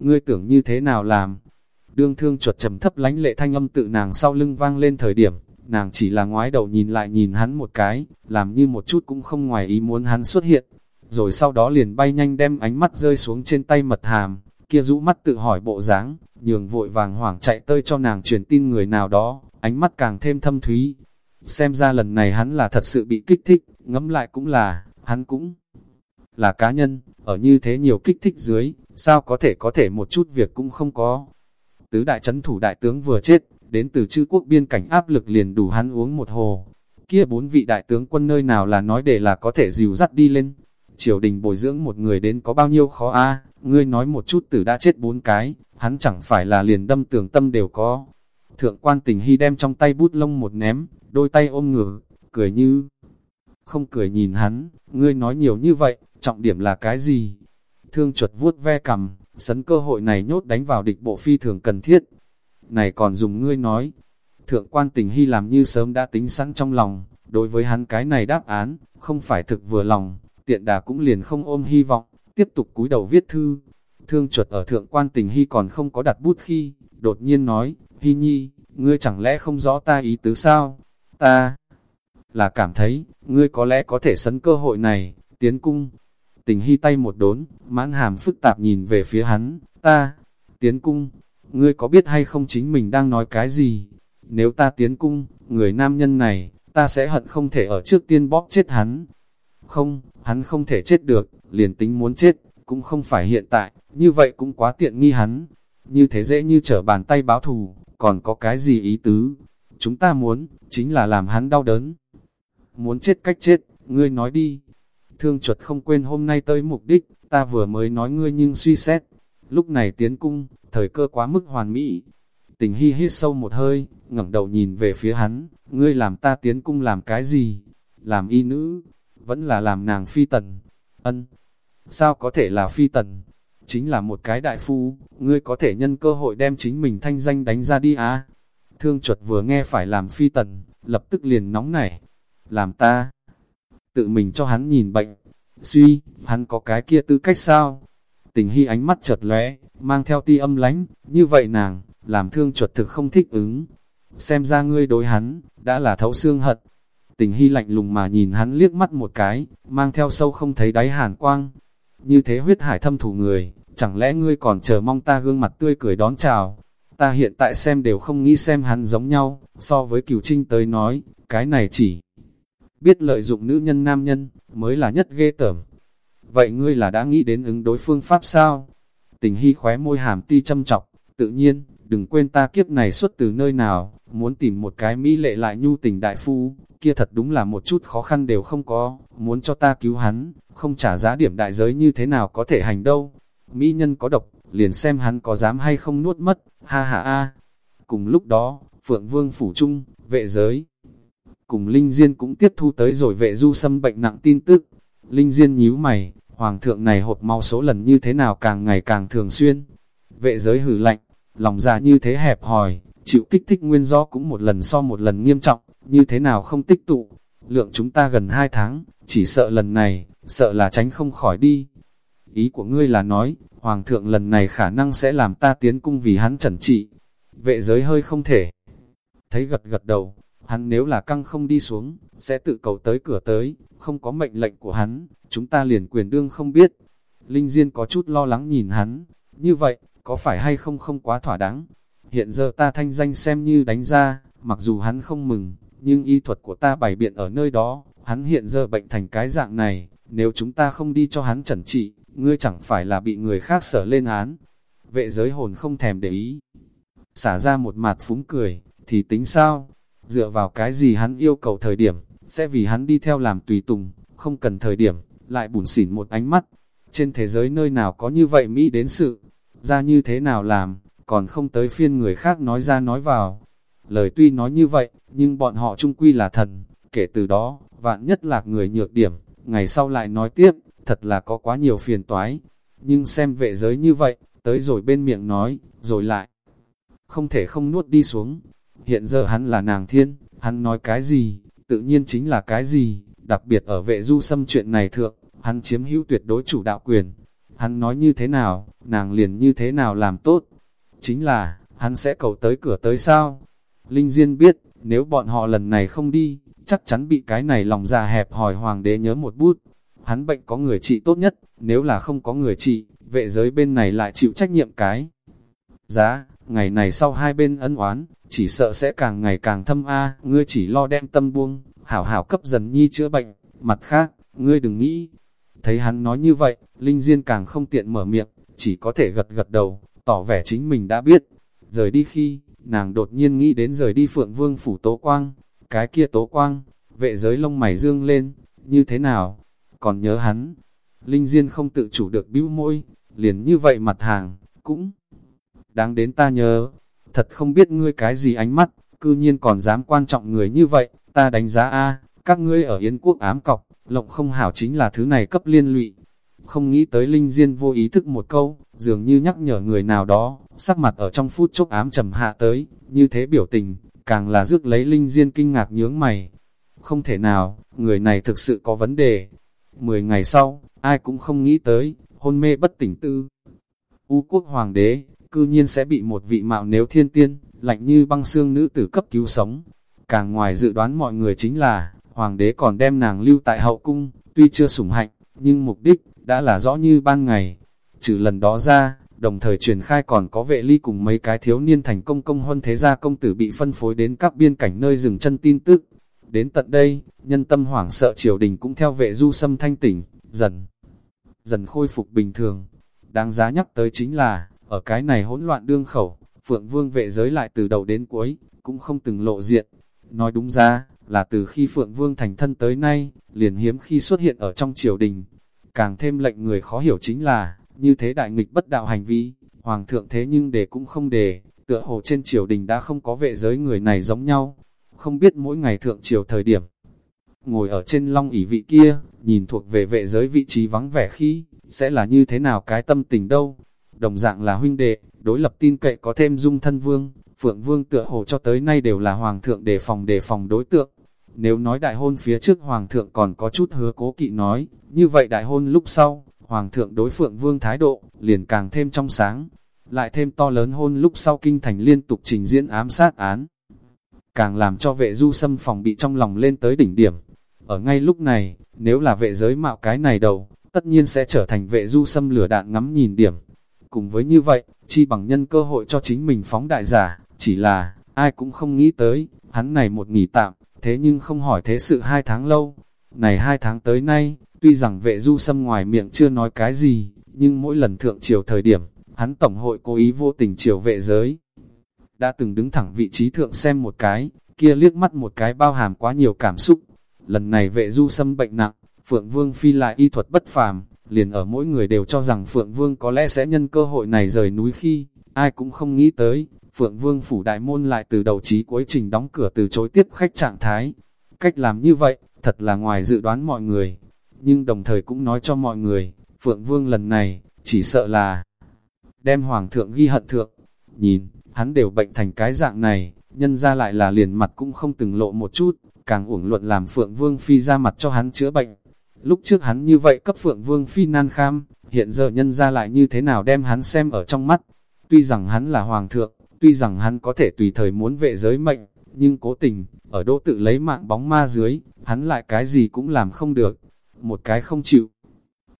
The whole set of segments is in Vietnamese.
ngươi tưởng như thế nào làm? Đương thương chuột trầm thấp lánh lệ thanh âm tự nàng sau lưng vang lên thời điểm, nàng chỉ là ngoái đầu nhìn lại nhìn hắn một cái, làm như một chút cũng không ngoài ý muốn hắn xuất hiện, rồi sau đó liền bay nhanh đem ánh mắt rơi xuống trên tay mật hàm, kia rũ mắt tự hỏi bộ dáng, nhường vội vàng hoảng chạy tơi cho nàng truyền tin người nào đó, ánh mắt càng thêm thâm thúy. Xem ra lần này hắn là thật sự bị kích thích, ngẫm lại cũng là, hắn cũng là cá nhân, ở như thế nhiều kích thích dưới, sao có thể có thể một chút việc cũng không có. Tứ đại chấn thủ đại tướng vừa chết, đến từ chư quốc biên cảnh áp lực liền đủ hắn uống một hồ. Kia bốn vị đại tướng quân nơi nào là nói để là có thể dìu dắt đi lên. Triều đình bồi dưỡng một người đến có bao nhiêu khó a ngươi nói một chút tử đã chết bốn cái, hắn chẳng phải là liền đâm tường tâm đều có. Thượng quan tình hy đem trong tay bút lông một ném, đôi tay ôm ngửa, cười như không cười nhìn hắn, ngươi nói nhiều như vậy, trọng điểm là cái gì? Thương chuột vuốt ve cầm, sấn cơ hội này nhốt đánh vào địch bộ phi thường cần thiết. Này còn dùng ngươi nói, thượng quan tình hy làm như sớm đã tính sẵn trong lòng, đối với hắn cái này đáp án, không phải thực vừa lòng, tiện đà cũng liền không ôm hy vọng, tiếp tục cúi đầu viết thư. Thương chuột ở thượng quan tình hy còn không có đặt bút khi, đột nhiên nói, Hy nhi, ngươi chẳng lẽ không rõ ta ý tứ sao? Ta là cảm thấy, ngươi có lẽ có thể sấn cơ hội này, tiến cung. Tình hy tay một đốn, mãn hàm phức tạp nhìn về phía hắn, ta, tiến cung, ngươi có biết hay không chính mình đang nói cái gì? Nếu ta tiến cung, người nam nhân này, ta sẽ hận không thể ở trước tiên bóp chết hắn. Không, hắn không thể chết được, liền tính muốn chết, cũng không phải hiện tại, như vậy cũng quá tiện nghi hắn. Như thế dễ như trở bàn tay báo thù, còn có cái gì ý tứ? Chúng ta muốn, chính là làm hắn đau đớn. Muốn chết cách chết, ngươi nói đi. Thương chuột không quên hôm nay tới mục đích, ta vừa mới nói ngươi nhưng suy xét. Lúc này tiến cung, thời cơ quá mức hoàn mỹ. Tình hy hít sâu một hơi, ngẩng đầu nhìn về phía hắn, ngươi làm ta tiến cung làm cái gì? Làm y nữ, vẫn là làm nàng phi tần. Ân, sao có thể là phi tần? Chính là một cái đại phu, ngươi có thể nhân cơ hội đem chính mình thanh danh đánh ra đi á. Thương chuột vừa nghe phải làm phi tần, lập tức liền nóng nảy. Làm ta, tự mình cho hắn nhìn bệnh. Suy, hắn có cái kia tư cách sao? Tình hy ánh mắt chợt lóe, mang theo ti âm lánh, như vậy nàng, làm thương chuột thực không thích ứng. Xem ra ngươi đối hắn, đã là thấu xương hận. Tình hy lạnh lùng mà nhìn hắn liếc mắt một cái, mang theo sâu không thấy đáy hàn quang. Như thế huyết hải thâm thủ người, chẳng lẽ ngươi còn chờ mong ta gương mặt tươi cười đón chào? Ta hiện tại xem đều không nghĩ xem hắn giống nhau, so với cửu trinh tới nói, cái này chỉ biết lợi dụng nữ nhân nam nhân, mới là nhất ghê tởm. Vậy ngươi là đã nghĩ đến ứng đối phương pháp sao? Tình hy khóe môi hàm ti châm chọc, tự nhiên, đừng quên ta kiếp này xuất từ nơi nào, muốn tìm một cái mỹ lệ lại nhu tình đại phu, kia thật đúng là một chút khó khăn đều không có, muốn cho ta cứu hắn, không trả giá điểm đại giới như thế nào có thể hành đâu. Mỹ nhân có độc, liền xem hắn có dám hay không nuốt mất, ha ha a. Cùng lúc đó, Phượng Vương phủ trung, vệ giới, cùng Linh Diên cũng tiếp thu tới rồi vệ du xâm bệnh nặng tin tức. Linh Diên nhíu mày, hoàng thượng này hột mau số lần như thế nào càng ngày càng thường xuyên. Vệ giới hử lạnh, lòng già như thế hẹp hòi, chịu kích thích nguyên do cũng một lần so một lần nghiêm trọng, như thế nào không tích tụ. Lượng chúng ta gần hai tháng, chỉ sợ lần này, sợ là tránh không khỏi đi. Ý của ngươi là nói, Hoàng thượng lần này khả năng sẽ làm ta tiến cung vì hắn trần trị. Vệ giới hơi không thể. Thấy gật gật đầu, hắn nếu là căng không đi xuống, sẽ tự cầu tới cửa tới, không có mệnh lệnh của hắn, chúng ta liền quyền đương không biết. Linh Diên có chút lo lắng nhìn hắn, như vậy, có phải hay không không quá thỏa đáng. Hiện giờ ta thanh danh xem như đánh ra, mặc dù hắn không mừng, nhưng y thuật của ta bày biện ở nơi đó, hắn hiện giờ bệnh thành cái dạng này, nếu chúng ta không đi cho hắn chẩn trị, ngươi chẳng phải là bị người khác sở lên án. Vệ giới hồn không thèm để ý. Xả ra một mặt phúng cười, thì tính sao? Dựa vào cái gì hắn yêu cầu thời điểm, sẽ vì hắn đi theo làm tùy tùng, không cần thời điểm, lại bùn xỉn một ánh mắt. Trên thế giới nơi nào có như vậy Mỹ đến sự, ra như thế nào làm, còn không tới phiên người khác nói ra nói vào. Lời tuy nói như vậy, nhưng bọn họ trung quy là thần, kể từ đó, vạn nhất lạc người nhược điểm, ngày sau lại nói tiếp, thật là có quá nhiều phiền toái. Nhưng xem vệ giới như vậy, tới rồi bên miệng nói, rồi lại, không thể không nuốt đi xuống. Hiện giờ hắn là nàng thiên, hắn nói cái gì, tự nhiên chính là cái gì, đặc biệt ở vệ du xâm chuyện này thượng, hắn chiếm hữu tuyệt đối chủ đạo quyền. hắn nói như thế nào, nàng liền như thế nào làm tốt. Chính là, hắn sẽ cầu tới cửa tới sao? Linh Diên biết, nếu bọn họ lần này không đi, chắc chắn bị cái này lòng già hẹp hỏi hoàng đế nhớ một bút. Hắn bệnh có người trị tốt nhất, nếu là không có người trị, vệ giới bên này lại chịu trách nhiệm cái. Giá, ngày này sau hai bên ân oán, chỉ sợ sẽ càng ngày càng thâm a ngươi chỉ lo đem tâm buông, hảo hảo cấp dần nhi chữa bệnh, mặt khác, ngươi đừng nghĩ. Thấy hắn nói như vậy, Linh Diên càng không tiện mở miệng, chỉ có thể gật gật đầu, tỏ vẻ chính mình đã biết. Rời đi khi, nàng đột nhiên nghĩ đến rời đi Phượng Vương Phủ Tố Quang, cái kia Tố Quang, vệ giới lông mày dương lên, như thế nào, còn nhớ hắn. Linh Diên không tự chủ được bĩu môi, liền như vậy mặt hàng, cũng đáng đến ta nhớ. Thật không biết ngươi cái gì ánh mắt, cư nhiên còn dám quan trọng người như vậy, ta đánh giá a các ngươi ở Yến quốc ám cọc, lộng không hảo chính là thứ này cấp liên lụy. Không nghĩ tới Linh Diên vô ý thức một câu, dường như nhắc nhở người nào đó, sắc mặt ở trong phút chốc ám trầm hạ tới, như thế biểu tình, càng là rước lấy Linh Diên kinh ngạc nhướng mày. Không thể nào, người này thực sự có vấn đề. Mười ngày sau, ai cũng không nghĩ tới, hôn mê bất tỉnh tư. U quốc hoàng đế, cư nhiên sẽ bị một vị mạo nếu thiên tiên, lạnh như băng xương nữ tử cấp cứu sống. Càng ngoài dự đoán mọi người chính là, hoàng đế còn đem nàng lưu tại hậu cung, tuy chưa sủng hạnh, nhưng mục đích, đã là rõ như ban ngày. Trừ lần đó ra, đồng thời truyền khai còn có vệ ly cùng mấy cái thiếu niên thành công công huân thế gia công tử bị phân phối đến các biên cảnh nơi dừng chân tin tức. Đến tận đây, nhân tâm hoảng sợ triều đình cũng theo vệ du xâm thanh tỉnh, dần, dần khôi phục bình thường. Đáng giá nhắc tới chính là, ở cái này hỗn loạn đương khẩu, Phượng Vương vệ giới lại từ đầu đến cuối, cũng không từng lộ diện. Nói đúng ra, là từ khi Phượng Vương thành thân tới nay, liền hiếm khi xuất hiện ở trong triều đình. Càng thêm lệnh người khó hiểu chính là, như thế đại nghịch bất đạo hành vi, Hoàng thượng thế nhưng đề cũng không đề, tựa hồ trên triều đình đã không có vệ giới người này giống nhau. Không biết mỗi ngày thượng triều thời điểm, ngồi ở trên long ỷ vị kia, nhìn thuộc về vệ giới vị trí vắng vẻ khi, sẽ là như thế nào cái tâm tình đâu. Đồng dạng là huynh đệ, đối lập tin cậy có thêm dung thân vương, phượng vương tựa hồ cho tới nay đều là hoàng thượng đề phòng đề phòng đối tượng. Nếu nói đại hôn phía trước hoàng thượng còn có chút hứa cố kỵ nói, như vậy đại hôn lúc sau, hoàng thượng đối phượng vương thái độ, liền càng thêm trong sáng. Lại thêm to lớn hôn lúc sau kinh thành liên tục trình diễn ám sát án. Càng làm cho vệ du xâm phòng bị trong lòng lên tới đỉnh điểm. Ở ngay lúc này, nếu là vệ giới mạo cái này đầu, tất nhiên sẽ trở thành vệ du xâm lửa đạn ngắm nhìn điểm. Cùng với như vậy, chi bằng nhân cơ hội cho chính mình phóng đại giả, chỉ là, ai cũng không nghĩ tới, hắn này một nghỉ tạm, thế nhưng không hỏi thế sự hai tháng lâu. Này hai tháng tới nay, tuy rằng vệ du xâm ngoài miệng chưa nói cái gì, nhưng mỗi lần thượng triều thời điểm, hắn tổng hội cố ý vô tình triều vệ giới. Đã từng đứng thẳng vị trí thượng xem một cái, kia liếc mắt một cái bao hàm quá nhiều cảm xúc. Lần này vệ du xâm bệnh nặng, Phượng Vương Phi lại y thuật bất phàm, liền ở mỗi người đều cho rằng Phượng Vương có lẽ sẽ nhân cơ hội này rời núi khi, ai cũng không nghĩ tới, Phượng Vương Phủ Đại Môn lại từ đầu chí cuối trình đóng cửa từ chối tiếp khách trạng thái. Cách làm như vậy, thật là ngoài dự đoán mọi người, nhưng đồng thời cũng nói cho mọi người, Phượng Vương lần này, chỉ sợ là đem Hoàng thượng ghi hận thượng. Nhìn, hắn đều bệnh thành cái dạng này, nhân ra lại là liền mặt cũng không từng lộ một chút, càng uổng luận làm Phượng Vương Phi ra mặt cho hắn chữa bệnh. Lúc trước hắn như vậy cấp Phượng Vương Phi nan kham, hiện giờ nhân ra lại như thế nào đem hắn xem ở trong mắt. Tuy rằng hắn là Hoàng thượng, tuy rằng hắn có thể tùy thời muốn vệ giới mệnh, nhưng cố tình, ở đỗ tự lấy mạng bóng ma dưới, hắn lại cái gì cũng làm không được. Một cái không chịu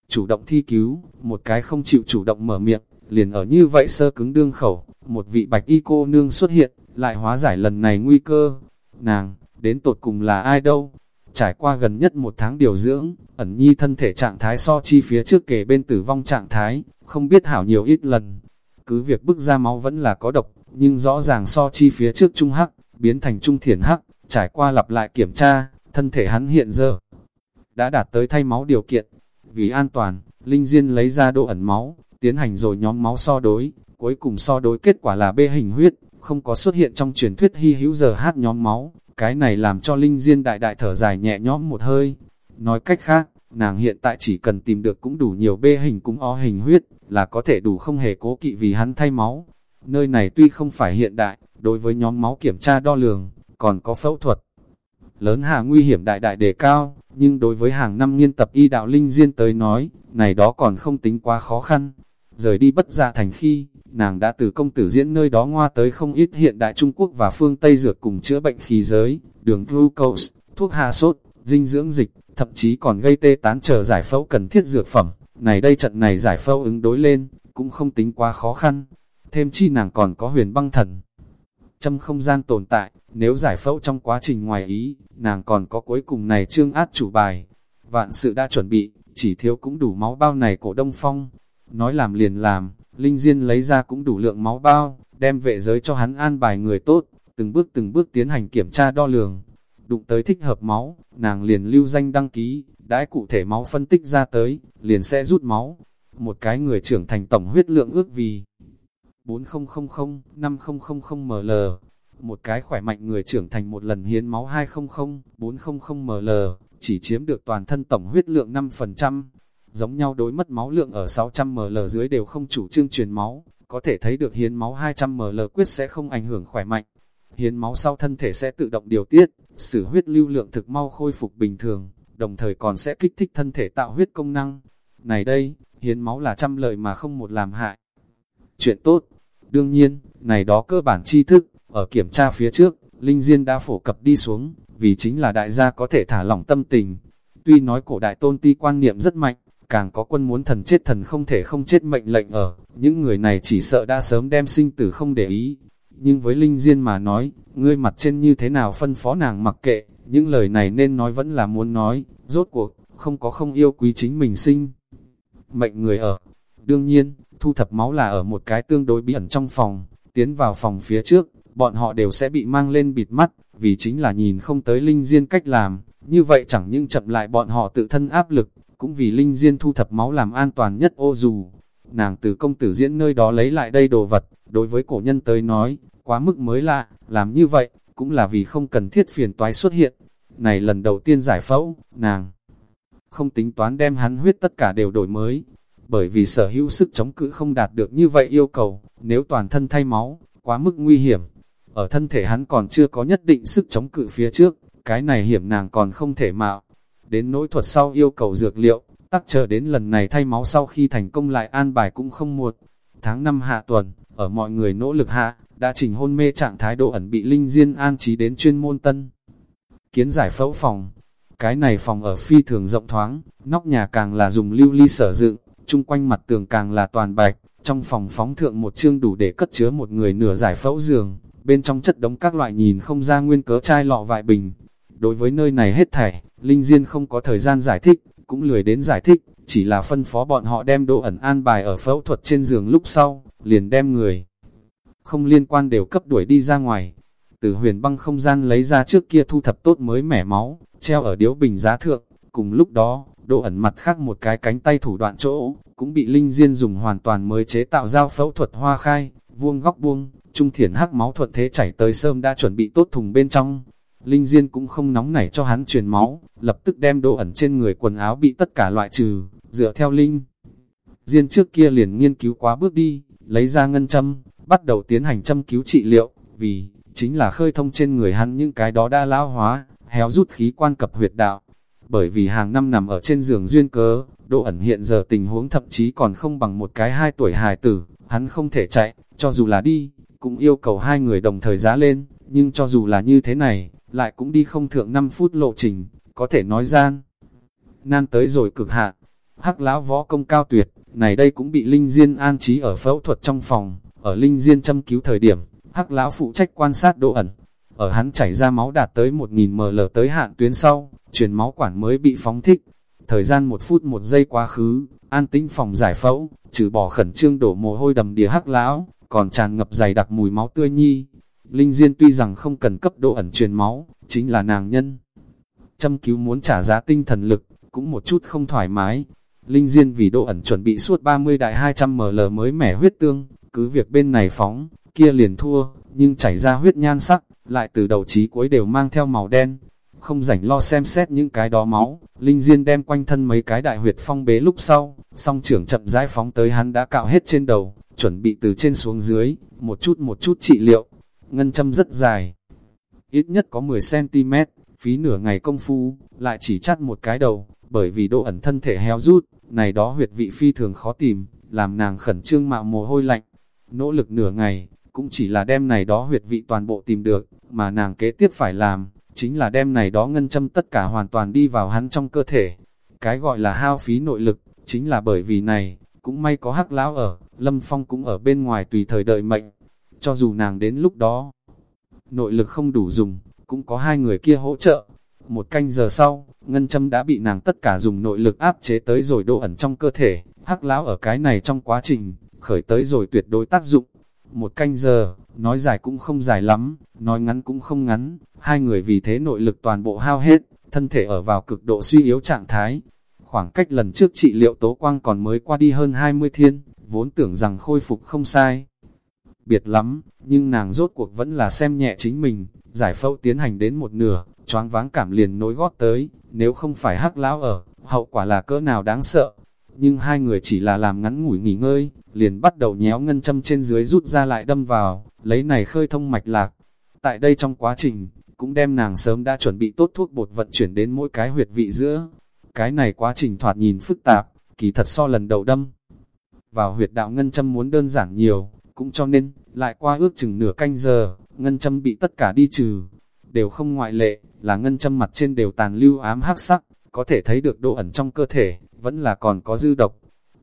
chủ động thi cứu, một cái không chịu chủ động mở miệng, liền ở như vậy sơ cứng đương khẩu, một vị bạch y cô nương xuất hiện, lại hóa giải lần này nguy cơ. Nàng, đến tột cùng là ai đâu? Trải qua gần nhất một tháng điều dưỡng, ẩn nhi thân thể trạng thái so chi phía trước kề bên tử vong trạng thái, không biết hảo nhiều ít lần. Cứ việc bức ra máu vẫn là có độc, nhưng rõ ràng so chi phía trước trung hắc, biến thành trung thiển hắc, trải qua lặp lại kiểm tra, thân thể hắn hiện giờ đã đạt tới thay máu điều kiện. Vì an toàn, Linh Diên lấy ra độ ẩn máu, tiến hành rồi nhóm máu so đối, cuối cùng so đối kết quả là B hình huyết, không có xuất hiện trong truyền thuyết hy hữu giờ hát nhóm máu, cái này làm cho Linh Diên đại đại thở dài nhẹ nhõm một hơi. Nói cách khác, nàng hiện tại chỉ cần tìm được cũng đủ nhiều bê hình cũng O hình huyết, là có thể đủ không hề cố kỵ vì hắn thay máu. Nơi này tuy không phải hiện đại, đối với nhóm máu kiểm tra đo lường, còn có phẫu thuật. lớn hà nguy hiểm đại đại đề cao, nhưng đối với hàng năm nghiên tập y đạo linh diên tới nói, này đó còn không tính quá khó khăn. Rời đi bất dạ thành khi, nàng đã từ công tử diễn nơi đó ngoa tới không ít hiện đại Trung Quốc và phương Tây dược cùng chữa bệnh khí giới, đường glucose, thuốc hạ sốt, dinh dưỡng dịch, thậm chí còn gây tê tán chờ giải phẫu cần thiết dược phẩm. Này đây trận này giải phẫu ứng đối lên, cũng không tính quá khó khăn. Thêm chi nàng còn có huyền băng thần. Trong không gian tồn tại, nếu giải phẫu trong quá trình ngoài ý, nàng còn có cuối cùng này trương át chủ bài. Vạn sự đã chuẩn bị, chỉ thiếu cũng đủ máu bao này cổ đông phong. Nói làm liền làm, Linh Diên lấy ra cũng đủ lượng máu bao, đem vệ giới cho hắn an bài người tốt, từng bước từng bước tiến hành kiểm tra đo lường. Đụng tới thích hợp máu, nàng liền lưu danh đăng ký, đãi cụ thể máu phân tích ra tới, liền sẽ rút máu. Một cái người trưởng thành tổng huyết lượng ước vì 4000, 5000 ml, một cái khỏe mạnh người trưởng thành một lần hiến máu 200, 400 ml, chỉ chiếm được toàn thân tổng huyết lượng 5%. Giống nhau đối mất máu lượng ở 600 ml dưới đều không chủ trương truyền máu, có thể thấy được hiến máu 200 ml quyết sẽ không ảnh hưởng khỏe mạnh. Hiến máu sau thân thể sẽ tự động điều tiết, sử huyết lưu lượng thực mau khôi phục bình thường, đồng thời còn sẽ kích thích thân thể tạo huyết công năng. Này đây, hiến máu là trăm lợi mà không một làm hại. Chuyện tốt, đương nhiên, này đó cơ bản tri thức, ở kiểm tra phía trước, Linh Diên đã phổ cập đi xuống, vì chính là đại gia có thể thả lỏng tâm tình. Tuy nói cổ đại tôn ti quan niệm rất mạnh, càng có quân muốn thần chết thần không thể không chết mệnh lệnh ở, những người này chỉ sợ đã sớm đem sinh tử không để ý. Nhưng với Linh Diên mà nói, ngươi mặt trên như thế nào phân phó nàng mặc kệ, những lời này nên nói vẫn là muốn nói, rốt cuộc, không có không yêu quý chính mình sinh. Mệnh người ở. Đương nhiên, thu thập máu là ở một cái tương đối bí ẩn trong phòng, tiến vào phòng phía trước, bọn họ đều sẽ bị mang lên bịt mắt, vì chính là nhìn không tới Linh Diên cách làm, như vậy chẳng những chậm lại bọn họ tự thân áp lực, cũng vì Linh Diên thu thập máu làm an toàn nhất ô dù. Nàng từ công tử diễn nơi đó lấy lại đây đồ vật, đối với cổ nhân tới nói, quá mức mới lạ, làm như vậy, cũng là vì không cần thiết phiền toái xuất hiện. Này lần đầu tiên giải phẫu, nàng không tính toán đem hắn huyết tất cả đều đổi mới, bởi vì sở hữu sức chống cự không đạt được như vậy yêu cầu, nếu toàn thân thay máu, quá mức nguy hiểm. Ở thân thể hắn còn chưa có nhất định sức chống cự phía trước, cái này hiểm nàng còn không thể mạo. Đến nỗi thuật sau yêu cầu dược liệu, tắc chờ đến lần này thay máu sau khi thành công lại an bài cũng không muộn. Tháng 5 hạ tuần, ở mọi người nỗ lực hạ, đã chỉnh hôn mê trạng thái độ ẩn bị linh diên an trí đến chuyên môn tân. Kiến giải phẫu phòng, cái này phòng ở phi thường rộng thoáng, nóc nhà càng là dùng lưu ly sở dựng, chung quanh mặt tường càng là toàn bạch, trong phòng phóng thượng một chương đủ để cất chứa một người nửa giải phẫu giường, bên trong chất đống các loại nhìn không ra nguyên cớ chai lọ vại bình. Đối với nơi này hết thảy, Linh Diên không có thời gian giải thích, cũng lười đến giải thích, chỉ là phân phó bọn họ đem độ ẩn an bài ở phẫu thuật trên giường lúc sau, liền đem người. Không liên quan đều cấp đuổi đi ra ngoài. Từ huyền băng không gian lấy ra trước kia thu thập tốt mới mẻ máu, treo ở điếu bình giá thượng. Cùng lúc đó, độ ẩn mặt khác một cái cánh tay thủ đoạn chỗ, cũng bị Linh Diên dùng hoàn toàn mới chế tạo dao phẫu thuật hoa khai, vuông góc buông, trung thiển hắc máu thuận thế chảy tới sơm đã chuẩn bị tốt thùng bên trong. Linh Diên cũng không nóng nảy cho hắn truyền máu, lập tức đem độ ẩn trên người quần áo bị tất cả loại trừ, dựa theo Linh. Diên trước kia liền nghiên cứu quá bước đi, lấy ra ngân châm, bắt đầu tiến hành châm cứu trị liệu, vì, chính là khơi thông trên người hắn những cái đó đã lão hóa, héo rút khí quan cập huyệt đạo. Bởi vì hàng năm nằm ở trên giường duyên cớ, độ ẩn hiện giờ tình huống thậm chí còn không bằng một cái hai tuổi hài tử, hắn không thể chạy, cho dù là đi, cũng yêu cầu hai người đồng thời giá lên, nhưng cho dù là như thế này, lại cũng đi không thượng 5 phút lộ trình, có thể nói gian. Nan tới rồi cực hạn, hắc lão võ công cao tuyệt, này đây cũng bị Linh Diên an trí ở phẫu thuật trong phòng, ở Linh Diên châm cứu thời điểm, hắc lão phụ trách quan sát độ ẩn. Ở hắn chảy ra máu đạt tới 1.000 ml tới hạn tuyến sau, truyền máu quản mới bị phóng thích. Thời gian một phút một giây quá khứ, an tĩnh phòng giải phẫu, trừ bỏ khẩn trương đổ mồ hôi đầm đìa hắc lão, còn tràn ngập dày đặc mùi máu tươi nhi. Linh Diên tuy rằng không cần cấp độ ẩn truyền máu, chính là nàng nhân. Châm cứu muốn trả giá tinh thần lực, cũng một chút không thoải mái. Linh Diên vì độ ẩn chuẩn bị suốt 30 đại 200 ml mới mẻ huyết tương, cứ việc bên này phóng, kia liền thua, nhưng chảy ra huyết nhan sắc, lại từ đầu chí cuối đều mang theo màu đen. Không rảnh lo xem xét những cái đó máu, Linh Diên đem quanh thân mấy cái đại huyệt phong bế lúc sau, song trưởng chậm rãi phóng tới hắn đã cạo hết trên đầu, chuẩn bị từ trên xuống dưới, một chút một chút trị liệu. Ngân châm rất dài, ít nhất có 10cm, phí nửa ngày công phu, lại chỉ chắt một cái đầu, bởi vì độ ẩn thân thể heo rút, này đó huyệt vị phi thường khó tìm, làm nàng khẩn trương mạo mồ hôi lạnh. Nỗ lực nửa ngày, cũng chỉ là đem này đó huyệt vị toàn bộ tìm được, mà nàng kế tiếp phải làm, chính là đem này đó ngân châm tất cả hoàn toàn đi vào hắn trong cơ thể. Cái gọi là hao phí nội lực, chính là bởi vì này, cũng may có hắc lão ở, Lâm Phong cũng ở bên ngoài tùy thời đợi mệnh. Cho dù nàng đến lúc đó, nội lực không đủ dùng, cũng có hai người kia hỗ trợ. Một canh giờ sau, ngân châm đã bị nàng tất cả dùng nội lực áp chế tới rồi độ ẩn trong cơ thể, hắc lão ở cái này trong quá trình, khởi tới rồi tuyệt đối tác dụng. Một canh giờ, nói dài cũng không dài lắm, nói ngắn cũng không ngắn, hai người vì thế nội lực toàn bộ hao hết, thân thể ở vào cực độ suy yếu trạng thái. Khoảng cách lần trước trị liệu tố quang còn mới qua đi hơn 20 thiên, vốn tưởng rằng khôi phục không sai. Biệt lắm, nhưng nàng rốt cuộc vẫn là xem nhẹ chính mình, giải phẫu tiến hành đến một nửa, choáng váng cảm liền nối gót tới, nếu không phải hắc lão ở, hậu quả là cỡ nào đáng sợ. Nhưng hai người chỉ là làm ngắn ngủi nghỉ ngơi, liền bắt đầu nhéo ngân châm trên dưới rút ra lại đâm vào, lấy này khơi thông mạch lạc. Tại đây trong quá trình, cũng đem nàng sớm đã chuẩn bị tốt thuốc bột vận chuyển đến mỗi cái huyệt vị giữa. Cái này quá trình thoạt nhìn phức tạp, kỳ thật so lần đầu đâm. Vào huyệt đạo ngân châm muốn đơn giản nhiều, cũng cho nên, lại qua ước chừng nửa canh giờ, ngân châm bị tất cả đi trừ. Đều không ngoại lệ, là ngân châm mặt trên đều tàn lưu ám hắc sắc, có thể thấy được độ ẩn trong cơ thể, vẫn là còn có dư độc.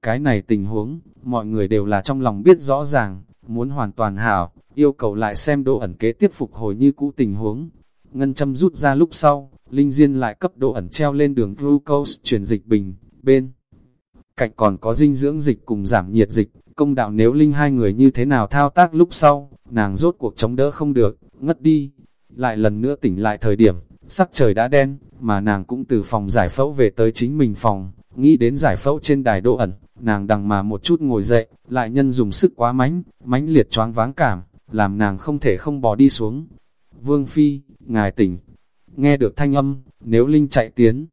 Cái này tình huống, mọi người đều là trong lòng biết rõ ràng, muốn hoàn toàn hảo, yêu cầu lại xem độ ẩn kế tiếp phục hồi như cũ tình huống. Ngân châm rút ra lúc sau, Linh Diên lại cấp độ ẩn treo lên đường glucose truyền dịch bình, bên. Cạnh còn có dinh dưỡng dịch cùng giảm nhiệt dịch, công đạo nếu Linh hai người như thế nào thao tác lúc sau, nàng rốt cuộc chống đỡ không được, ngất đi. Lại lần nữa tỉnh lại thời điểm, sắc trời đã đen, mà nàng cũng từ phòng giải phẫu về tới chính mình phòng, nghĩ đến giải phẫu trên đài độ ẩn, nàng đằng mà một chút ngồi dậy, lại nhân dùng sức quá mánh, mánh liệt choáng váng cảm, làm nàng không thể không bỏ đi xuống. Vương Phi, ngài tỉnh, nghe được thanh âm, nếu Linh chạy tiến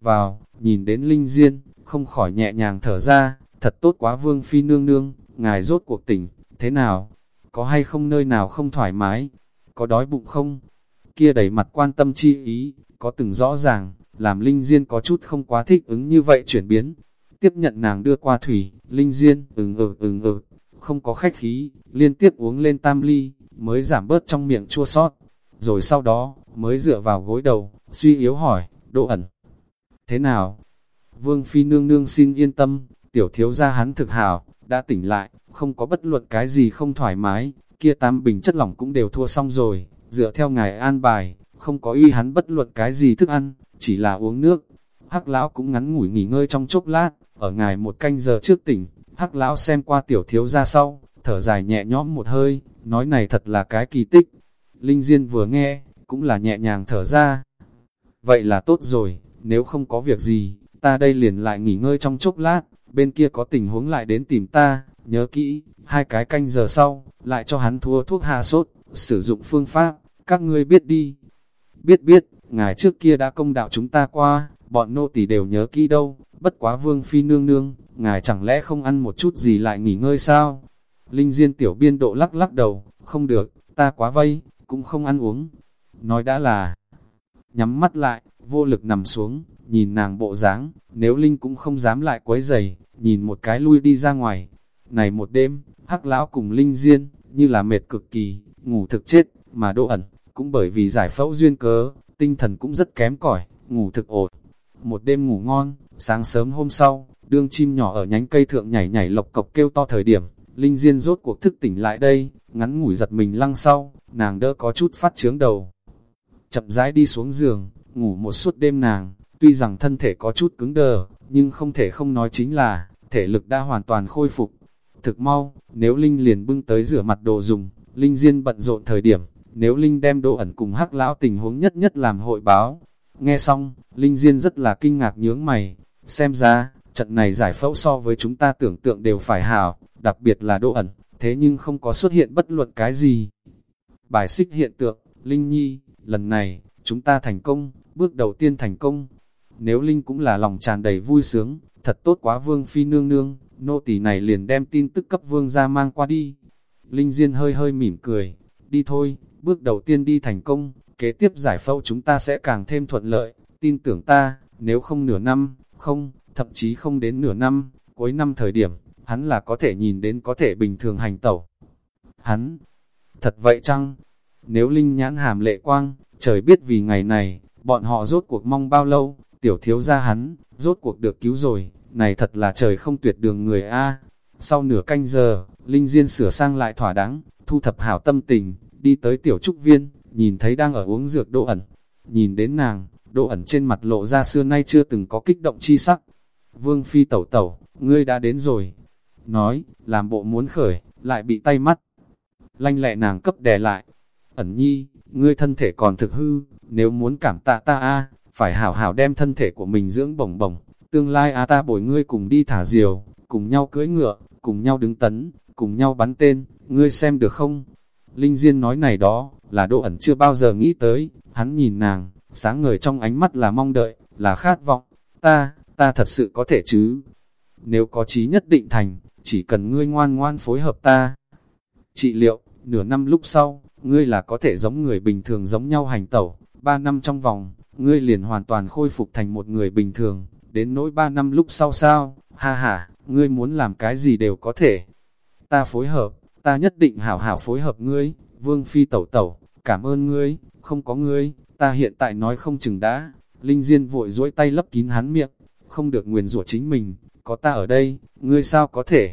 vào, nhìn đến Linh Diên, không khỏi nhẹ nhàng thở ra, thật tốt quá Vương Phi nương nương, ngài rốt cuộc tỉnh, thế nào? Có hay không nơi nào không thoải mái? Có đói bụng không? Kia đầy mặt quan tâm chi ý, có từng rõ ràng, làm Linh Diên có chút không quá thích ứng như vậy chuyển biến. Tiếp nhận nàng đưa qua thủy, Linh Diên, ừng ừ ừng ừ, không có khách khí, liên tiếp uống lên tam ly, mới giảm bớt trong miệng chua sót. Rồi sau đó, mới dựa vào gối đầu, suy yếu hỏi, độ ẩn. Thế nào? Vương Phi nương nương xin yên tâm, tiểu thiếu gia hắn thực hảo, đã tỉnh lại, không có bất luận cái gì không thoải mái, kia tam bình chất lỏng cũng đều thua xong rồi, dựa theo ngài an bài, không có uy hắn bất luận cái gì thức ăn, chỉ là uống nước. Hắc lão cũng ngắn ngủi nghỉ ngơi trong chốc lát, ở ngài một canh giờ trước tỉnh, hắc lão xem qua tiểu thiếu gia sau, thở dài nhẹ nhõm một hơi, nói này thật là cái kỳ tích. Linh Diên vừa nghe, cũng là nhẹ nhàng thở ra. Vậy là tốt rồi, nếu không có việc gì, ta đây liền lại nghỉ ngơi trong chốc lát, bên kia có tình huống lại đến tìm ta, nhớ kỹ, hai cái canh giờ sau, lại cho hắn thua thuốc hạ sốt, sử dụng phương pháp, các ngươi biết đi. Biết biết, ngài trước kia đã công đạo chúng ta qua, bọn nô tỳ đều nhớ kỹ đâu, bất quá vương phi nương nương, ngài chẳng lẽ không ăn một chút gì lại nghỉ ngơi sao? Linh Diên tiểu biên độ lắc lắc đầu, không được, ta quá vây, cũng không ăn uống. Nói đã là, nhắm mắt lại, vô lực nằm xuống, nhìn nàng bộ dáng, nếu Linh cũng không dám lại quấy giày, nhìn một cái lui đi ra ngoài. Này một đêm, hắc lão cùng Linh Diên, như là mệt cực kỳ, ngủ thực chết, mà độ ẩn, cũng bởi vì giải phẫu duyên cớ, tinh thần cũng rất kém cỏi, ngủ thực ổn. Một đêm ngủ ngon, sáng sớm hôm sau, đương chim nhỏ ở nhánh cây thượng nhảy nhảy lộc cộc kêu to thời điểm, Linh Diên rốt cuộc thức tỉnh lại đây, ngắn ngủi giật mình lăng sau, nàng đỡ có chút phát trướng đầu. Chậm rãi đi xuống giường, ngủ một suốt đêm nàng, tuy rằng thân thể có chút cứng đờ, nhưng không thể không nói chính là, thể lực đã hoàn toàn khôi phục. Thực mau, nếu Linh liền bưng tới rửa mặt đồ dùng, Linh Diên bận rộn thời điểm, nếu Linh đem độ ẩn cùng hắc lão tình huống nhất nhất làm hội báo. Nghe xong, Linh Diên rất là kinh ngạc nhướng mày, xem ra, trận này giải phẫu so với chúng ta tưởng tượng đều phải hảo, đặc biệt là độ ẩn, thế nhưng không có xuất hiện bất luận cái gì. Bài xích hiện tượng, Linh Nhi, lần này, chúng ta thành công, bước đầu tiên thành công. Nếu Linh cũng là lòng tràn đầy vui sướng, thật tốt quá vương phi nương nương, nô tỳ này liền đem tin tức cấp vương ra mang qua đi. Linh Diên hơi hơi mỉm cười, đi thôi, bước đầu tiên đi thành công, kế tiếp giải phẫu chúng ta sẽ càng thêm thuận lợi, tin tưởng ta, nếu không nửa năm, không, thậm chí không đến nửa năm, cuối năm thời điểm, hắn là có thể nhìn đến có thể bình thường hành tẩu. Hắn, thật vậy chăng? Nếu Linh nhãn hàm lệ quang, trời biết vì ngày này, bọn họ rốt cuộc mong bao lâu, tiểu thiếu ra hắn, rốt cuộc được cứu rồi, này thật là trời không tuyệt đường người A. Sau nửa canh giờ, Linh Diên sửa sang lại thỏa đáng, thu thập hảo tâm tình, đi tới tiểu trúc viên, nhìn thấy đang ở uống dược độ ẩn. Nhìn đến nàng, độ ẩn trên mặt lộ ra xưa nay chưa từng có kích động chi sắc. Vương Phi tẩu tẩu, ngươi đã đến rồi. Nói, làm bộ muốn khởi, lại bị tay mắt. Lanh lẹ nàng cấp đè lại. Ẩn nhi, ngươi thân thể còn thực hư, nếu muốn cảm tạ ta a phải hảo hảo đem thân thể của mình dưỡng bổng bổng. Tương lai a ta bồi ngươi cùng đi thả diều, cùng nhau cưỡi ngựa, cùng nhau đứng tấn, cùng nhau bắn tên, ngươi xem được không? Linh Diên nói này đó, là độ ẩn chưa bao giờ nghĩ tới, hắn nhìn nàng, sáng ngời trong ánh mắt là mong đợi, là khát vọng, ta, ta thật sự có thể chứ? Nếu có chí nhất định thành, chỉ cần ngươi ngoan ngoan phối hợp ta. Trị liệu, nửa năm lúc sau, ngươi là có thể giống người bình thường giống nhau hành tẩu, ba năm trong vòng, ngươi liền hoàn toàn khôi phục thành một người bình thường, đến nỗi ba năm lúc sau sao, ha ha, ngươi muốn làm cái gì đều có thể. Ta phối hợp, ta nhất định hảo hảo phối hợp ngươi, vương phi tẩu tẩu, cảm ơn ngươi, không có ngươi, ta hiện tại nói không chừng đã. Linh Diên vội duỗi tay lấp kín hắn miệng, không được nguyền rủa chính mình, có ta ở đây, ngươi sao có thể?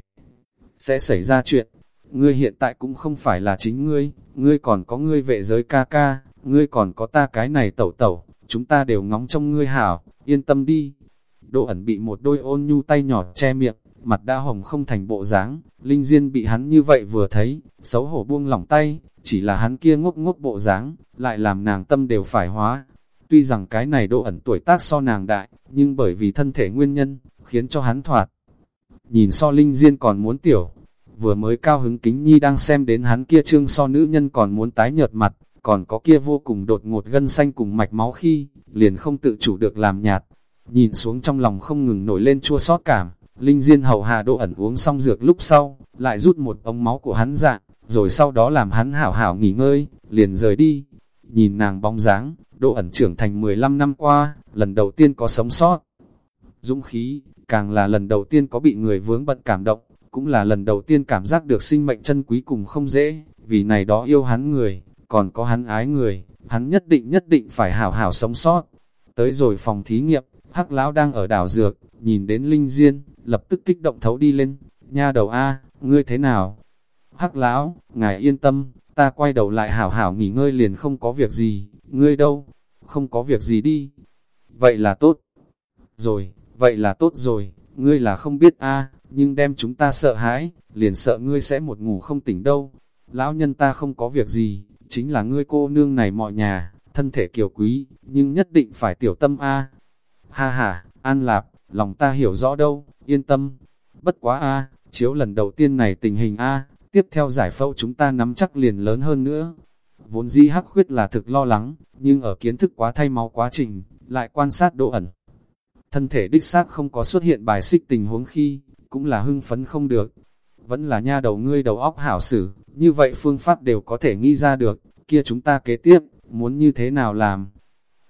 Sẽ xảy ra chuyện, ngươi hiện tại cũng không phải là chính ngươi, ngươi còn có ngươi vệ giới ca ca, ngươi còn có ta cái này tẩu tẩu, chúng ta đều ngóng trong ngươi hảo, yên tâm đi. Độ ẩn bị một đôi ôn nhu tay nhỏ che miệng, mặt đã hồng không thành bộ dáng, Linh Diên bị hắn như vậy vừa thấy, xấu hổ buông lỏng tay, chỉ là hắn kia ngốc ngốc bộ dáng, lại làm nàng tâm đều phải hóa. Tuy rằng cái này độ ẩn tuổi tác so nàng đại, nhưng bởi vì thân thể nguyên nhân, khiến cho hắn thoạt. Nhìn so Linh Diên còn muốn tiểu, vừa mới cao hứng kính nhi đang xem đến hắn kia trương so nữ nhân còn muốn tái nhợt mặt, còn có kia vô cùng đột ngột gân xanh cùng mạch máu khi, liền không tự chủ được làm nhạt. Nhìn xuống trong lòng không ngừng nổi lên chua xót cảm, Linh Diên hầu hà độ ẩn uống xong dược lúc sau, lại rút một ống máu của hắn dạng, rồi sau đó làm hắn hảo hảo nghỉ ngơi, liền rời đi. Nhìn nàng bóng dáng, độ ẩn trưởng thành 15 năm qua, lần đầu tiên có sống sót. Dũng khí, càng là lần đầu tiên có bị người vướng bận cảm động, cũng là lần đầu tiên cảm giác được sinh mệnh chân quý cùng không dễ, vì này đó yêu hắn người, còn có hắn ái người, hắn nhất định nhất định phải hảo hảo sống sót. Tới rồi phòng thí nghiệm, Hắc Lão đang ở đảo dược, nhìn đến Linh Diên, lập tức kích động thấu đi lên, nha đầu A, ngươi thế nào? Hắc Lão, ngài yên tâm, ta quay đầu lại hảo hảo nghỉ ngơi liền không có việc gì, ngươi đâu? Không có việc gì đi. Vậy là tốt. Rồi, vậy là tốt rồi, ngươi là không biết A, nhưng đem chúng ta sợ hãi, liền sợ ngươi sẽ một ngủ không tỉnh đâu. Lão nhân ta không có việc gì, chính là ngươi cô nương này mọi nhà, thân thể kiều quý, nhưng nhất định phải tiểu tâm A. Ha ha, An Lạp, lòng ta hiểu rõ đâu, yên tâm. Bất quá A, chiếu lần đầu tiên này tình hình A, tiếp theo giải phẫu chúng ta nắm chắc liền lớn hơn nữa. Vốn di hắc khuyết là thực lo lắng, nhưng ở kiến thức quá thay máu quá trình, lại quan sát độ ẩn. Thân thể đích xác không có xuất hiện bài xích tình huống khi, cũng là hưng phấn không được. Vẫn là nha đầu ngươi đầu óc hảo xử, như vậy phương pháp đều có thể nghĩ ra được, kia chúng ta kế tiếp, muốn như thế nào làm.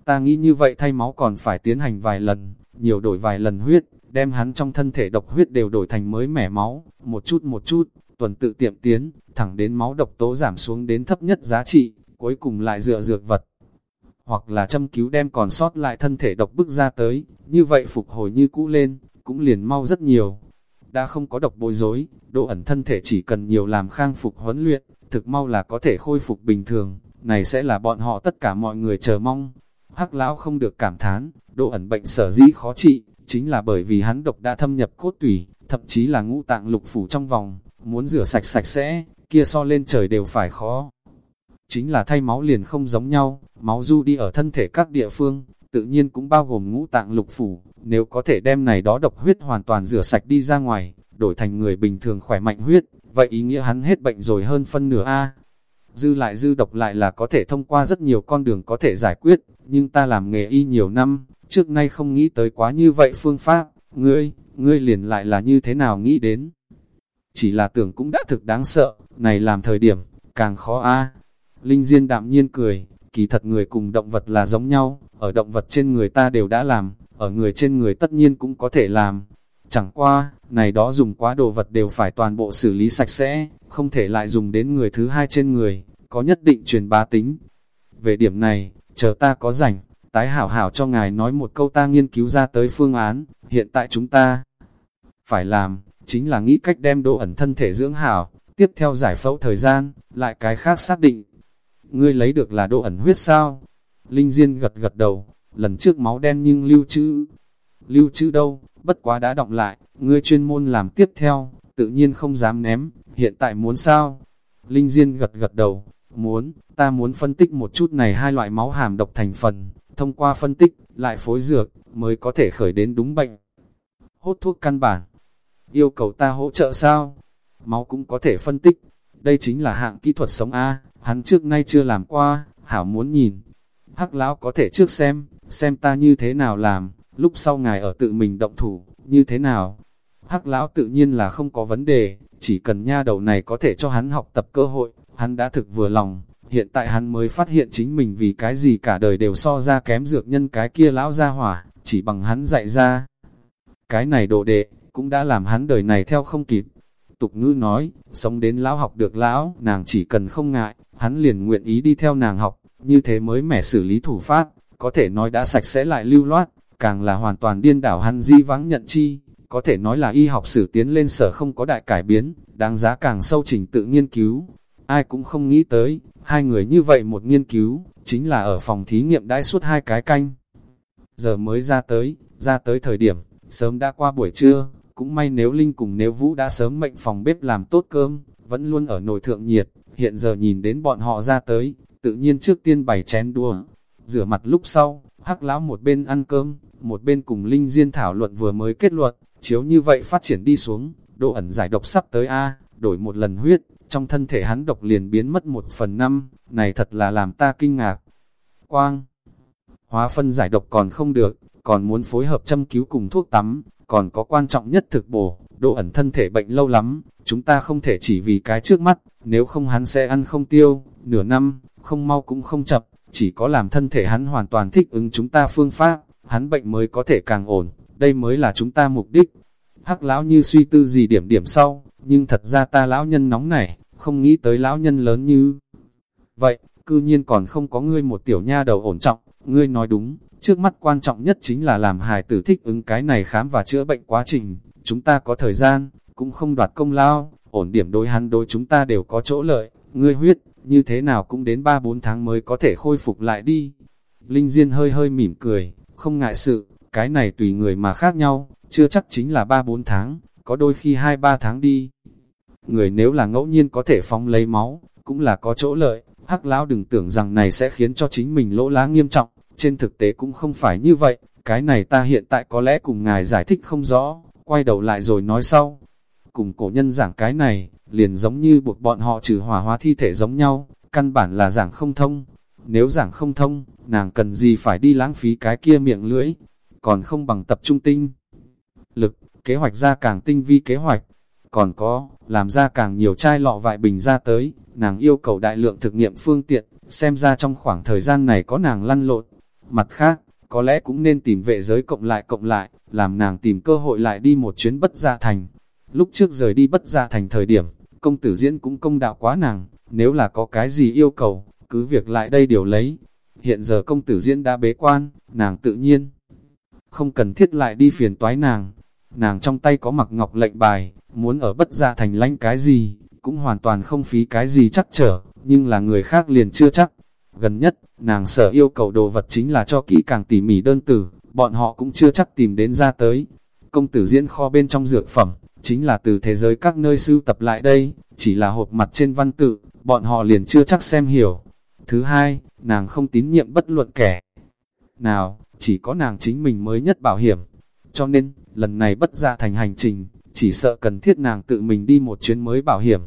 Ta nghĩ như vậy thay máu còn phải tiến hành vài lần, nhiều đổi vài lần huyết, đem hắn trong thân thể độc huyết đều đổi thành mới mẻ máu, một chút một chút, tuần tự tiệm tiến, thẳng đến máu độc tố giảm xuống đến thấp nhất giá trị, cuối cùng lại dựa dược vật. Hoặc là châm cứu đem còn sót lại thân thể độc bức ra tới, như vậy phục hồi như cũ lên, cũng liền mau rất nhiều đã không có độc bối rối, độ ẩn thân thể chỉ cần nhiều làm khang phục huấn luyện, thực mau là có thể khôi phục bình thường, này sẽ là bọn họ tất cả mọi người chờ mong. Hắc lão không được cảm thán, độ ẩn bệnh sở dĩ khó trị, chính là bởi vì hắn độc đã thâm nhập cốt tủy, thậm chí là ngũ tạng lục phủ trong vòng, muốn rửa sạch sạch sẽ, kia so lên trời đều phải khó. Chính là thay máu liền không giống nhau, máu du đi ở thân thể các địa phương, tự nhiên cũng bao gồm ngũ tạng lục phủ, nếu có thể đem này đó độc huyết hoàn toàn rửa sạch đi ra ngoài, đổi thành người bình thường khỏe mạnh huyết, vậy ý nghĩa hắn hết bệnh rồi hơn phân nửa A. Dư lại dư độc lại là có thể thông qua rất nhiều con đường có thể giải quyết, nhưng ta làm nghề y nhiều năm, trước nay không nghĩ tới quá như vậy phương pháp, ngươi, ngươi liền lại là như thế nào nghĩ đến. Chỉ là tưởng cũng đã thực đáng sợ, này làm thời điểm, càng khó A. Linh Diên đạm nhiên cười, Kỳ thật người cùng động vật là giống nhau, ở động vật trên người ta đều đã làm, ở người trên người tất nhiên cũng có thể làm. Chẳng qua, này đó dùng quá đồ vật đều phải toàn bộ xử lý sạch sẽ, không thể lại dùng đến người thứ hai trên người, có nhất định truyền bá tính. Về điểm này, chờ ta có rảnh, tái hảo hảo cho ngài nói một câu ta nghiên cứu ra tới phương án, hiện tại chúng ta phải làm, chính là nghĩ cách đem độ ẩn thân thể dưỡng hảo, tiếp theo giải phẫu thời gian, lại cái khác xác định. Ngươi lấy được là độ ẩn huyết sao? Linh Diên gật gật đầu, lần trước máu đen nhưng lưu trữ. Lưu trữ đâu, bất quá đã động lại, ngươi chuyên môn làm tiếp theo, tự nhiên không dám ném, hiện tại muốn sao? Linh Diên gật gật đầu, muốn, ta muốn phân tích một chút này hai loại máu hàm độc thành phần, thông qua phân tích, lại phối dược, mới có thể khởi đến đúng bệnh. Hốt thuốc căn bản, yêu cầu ta hỗ trợ sao? Máu cũng có thể phân tích, đây chính là hạng kỹ thuật sống A, hắn trước nay chưa làm qua, hảo muốn nhìn. Hắc lão có thể trước xem, xem ta như thế nào làm, lúc sau ngài ở tự mình động thủ, như thế nào. Hắc lão tự nhiên là không có vấn đề, chỉ cần nha đầu này có thể cho hắn học tập cơ hội, hắn đã thực vừa lòng. Hiện tại hắn mới phát hiện chính mình vì cái gì cả đời đều so ra kém dược nhân cái kia lão ra hỏa, chỉ bằng hắn dạy ra. Cái này đồ đệ, cũng đã làm hắn đời này theo không kịp. Tục ngữ nói, sống đến lão học được lão, nàng chỉ cần không ngại, hắn liền nguyện ý đi theo nàng học, như thế mới mẻ xử lý thủ pháp, có thể nói đã sạch sẽ lại lưu loát, càng là hoàn toàn điên đảo hắn di vắng nhận chi, có thể nói là y học sử tiến lên sở không có đại cải biến, đáng giá càng sâu trình tự nghiên cứu. Ai cũng không nghĩ tới, hai người như vậy một nghiên cứu, chính là ở phòng thí nghiệm đãi suốt hai cái canh. Giờ mới ra tới, ra tới thời điểm, sớm đã qua buổi trưa, cũng may nếu Linh cùng nếu Vũ đã sớm mệnh phòng bếp làm tốt cơm, vẫn luôn ở nồi thượng nhiệt, hiện giờ nhìn đến bọn họ ra tới, tự nhiên trước tiên bày chén đua. Rửa mặt lúc sau, hắc lão một bên ăn cơm, một bên cùng Linh Diên thảo luận vừa mới kết luận, chiếu như vậy phát triển đi xuống, độ ẩn giải độc sắp tới A, đổi một lần huyết, trong thân thể hắn độc liền biến mất một phần năm, này thật là làm ta kinh ngạc. Quang, hóa phân giải độc còn không được, còn muốn phối hợp châm cứu cùng thuốc tắm, còn có quan trọng nhất thực bổ, độ ẩn thân thể bệnh lâu lắm, chúng ta không thể chỉ vì cái trước mắt, nếu không hắn sẽ ăn không tiêu, nửa năm, không mau cũng không chậm, chỉ có làm thân thể hắn hoàn toàn thích ứng chúng ta phương pháp, hắn bệnh mới có thể càng ổn, đây mới là chúng ta mục đích. Hắc lão như suy tư gì điểm điểm sau, nhưng thật ra ta lão nhân nóng này, không nghĩ tới lão nhân lớn như vậy, cư nhiên còn không có ngươi một tiểu nha đầu ổn trọng, ngươi nói đúng, trước mắt quan trọng nhất chính là làm hài tử thích ứng cái này khám và chữa bệnh quá trình, chúng ta có thời gian, cũng không đoạt công lao, ổn điểm đối hắn đối chúng ta đều có chỗ lợi, ngươi huyết, như thế nào cũng đến 3-4 tháng mới có thể khôi phục lại đi. Linh Diên hơi hơi mỉm cười, không ngại sự, cái này tùy người mà khác nhau, chưa chắc chính là 3-4 tháng, có đôi khi 2-3 tháng đi. Người nếu là ngẫu nhiên có thể phóng lấy máu, cũng là có chỗ lợi, hắc lão đừng tưởng rằng này sẽ khiến cho chính mình lỗ lá nghiêm trọng, trên thực tế cũng không phải như vậy, cái này ta hiện tại có lẽ cùng ngài giải thích không rõ, quay đầu lại rồi nói sau. Cùng cổ nhân giảng cái này, liền giống như buộc bọn họ trừ hỏa hóa thi thể giống nhau, căn bản là giảng không thông. Nếu giảng không thông, nàng cần gì phải đi lãng phí cái kia miệng lưỡi, còn không bằng tập trung tinh. Lực, kế hoạch ra càng tinh vi kế hoạch, còn có, làm ra càng nhiều chai lọ vại bình ra tới, nàng yêu cầu đại lượng thực nghiệm phương tiện, xem ra trong khoảng thời gian này có nàng lăn lộn. Mặt khác, có lẽ cũng nên tìm vệ giới cộng lại cộng lại, làm nàng tìm cơ hội lại đi một chuyến bất gia thành. Lúc trước rời đi bất gia thành thời điểm, công tử diễn cũng công đạo quá nàng, nếu là có cái gì yêu cầu, cứ việc lại đây điều lấy. Hiện giờ công tử diễn đã bế quan, nàng tự nhiên không cần thiết lại đi phiền toái nàng. Nàng trong tay có mặc ngọc lệnh bài, muốn ở bất gia thành lãnh cái gì, cũng hoàn toàn không phí cái gì chắc trở, nhưng là người khác liền chưa chắc. Gần nhất, nàng sở yêu cầu đồ vật chính là cho kỹ càng tỉ mỉ đơn tử, bọn họ cũng chưa chắc tìm đến ra tới. Công tử diễn kho bên trong dược phẩm, chính là từ thế giới các nơi sưu tập lại đây, chỉ là hộp mặt trên văn tự, bọn họ liền chưa chắc xem hiểu. Thứ hai, nàng không tín nhiệm bất luận kẻ. Nào, chỉ có nàng chính mình mới nhất bảo hiểm. Cho nên, lần này bất ra thành hành trình, chỉ sợ cần thiết nàng tự mình đi một chuyến mới bảo hiểm.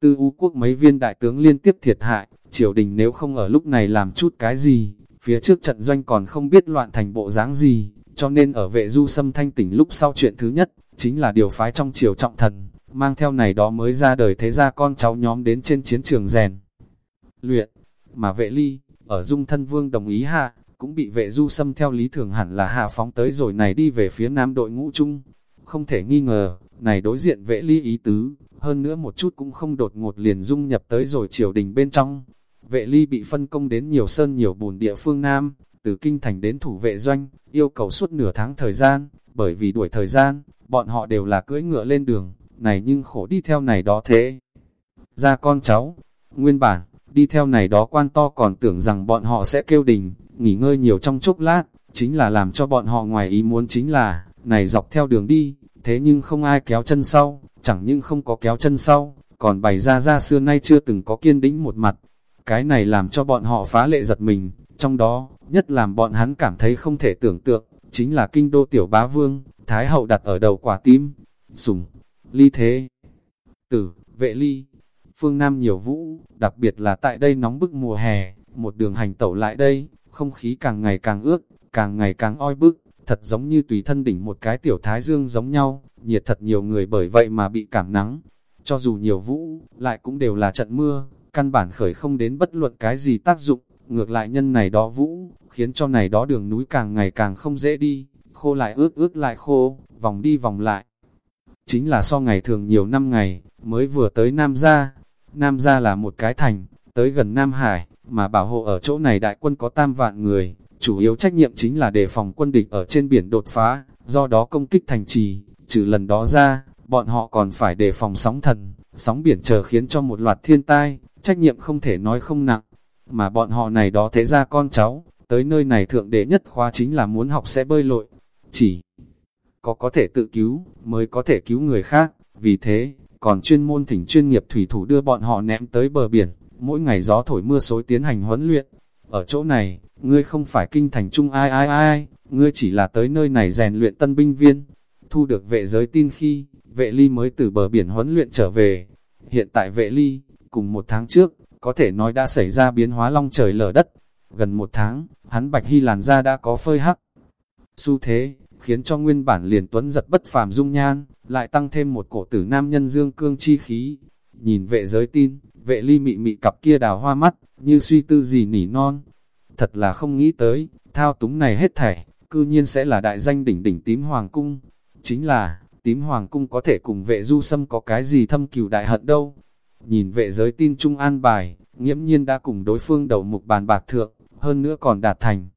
Tư U quốc mấy viên đại tướng liên tiếp thiệt hại, triều đình nếu không ở lúc này làm chút cái gì, phía trước trận doanh còn không biết loạn thành bộ dáng gì, cho nên ở vệ du xâm thanh tỉnh lúc sau chuyện thứ nhất, chính là điều phái trong triều trọng thần, mang theo này đó mới ra đời thế ra con cháu nhóm đến trên chiến trường rèn. Luyện, mà vệ ly, ở dung thân vương đồng ý hạ, cũng bị vệ du xâm theo lý thường hẳn là hạ phóng tới rồi này đi về phía nam đội ngũ chung. Không thể nghi ngờ, này đối diện vệ ly ý tứ, hơn nữa một chút cũng không đột ngột liền dung nhập tới rồi triều đình bên trong. Vệ ly bị phân công đến nhiều sơn nhiều bùn địa phương Nam, từ kinh thành đến thủ vệ doanh, yêu cầu suốt nửa tháng thời gian, bởi vì đuổi thời gian, bọn họ đều là cưỡi ngựa lên đường, này nhưng khổ đi theo này đó thế. Ra con cháu, nguyên bản, đi theo này đó quan to còn tưởng rằng bọn họ sẽ kêu đình, nghỉ ngơi nhiều trong chốc lát, chính là làm cho bọn họ ngoài ý muốn chính là, này dọc theo đường đi, thế nhưng không ai kéo chân sau, chẳng những không có kéo chân sau, còn bày ra ra xưa nay chưa từng có kiên đĩnh một mặt. Cái này làm cho bọn họ phá lệ giật mình, trong đó, nhất làm bọn hắn cảm thấy không thể tưởng tượng, chính là kinh đô tiểu bá vương, thái hậu đặt ở đầu quả tim, sùng, ly thế, tử, vệ ly, phương Nam nhiều vũ, đặc biệt là tại đây nóng bức mùa hè, một đường hành tẩu lại đây, không khí càng ngày càng ướt, càng ngày càng oi bức, thật giống như tùy thân đỉnh một cái tiểu thái dương giống nhau, nhiệt thật nhiều người bởi vậy mà bị cảm nắng. Cho dù nhiều vũ, lại cũng đều là trận mưa, căn bản khởi không đến bất luận cái gì tác dụng, ngược lại nhân này đó vũ, khiến cho này đó đường núi càng ngày càng không dễ đi, khô lại ướt ướt lại khô, vòng đi vòng lại. Chính là so ngày thường nhiều năm ngày, mới vừa tới Nam Gia. Nam Gia là một cái thành, tới gần Nam Hải, mà bảo hộ ở chỗ này đại quân có tam vạn người, chủ yếu trách nhiệm chính là đề phòng quân địch ở trên biển đột phá, do đó công kích thành trì, trừ lần đó ra, bọn họ còn phải đề phòng sóng thần, sóng biển chờ khiến cho một loạt thiên tai, trách nhiệm không thể nói không nặng, mà bọn họ này đó thế ra con cháu, tới nơi này thượng đế nhất khóa chính là muốn học sẽ bơi lội, chỉ có có thể tự cứu, mới có thể cứu người khác, vì thế, còn chuyên môn thỉnh chuyên nghiệp thủy thủ đưa bọn họ ném tới bờ biển, mỗi ngày gió thổi mưa xối tiến hành huấn luyện. Ở chỗ này, ngươi không phải kinh thành trung ai ai ai, ngươi chỉ là tới nơi này rèn luyện tân binh viên. Thu được vệ giới tin khi, vệ ly mới từ bờ biển huấn luyện trở về. Hiện tại vệ ly, cùng một tháng trước, có thể nói đã xảy ra biến hóa long trời lở đất. Gần một tháng, hắn bạch hy làn da đã có phơi hắc. Xu thế, khiến cho nguyên bản liền tuấn giật bất phàm dung nhan, lại tăng thêm một cổ tử nam nhân dương cương chi khí. Nhìn vệ giới tin, vệ ly mị mị cặp kia đào hoa mắt, như suy tư gì nỉ non. Thật là không nghĩ tới, thao túng này hết thảy, cư nhiên sẽ là đại danh đỉnh đỉnh tím hoàng cung. Chính là, tím hoàng cung có thể cùng vệ du sâm có cái gì thâm cừu đại hận đâu. Nhìn vệ giới tin trung an bài, nghiễm nhiên đã cùng đối phương đầu mục bàn bạc thượng, hơn nữa còn đạt thành.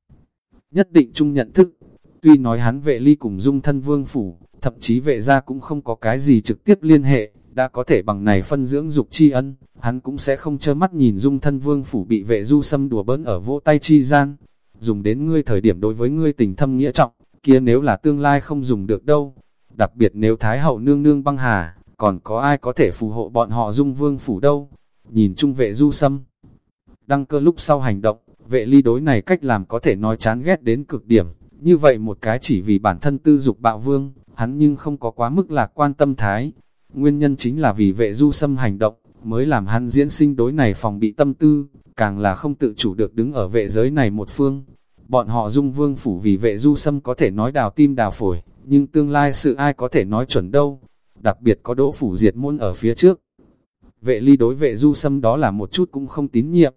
Nhất định trung nhận thức, tuy nói hắn vệ ly cùng dung thân vương phủ, thậm chí vệ gia cũng không có cái gì trực tiếp liên hệ, đã có thể bằng này phân dưỡng dục tri ân, hắn cũng sẽ không chơ mắt nhìn dung thân vương phủ bị vệ du xâm đùa bỡn ở vỗ tay chi gian. Dùng đến ngươi thời điểm đối với ngươi tình thâm nghĩa trọng, kia nếu là tương lai không dùng được đâu. Đặc biệt nếu Thái hậu nương nương băng hà, còn có ai có thể phù hộ bọn họ dung vương phủ đâu. Nhìn trung vệ du xâm. Đăng cơ lúc sau hành động, vệ ly đối này cách làm có thể nói chán ghét đến cực điểm. Như vậy một cái chỉ vì bản thân tư dục bạo vương, hắn nhưng không có quá mức lạc quan tâm thái, Nguyên nhân chính là vì vệ du xâm hành động, mới làm hắn diễn sinh đối này phòng bị tâm tư, càng là không tự chủ được đứng ở vệ giới này một phương. Bọn họ dung vương phủ vì vệ du xâm có thể nói đào tim đào phổi, nhưng tương lai sự ai có thể nói chuẩn đâu. Đặc biệt có đỗ phủ diệt môn ở phía trước. Vệ ly đối vệ du xâm đó là một chút cũng không tín nhiệm.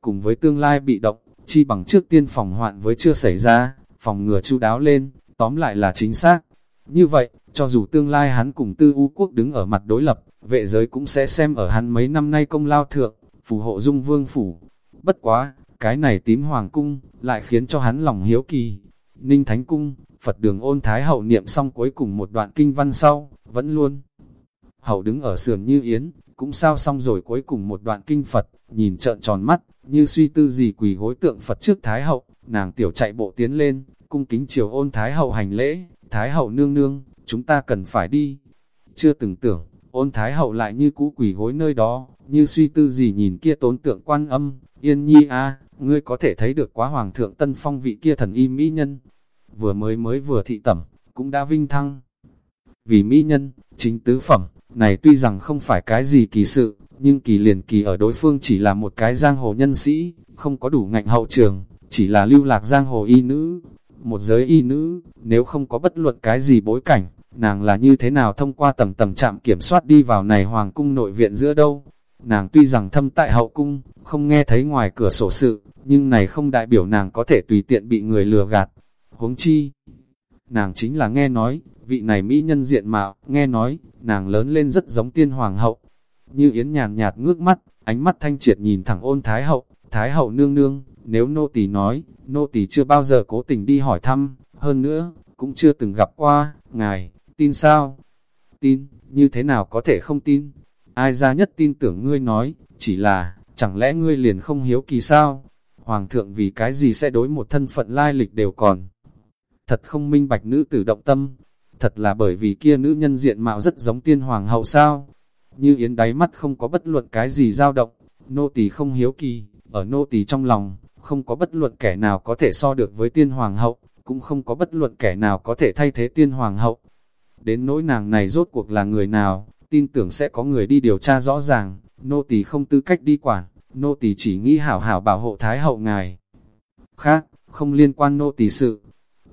Cùng với tương lai bị động, chi bằng trước tiên phòng hoạn với chưa xảy ra, phòng ngừa chu đáo lên, tóm lại là chính xác. Như vậy, cho dù tương lai hắn cùng tư u quốc đứng ở mặt đối lập, vệ giới cũng sẽ xem ở hắn mấy năm nay công lao thượng, phù hộ dung vương phủ. Bất quá, cái này tím hoàng cung, lại khiến cho hắn lòng hiếu kỳ. Ninh Thánh Cung, Phật đường ôn thái hậu niệm xong cuối cùng một đoạn kinh văn sau, vẫn luôn. Hậu đứng ở sườn như yến, cũng sao xong rồi cuối cùng một đoạn kinh Phật, nhìn trợn tròn mắt, như suy tư gì quỳ gối tượng Phật trước Thái hậu, nàng tiểu chạy bộ tiến lên, cung kính chiều ôn Thái hậu hành lễ, Thái hậu nương nương, chúng ta cần phải đi. Chưa từng tưởng, ôn Thái hậu lại như cũ quỳ gối nơi đó, như suy tư gì nhìn kia tốn tượng quan âm, yên nhi a ngươi có thể thấy được quá hoàng thượng tân phong vị kia thần y mỹ nhân. Vừa mới mới vừa thị tẩm, cũng đã vinh thăng. Vì mỹ nhân, chính tứ phẩm, này tuy rằng không phải cái gì kỳ sự, nhưng kỳ liền kỳ ở đối phương chỉ là một cái giang hồ nhân sĩ, không có đủ ngạnh hậu trường, chỉ là lưu lạc giang hồ y nữ, một giới y nữ, nếu không có bất luận cái gì bối cảnh, nàng là như thế nào thông qua tầng tầng trạm kiểm soát đi vào này hoàng cung nội viện giữa đâu. Nàng tuy rằng thâm tại hậu cung, không nghe thấy ngoài cửa sổ sự, nhưng này không đại biểu nàng có thể tùy tiện bị người lừa gạt. Huống chi, nàng chính là nghe nói, vị này mỹ nhân diện mạo, nghe nói, nàng lớn lên rất giống tiên hoàng hậu. Như Yến nhàn nhạt ngước mắt, ánh mắt thanh triệt nhìn thẳng ôn Thái hậu, Thái hậu nương nương, nếu nô tỳ nói, nô tỳ chưa bao giờ cố tình đi hỏi thăm, hơn nữa, cũng chưa từng gặp qua, ngài, tin sao? Tin, như thế nào có thể không tin? Ai ra nhất tin tưởng ngươi nói, chỉ là, chẳng lẽ ngươi liền không hiếu kỳ sao? Hoàng thượng vì cái gì sẽ đối một thân phận lai lịch đều còn? Thật không minh bạch nữ tử động tâm, thật là bởi vì kia nữ nhân diện mạo rất giống tiên hoàng hậu sao? Như yến đáy mắt không có bất luận cái gì dao động, nô tỳ không hiếu kỳ, ở nô tỳ trong lòng, không có bất luận kẻ nào có thể so được với tiên hoàng hậu, cũng không có bất luận kẻ nào có thể thay thế tiên hoàng hậu. Đến nỗi nàng này rốt cuộc là người nào, tin tưởng sẽ có người đi điều tra rõ ràng, nô tỳ không tư cách đi quản, nô tỳ chỉ nghĩ hảo hảo bảo hộ thái hậu ngài. Khác, không liên quan nô tỳ sự.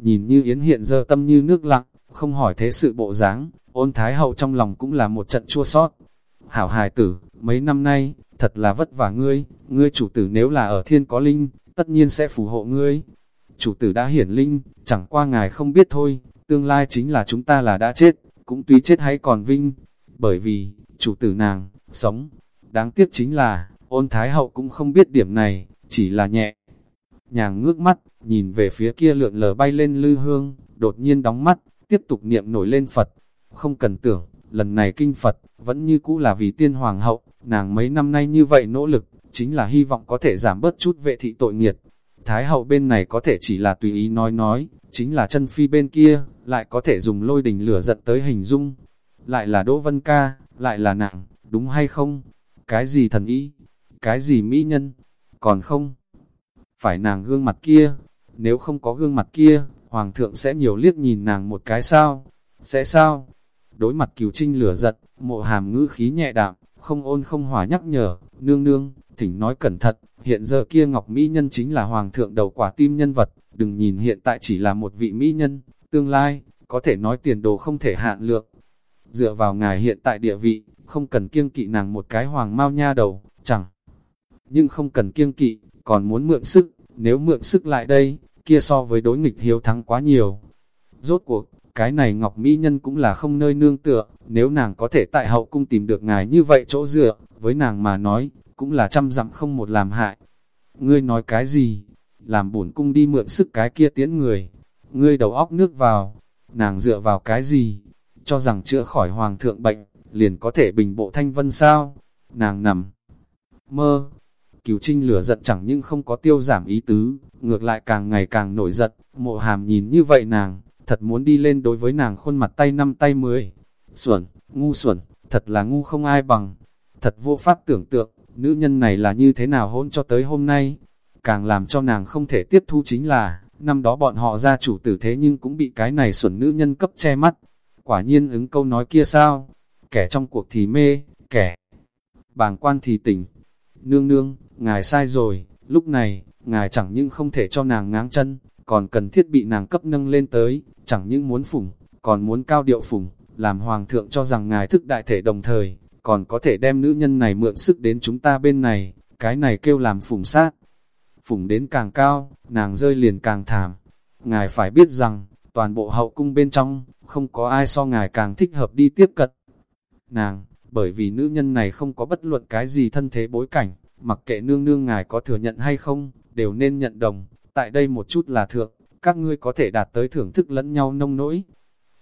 Nhìn như Yến hiện giờ tâm như nước lặng, không hỏi thế sự bộ dáng, ôn thái hậu trong lòng cũng là một trận chua sót. Hảo hài tử, mấy năm nay, thật là vất vả ngươi, ngươi chủ tử nếu là ở thiên có linh, tất nhiên sẽ phù hộ ngươi. Chủ tử đã hiển linh, chẳng qua ngài không biết thôi, tương lai chính là chúng ta là đã chết, cũng tuy chết hay còn vinh, bởi vì, chủ tử nàng, sống. Đáng tiếc chính là, ôn thái hậu cũng không biết điểm này, chỉ là nhẹ. Nhàng ngước mắt, nhìn về phía kia lượn lờ bay lên lư hương, đột nhiên đóng mắt, tiếp tục niệm nổi lên Phật. Không cần tưởng, lần này kinh Phật, vẫn như cũ là vì tiên hoàng hậu, nàng mấy năm nay như vậy nỗ lực, chính là hy vọng có thể giảm bớt chút vệ thị tội nghiệt. Thái hậu bên này có thể chỉ là tùy ý nói nói, chính là chân phi bên kia, lại có thể dùng lôi đình lửa giận tới hình dung. Lại là Đỗ Vân Ca, lại là nàng đúng hay không? Cái gì thần ý? Cái gì mỹ nhân? Còn không? Phải nàng gương mặt kia? Nếu không có gương mặt kia, Hoàng thượng sẽ nhiều liếc nhìn nàng một cái sao? Sẽ sao? Đối mặt cửu trinh lửa giật mộ hàm ngữ khí nhẹ đạm, không ôn không hòa nhắc nhở, nương nương, thỉnh nói cẩn thận, hiện giờ kia Ngọc Mỹ Nhân chính là Hoàng thượng đầu quả tim nhân vật, đừng nhìn hiện tại chỉ là một vị Mỹ Nhân, tương lai, có thể nói tiền đồ không thể hạn lượng. Dựa vào ngài hiện tại địa vị, không cần kiêng kỵ nàng một cái hoàng mau nha đầu, chẳng. Nhưng không cần kiêng kỵ, còn muốn mượn sức, nếu mượn sức lại đây, kia so với đối nghịch hiếu thắng quá nhiều. Rốt cuộc, cái này Ngọc Mỹ Nhân cũng là không nơi nương tựa, nếu nàng có thể tại hậu cung tìm được ngài như vậy chỗ dựa, với nàng mà nói, cũng là trăm dặm không một làm hại. Ngươi nói cái gì? Làm bổn cung đi mượn sức cái kia tiễn người. Ngươi đầu óc nước vào, nàng dựa vào cái gì? Cho rằng chữa khỏi hoàng thượng bệnh, liền có thể bình bộ thanh vân sao? Nàng nằm, mơ. Cửu trinh lửa giận chẳng nhưng không có tiêu giảm ý tứ, ngược lại càng ngày càng nổi giận, mộ hàm nhìn như vậy nàng, thật muốn đi lên đối với nàng khuôn mặt tay năm tay mười. Xuẩn, ngu xuẩn, thật là ngu không ai bằng. Thật vô pháp tưởng tượng, nữ nhân này là như thế nào hôn cho tới hôm nay. Càng làm cho nàng không thể tiếp thu chính là, năm đó bọn họ ra chủ tử thế nhưng cũng bị cái này xuẩn nữ nhân cấp che mắt. Quả nhiên ứng câu nói kia sao? Kẻ trong cuộc thì mê, kẻ bàng quan thì tỉnh. Nương nương, ngài sai rồi, lúc này, ngài chẳng những không thể cho nàng ngáng chân, còn cần thiết bị nàng cấp nâng lên tới, chẳng những muốn phủng, còn muốn cao điệu phủng, làm hoàng thượng cho rằng ngài thức đại thể đồng thời, còn có thể đem nữ nhân này mượn sức đến chúng ta bên này, cái này kêu làm phủng sát. Phủng đến càng cao, nàng rơi liền càng thảm. Ngài phải biết rằng, toàn bộ hậu cung bên trong, không có ai so ngài càng thích hợp đi tiếp cận. Nàng, bởi vì nữ nhân này không có bất luận cái gì thân thế bối cảnh, mặc kệ nương nương ngài có thừa nhận hay không, đều nên nhận đồng, tại đây một chút là thượng, các ngươi có thể đạt tới thưởng thức lẫn nhau nông nỗi.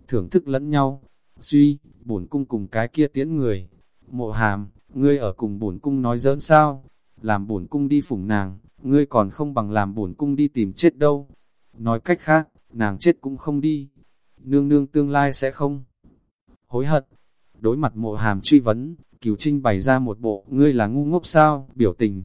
Thưởng thức lẫn nhau, suy, bổn cung cùng cái kia tiễn người. Mộ hàm, ngươi ở cùng bổn cung nói giỡn sao? Làm bổn cung đi phủng nàng, ngươi còn không bằng làm bổn cung đi tìm chết đâu. Nói cách khác, nàng chết cũng không đi. Nương nương tương lai sẽ không hối hận. Đối mặt mộ hàm truy vấn, cửu trinh bày ra một bộ, ngươi là ngu ngốc sao, biểu tình.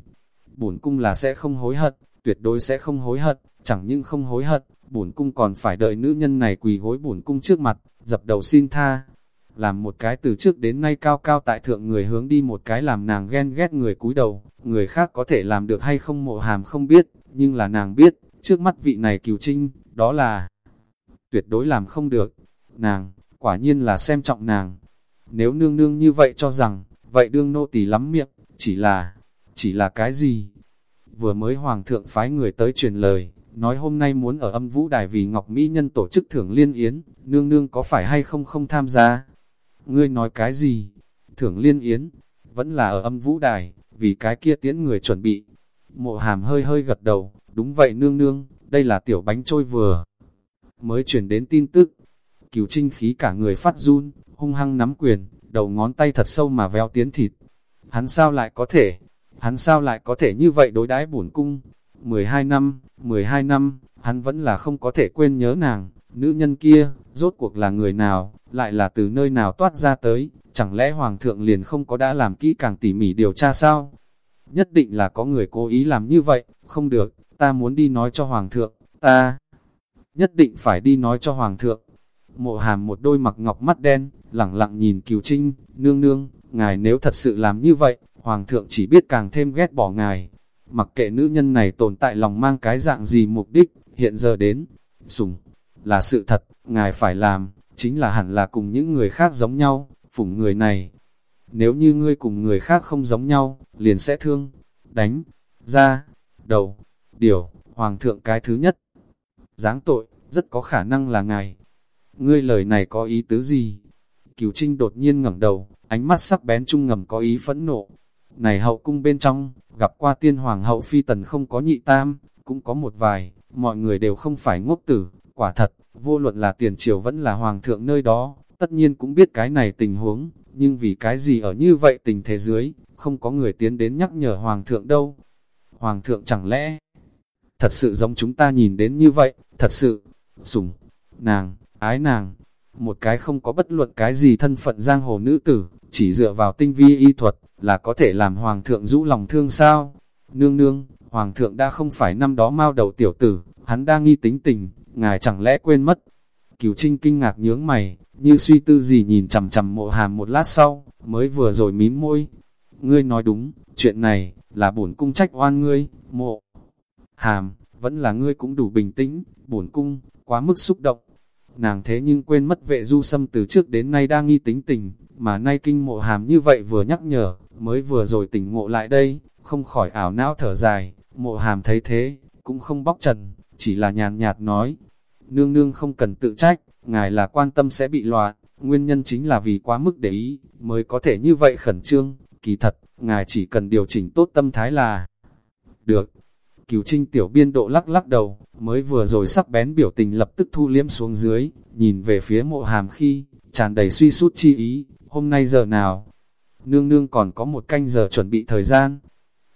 Bổn cung là sẽ không hối hận, tuyệt đối sẽ không hối hận, chẳng những không hối hận, bổn cung còn phải đợi nữ nhân này quỳ gối bổn cung trước mặt, dập đầu xin tha. Làm một cái từ trước đến nay cao cao tại thượng người hướng đi một cái làm nàng ghen ghét người cúi đầu, người khác có thể làm được hay không mộ hàm không biết, nhưng là nàng biết, trước mắt vị này cửu trinh, đó là tuyệt đối làm không được. Nàng, quả nhiên là xem trọng nàng. Nếu nương nương như vậy cho rằng, vậy đương nô tỳ lắm miệng, chỉ là, chỉ là cái gì? vừa mới hoàng thượng phái người tới truyền lời, nói hôm nay muốn ở âm vũ đài vì Ngọc Mỹ Nhân tổ chức thưởng liên yến, nương nương có phải hay không không tham gia? Ngươi nói cái gì? Thưởng liên yến, vẫn là ở âm vũ đài, vì cái kia tiễn người chuẩn bị. Mộ hàm hơi hơi gật đầu, đúng vậy nương nương, đây là tiểu bánh trôi vừa. Mới truyền đến tin tức, cửu trinh khí cả người phát run, hung hăng nắm quyền, đầu ngón tay thật sâu mà véo tiến thịt. Hắn sao lại có thể, hắn sao lại có thể như vậy đối đãi bổn cung? 12 năm, 12 năm, hắn vẫn là không có thể quên nhớ nàng, nữ nhân kia, rốt cuộc là người nào, lại là từ nơi nào toát ra tới, chẳng lẽ hoàng thượng liền không có đã làm kỹ càng tỉ mỉ điều tra sao? Nhất định là có người cố ý làm như vậy, không được, ta muốn đi nói cho hoàng thượng, ta nhất định phải đi nói cho hoàng thượng. Mộ hàm một đôi mặc ngọc mắt đen, lẳng lặng nhìn cửu trinh, nương nương, ngài nếu thật sự làm như vậy, hoàng thượng chỉ biết càng thêm ghét bỏ ngài. Mặc kệ nữ nhân này tồn tại lòng mang cái dạng gì mục đích, hiện giờ đến, sùng, là sự thật, ngài phải làm, chính là hẳn là cùng những người khác giống nhau, phủng người này. Nếu như ngươi cùng người khác không giống nhau, liền sẽ thương, đánh, ra, đầu, điều, hoàng thượng cái thứ nhất. giáng tội, rất có khả năng là ngài. Ngươi lời này có ý tứ gì? Cửu Trinh đột nhiên ngẩng đầu, ánh mắt sắc bén trung ngầm có ý phẫn nộ. Này hậu cung bên trong, gặp qua tiên hoàng hậu phi tần không có nhị tam, cũng có một vài, mọi người đều không phải ngốc tử, quả thật, vô luận là tiền triều vẫn là hoàng thượng nơi đó, tất nhiên cũng biết cái này tình huống, nhưng vì cái gì ở như vậy tình thế dưới, không có người tiến đến nhắc nhở hoàng thượng đâu. Hoàng thượng chẳng lẽ, thật sự giống chúng ta nhìn đến như vậy, thật sự, sủng, nàng, ái nàng, một cái không có bất luận cái gì thân phận giang hồ nữ tử, chỉ dựa vào tinh vi y thuật, là có thể làm hoàng thượng rũ lòng thương sao? Nương nương, hoàng thượng đã không phải năm đó mau đầu tiểu tử, hắn đang nghi tính tình, ngài chẳng lẽ quên mất? Cửu Trinh kinh ngạc nhướng mày, như suy tư gì nhìn chằm chằm mộ hàm một lát sau, mới vừa rồi mím môi. Ngươi nói đúng, chuyện này, là bổn cung trách oan ngươi, mộ. Hàm, vẫn là ngươi cũng đủ bình tĩnh, bổn cung, quá mức xúc động. Nàng thế nhưng quên mất vệ du sâm từ trước đến nay đang nghi tính tình, mà nay kinh mộ hàm như vậy vừa nhắc nhở, mới vừa rồi tỉnh ngộ lại đây, không khỏi ảo não thở dài, mộ hàm thấy thế, cũng không bóc trần, chỉ là nhàn nhạt nói, nương nương không cần tự trách, ngài là quan tâm sẽ bị loạn, nguyên nhân chính là vì quá mức để ý, mới có thể như vậy khẩn trương, kỳ thật, ngài chỉ cần điều chỉnh tốt tâm thái là được. Cửu trinh tiểu biên độ lắc lắc đầu, mới vừa rồi sắc bén biểu tình lập tức thu liếm xuống dưới, nhìn về phía mộ hàm khi, tràn đầy suy sút chi ý, hôm nay giờ nào? Nương nương còn có một canh giờ chuẩn bị thời gian.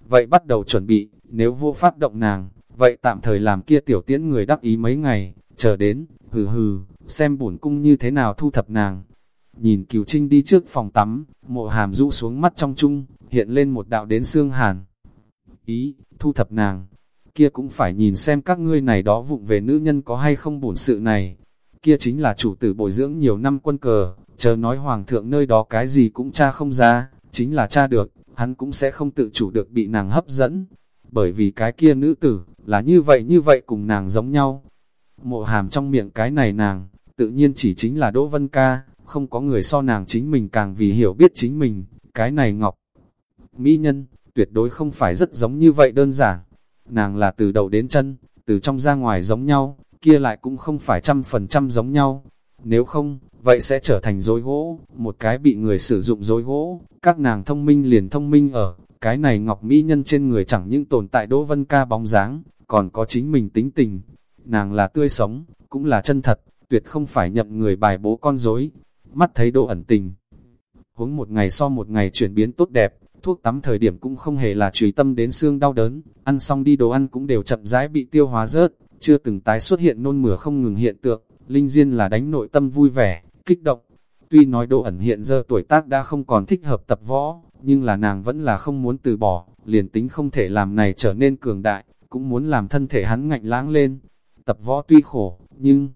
Vậy bắt đầu chuẩn bị, nếu vô pháp động nàng, vậy tạm thời làm kia tiểu tiễn người đắc ý mấy ngày, chờ đến, hừ hừ, xem bổn cung như thế nào thu thập nàng. Nhìn cửu trinh đi trước phòng tắm, mộ hàm rũ xuống mắt trong chung, hiện lên một đạo đến xương hàn. Ý, thu thập nàng, kia cũng phải nhìn xem các ngươi này đó vụng về nữ nhân có hay không bổn sự này. Kia chính là chủ tử bồi dưỡng nhiều năm quân cờ, chờ nói hoàng thượng nơi đó cái gì cũng cha không ra, chính là cha được, hắn cũng sẽ không tự chủ được bị nàng hấp dẫn. Bởi vì cái kia nữ tử, là như vậy như vậy cùng nàng giống nhau. Mộ hàm trong miệng cái này nàng, tự nhiên chỉ chính là Đỗ Vân Ca, không có người so nàng chính mình càng vì hiểu biết chính mình, cái này ngọc. Mỹ nhân, tuyệt đối không phải rất giống như vậy đơn giản. Nàng là từ đầu đến chân, từ trong ra ngoài giống nhau, kia lại cũng không phải trăm phần trăm giống nhau. Nếu không, vậy sẽ trở thành dối gỗ, một cái bị người sử dụng dối gỗ, các nàng thông minh liền thông minh ở, cái này ngọc mỹ nhân trên người chẳng những tồn tại Đỗ Vân Ca bóng dáng, còn có chính mình tính tình. Nàng là tươi sống, cũng là chân thật, tuyệt không phải nhậm người bài bố con dối, mắt thấy độ ẩn tình. Huống một ngày so một ngày chuyển biến tốt đẹp, thuốc tắm thời điểm cũng không hề là trùy tâm đến xương đau đớn, ăn xong đi đồ ăn cũng đều chậm rãi bị tiêu hóa rớt, chưa từng tái xuất hiện nôn mửa không ngừng hiện tượng, linh diên là đánh nội tâm vui vẻ, kích động. Tuy nói độ ẩn hiện giờ tuổi tác đã không còn thích hợp tập võ, nhưng là nàng vẫn là không muốn từ bỏ, liền tính không thể làm này trở nên cường đại, cũng muốn làm thân thể hắn ngạnh lãng lên. Tập võ tuy khổ, nhưng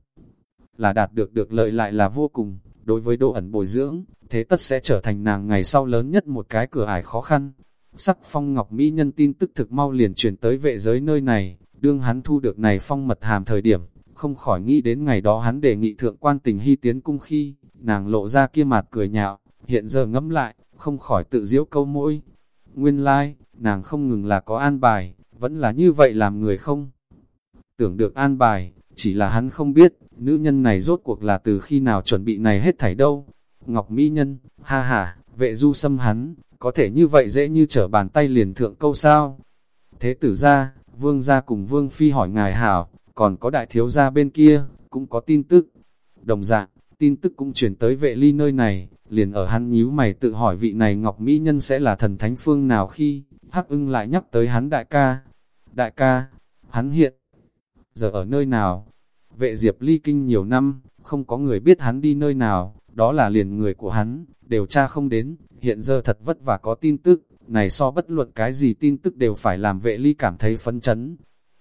là đạt được được lợi lại là vô cùng, đối với độ ẩn bồi dưỡng, thế tất sẽ trở thành nàng ngày sau lớn nhất một cái cửa ải khó khăn. Sắc phong ngọc mỹ nhân tin tức thực mau liền truyền tới vệ giới nơi này, đương hắn thu được này phong mật hàm thời điểm, không khỏi nghĩ đến ngày đó hắn đề nghị thượng quan tình hy tiến cung khi, nàng lộ ra kia mặt cười nhạo, hiện giờ ngẫm lại, không khỏi tự diễu câu mỗi. Nguyên lai, like, nàng không ngừng là có an bài, vẫn là như vậy làm người không. Tưởng được an bài, chỉ là hắn không biết, nữ nhân này rốt cuộc là từ khi nào chuẩn bị này hết thảy đâu. Ngọc Mỹ Nhân, ha ha, vệ du xâm hắn, có thể như vậy dễ như trở bàn tay liền thượng câu sao. Thế tử ra, vương gia cùng vương phi hỏi ngài hảo, còn có đại thiếu gia bên kia, cũng có tin tức. Đồng dạng, tin tức cũng chuyển tới vệ ly nơi này, liền ở hắn nhíu mày tự hỏi vị này Ngọc Mỹ Nhân sẽ là thần thánh phương nào khi, hắc ưng lại nhắc tới hắn đại ca. Đại ca, hắn hiện, giờ ở nơi nào? Vệ diệp ly kinh nhiều năm, không có người biết hắn đi nơi nào, đó là liền người của hắn, đều tra không đến, hiện giờ thật vất vả có tin tức, này so bất luận cái gì tin tức đều phải làm vệ ly cảm thấy phấn chấn.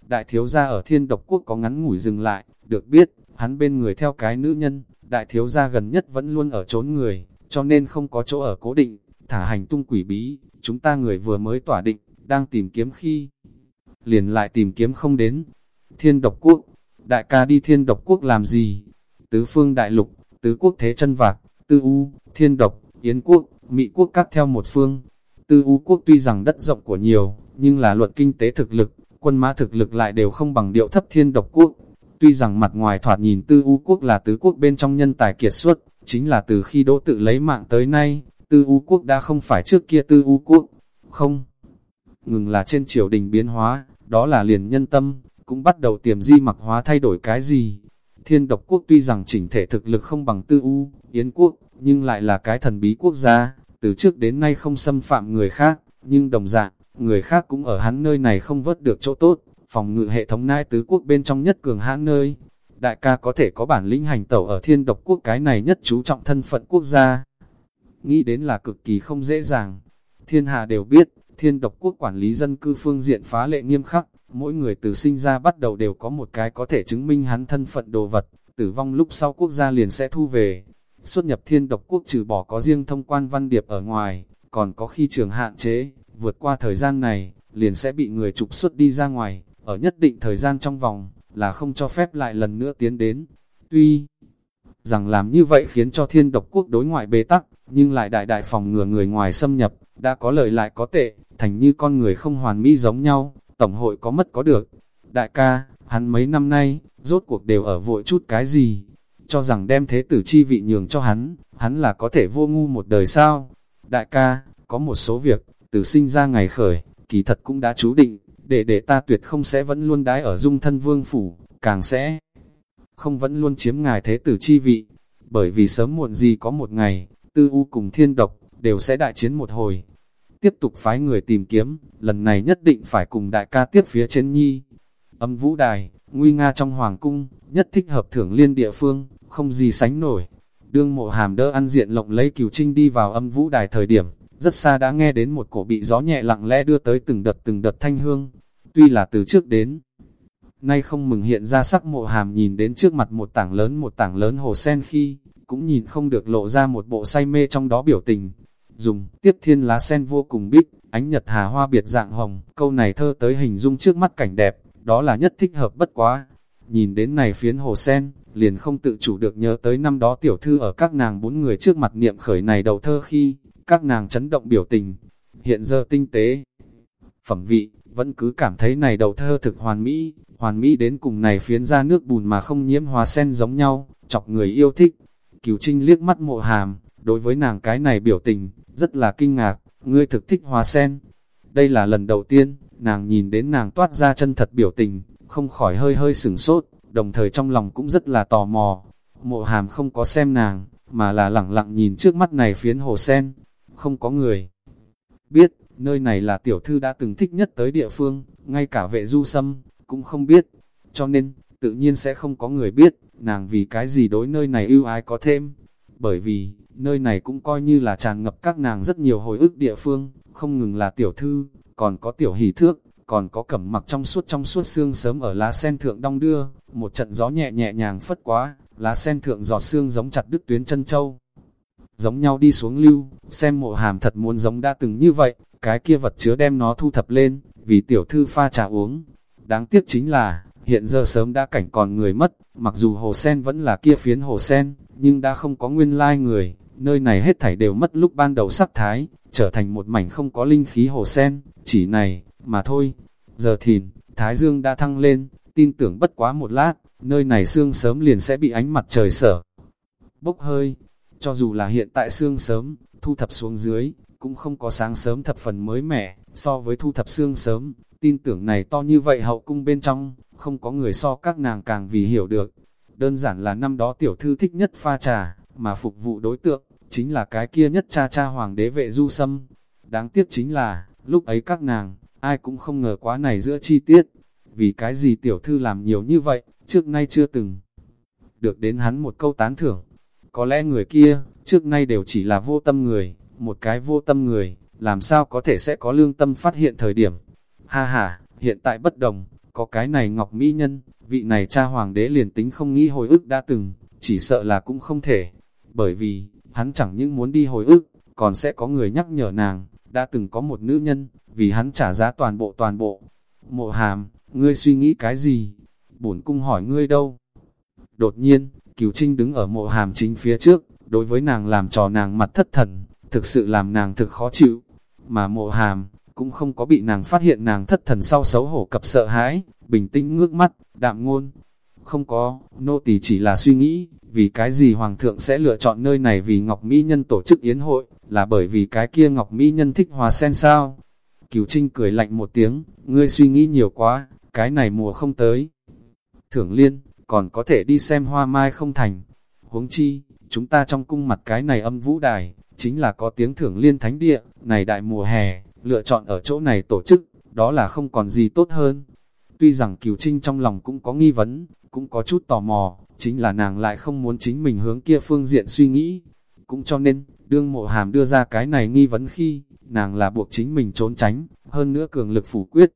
Đại thiếu gia ở thiên độc quốc có ngắn ngủi dừng lại, được biết, hắn bên người theo cái nữ nhân, đại thiếu gia gần nhất vẫn luôn ở trốn người, cho nên không có chỗ ở cố định, thả hành tung quỷ bí, chúng ta người vừa mới tỏa định, đang tìm kiếm khi, liền lại tìm kiếm không đến. Thiên độc quốc, đại ca đi thiên độc quốc làm gì? Tứ phương đại lục, tứ quốc thế chân vạc, tư u, thiên độc, yến quốc, mỹ quốc các theo một phương. Tư u quốc tuy rằng đất rộng của nhiều, nhưng là luật kinh tế thực lực, quân mã thực lực lại đều không bằng điệu thấp thiên độc quốc. Tuy rằng mặt ngoài thoạt nhìn tư u quốc là tứ quốc bên trong nhân tài kiệt xuất, chính là từ khi đỗ tự lấy mạng tới nay, tư u quốc đã không phải trước kia tư u quốc, không. Ngừng là trên triều đình biến hóa, đó là liền nhân tâm, cũng bắt đầu tiềm di mặc hóa thay đổi cái gì. Thiên độc quốc tuy rằng chỉnh thể thực lực không bằng tư u, yến quốc, nhưng lại là cái thần bí quốc gia, từ trước đến nay không xâm phạm người khác, nhưng đồng dạng, người khác cũng ở hắn nơi này không vớt được chỗ tốt, phòng ngự hệ thống nai tứ quốc bên trong nhất cường hãn nơi. Đại ca có thể có bản lĩnh hành tẩu ở thiên độc quốc cái này nhất chú trọng thân phận quốc gia. Nghĩ đến là cực kỳ không dễ dàng. Thiên hạ đều biết, thiên độc quốc quản lý dân cư phương diện phá lệ nghiêm khắc, mỗi người từ sinh ra bắt đầu đều có một cái có thể chứng minh hắn thân phận đồ vật, tử vong lúc sau quốc gia liền sẽ thu về. Xuất nhập thiên độc quốc trừ bỏ có riêng thông quan văn điệp ở ngoài, còn có khi trường hạn chế, vượt qua thời gian này, liền sẽ bị người trục xuất đi ra ngoài, ở nhất định thời gian trong vòng, là không cho phép lại lần nữa tiến đến. Tuy rằng làm như vậy khiến cho thiên độc quốc đối ngoại bế tắc, nhưng lại đại đại phòng ngừa người ngoài xâm nhập, đã có lợi lại có tệ, thành như con người không hoàn mỹ giống nhau, tổng hội có mất có được. Đại ca, hắn mấy năm nay, rốt cuộc đều ở vội chút cái gì, cho rằng đem thế tử chi vị nhường cho hắn, hắn là có thể vô ngu một đời sao. Đại ca, có một số việc, từ sinh ra ngày khởi, kỳ thật cũng đã chú định, để để ta tuyệt không sẽ vẫn luôn đái ở dung thân vương phủ, càng sẽ không vẫn luôn chiếm ngài thế tử chi vị, bởi vì sớm muộn gì có một ngày, tư u cùng thiên độc, đều sẽ đại chiến một hồi. Tiếp tục phái người tìm kiếm, lần này nhất định phải cùng đại ca tiếp phía trên nhi. Âm vũ đài, nguy nga trong hoàng cung, nhất thích hợp thưởng liên địa phương, không gì sánh nổi. Đương mộ hàm đỡ ăn diện lộng lấy cửu trinh đi vào âm vũ đài thời điểm, rất xa đã nghe đến một cổ bị gió nhẹ lặng lẽ đưa tới từng đợt từng đợt thanh hương. Tuy là từ trước đến, nay không mừng hiện ra sắc mộ hàm nhìn đến trước mặt một tảng lớn một tảng lớn hồ sen khi, cũng nhìn không được lộ ra một bộ say mê trong đó biểu tình. Dùng, tiếp thiên lá sen vô cùng bích, ánh nhật hà hoa biệt dạng hồng, câu này thơ tới hình dung trước mắt cảnh đẹp, đó là nhất thích hợp bất quá. Nhìn đến này phiến hồ sen, liền không tự chủ được nhớ tới năm đó tiểu thư ở các nàng bốn người trước mặt niệm khởi này đầu thơ khi, các nàng chấn động biểu tình, hiện giờ tinh tế. Phẩm vị, vẫn cứ cảm thấy này đầu thơ thực hoàn mỹ, hoàn mỹ đến cùng này phiến ra nước bùn mà không nhiễm hòa sen giống nhau, chọc người yêu thích. Cửu Trinh liếc mắt mộ hàm, đối với nàng cái này biểu tình, rất là kinh ngạc, ngươi thực thích hòa sen. Đây là lần đầu tiên, nàng nhìn đến nàng toát ra chân thật biểu tình, không khỏi hơi hơi sửng sốt, đồng thời trong lòng cũng rất là tò mò. Mộ hàm không có xem nàng, mà là lẳng lặng nhìn trước mắt này phiến hồ sen, không có người. Biết, nơi này là tiểu thư đã từng thích nhất tới địa phương, ngay cả vệ du sâm, cũng không biết, cho nên, tự nhiên sẽ không có người biết, nàng vì cái gì đối nơi này ưu ái có thêm, bởi vì, nơi này cũng coi như là tràn ngập các nàng rất nhiều hồi ức địa phương, không ngừng là tiểu thư, còn có tiểu hỷ thước, còn có cẩm mặc trong suốt trong suốt xương sớm ở lá sen thượng đong đưa, một trận gió nhẹ nhẹ nhàng phất quá, lá sen thượng giọt xương giống chặt đứt tuyến chân châu. Giống nhau đi xuống lưu, xem mộ hàm thật muốn giống đã từng như vậy, cái kia vật chứa đem nó thu thập lên, vì tiểu thư pha trà uống. Đáng tiếc chính là, hiện giờ sớm đã cảnh còn người mất, mặc dù hồ sen vẫn là kia phiến hồ sen, nhưng đã không có nguyên lai người, nơi này hết thảy đều mất lúc ban đầu sắc thái, trở thành một mảnh không có linh khí hồ sen, chỉ này, mà thôi. Giờ thìn, Thái Dương đã thăng lên, tin tưởng bất quá một lát, nơi này sương sớm liền sẽ bị ánh mặt trời sở. Bốc hơi, cho dù là hiện tại sương sớm, thu thập xuống dưới, cũng không có sáng sớm thập phần mới mẻ, so với thu thập sương sớm, tin tưởng này to như vậy hậu cung bên trong, không có người so các nàng càng vì hiểu được. Đơn giản là năm đó tiểu thư thích nhất pha trà, mà phục vụ đối tượng, chính là cái kia nhất cha cha hoàng đế vệ du sâm. Đáng tiếc chính là, lúc ấy các nàng, ai cũng không ngờ quá này giữa chi tiết. Vì cái gì tiểu thư làm nhiều như vậy, trước nay chưa từng được đến hắn một câu tán thưởng. Có lẽ người kia, trước nay đều chỉ là vô tâm người, một cái vô tâm người, làm sao có thể sẽ có lương tâm phát hiện thời điểm. Ha ha, hiện tại bất đồng, có cái này ngọc mỹ nhân, vị này cha hoàng đế liền tính không nghĩ hồi ức đã từng, chỉ sợ là cũng không thể. Bởi vì, hắn chẳng những muốn đi hồi ức, còn sẽ có người nhắc nhở nàng, đã từng có một nữ nhân, vì hắn trả giá toàn bộ toàn bộ. Mộ hàm, ngươi suy nghĩ cái gì? Bổn cung hỏi ngươi đâu? Đột nhiên, Cửu Trinh đứng ở mộ hàm chính phía trước, đối với nàng làm trò nàng mặt thất thần, thực sự làm nàng thực khó chịu. Mà mộ hàm, cũng không có bị nàng phát hiện nàng thất thần sau xấu hổ cập sợ hãi, bình tĩnh ngước mắt, đạm ngôn. Không có, nô tỳ chỉ là suy nghĩ, vì cái gì hoàng thượng sẽ lựa chọn nơi này vì Ngọc Mỹ Nhân tổ chức yến hội, là bởi vì cái kia Ngọc Mỹ Nhân thích hòa sen sao? Cửu Trinh cười lạnh một tiếng, ngươi suy nghĩ nhiều quá, cái này mùa không tới. Thưởng liên, còn có thể đi xem hoa mai không thành. Huống chi, chúng ta trong cung mặt cái này âm vũ đài, chính là có tiếng thưởng liên thánh địa, này đại mùa hè, lựa chọn ở chỗ này tổ chức, đó là không còn gì tốt hơn. Tuy rằng Kiều Trinh trong lòng cũng có nghi vấn, cũng có chút tò mò, chính là nàng lại không muốn chính mình hướng kia phương diện suy nghĩ. Cũng cho nên, đương mộ hàm đưa ra cái này nghi vấn khi, nàng là buộc chính mình trốn tránh, hơn nữa cường lực phủ quyết.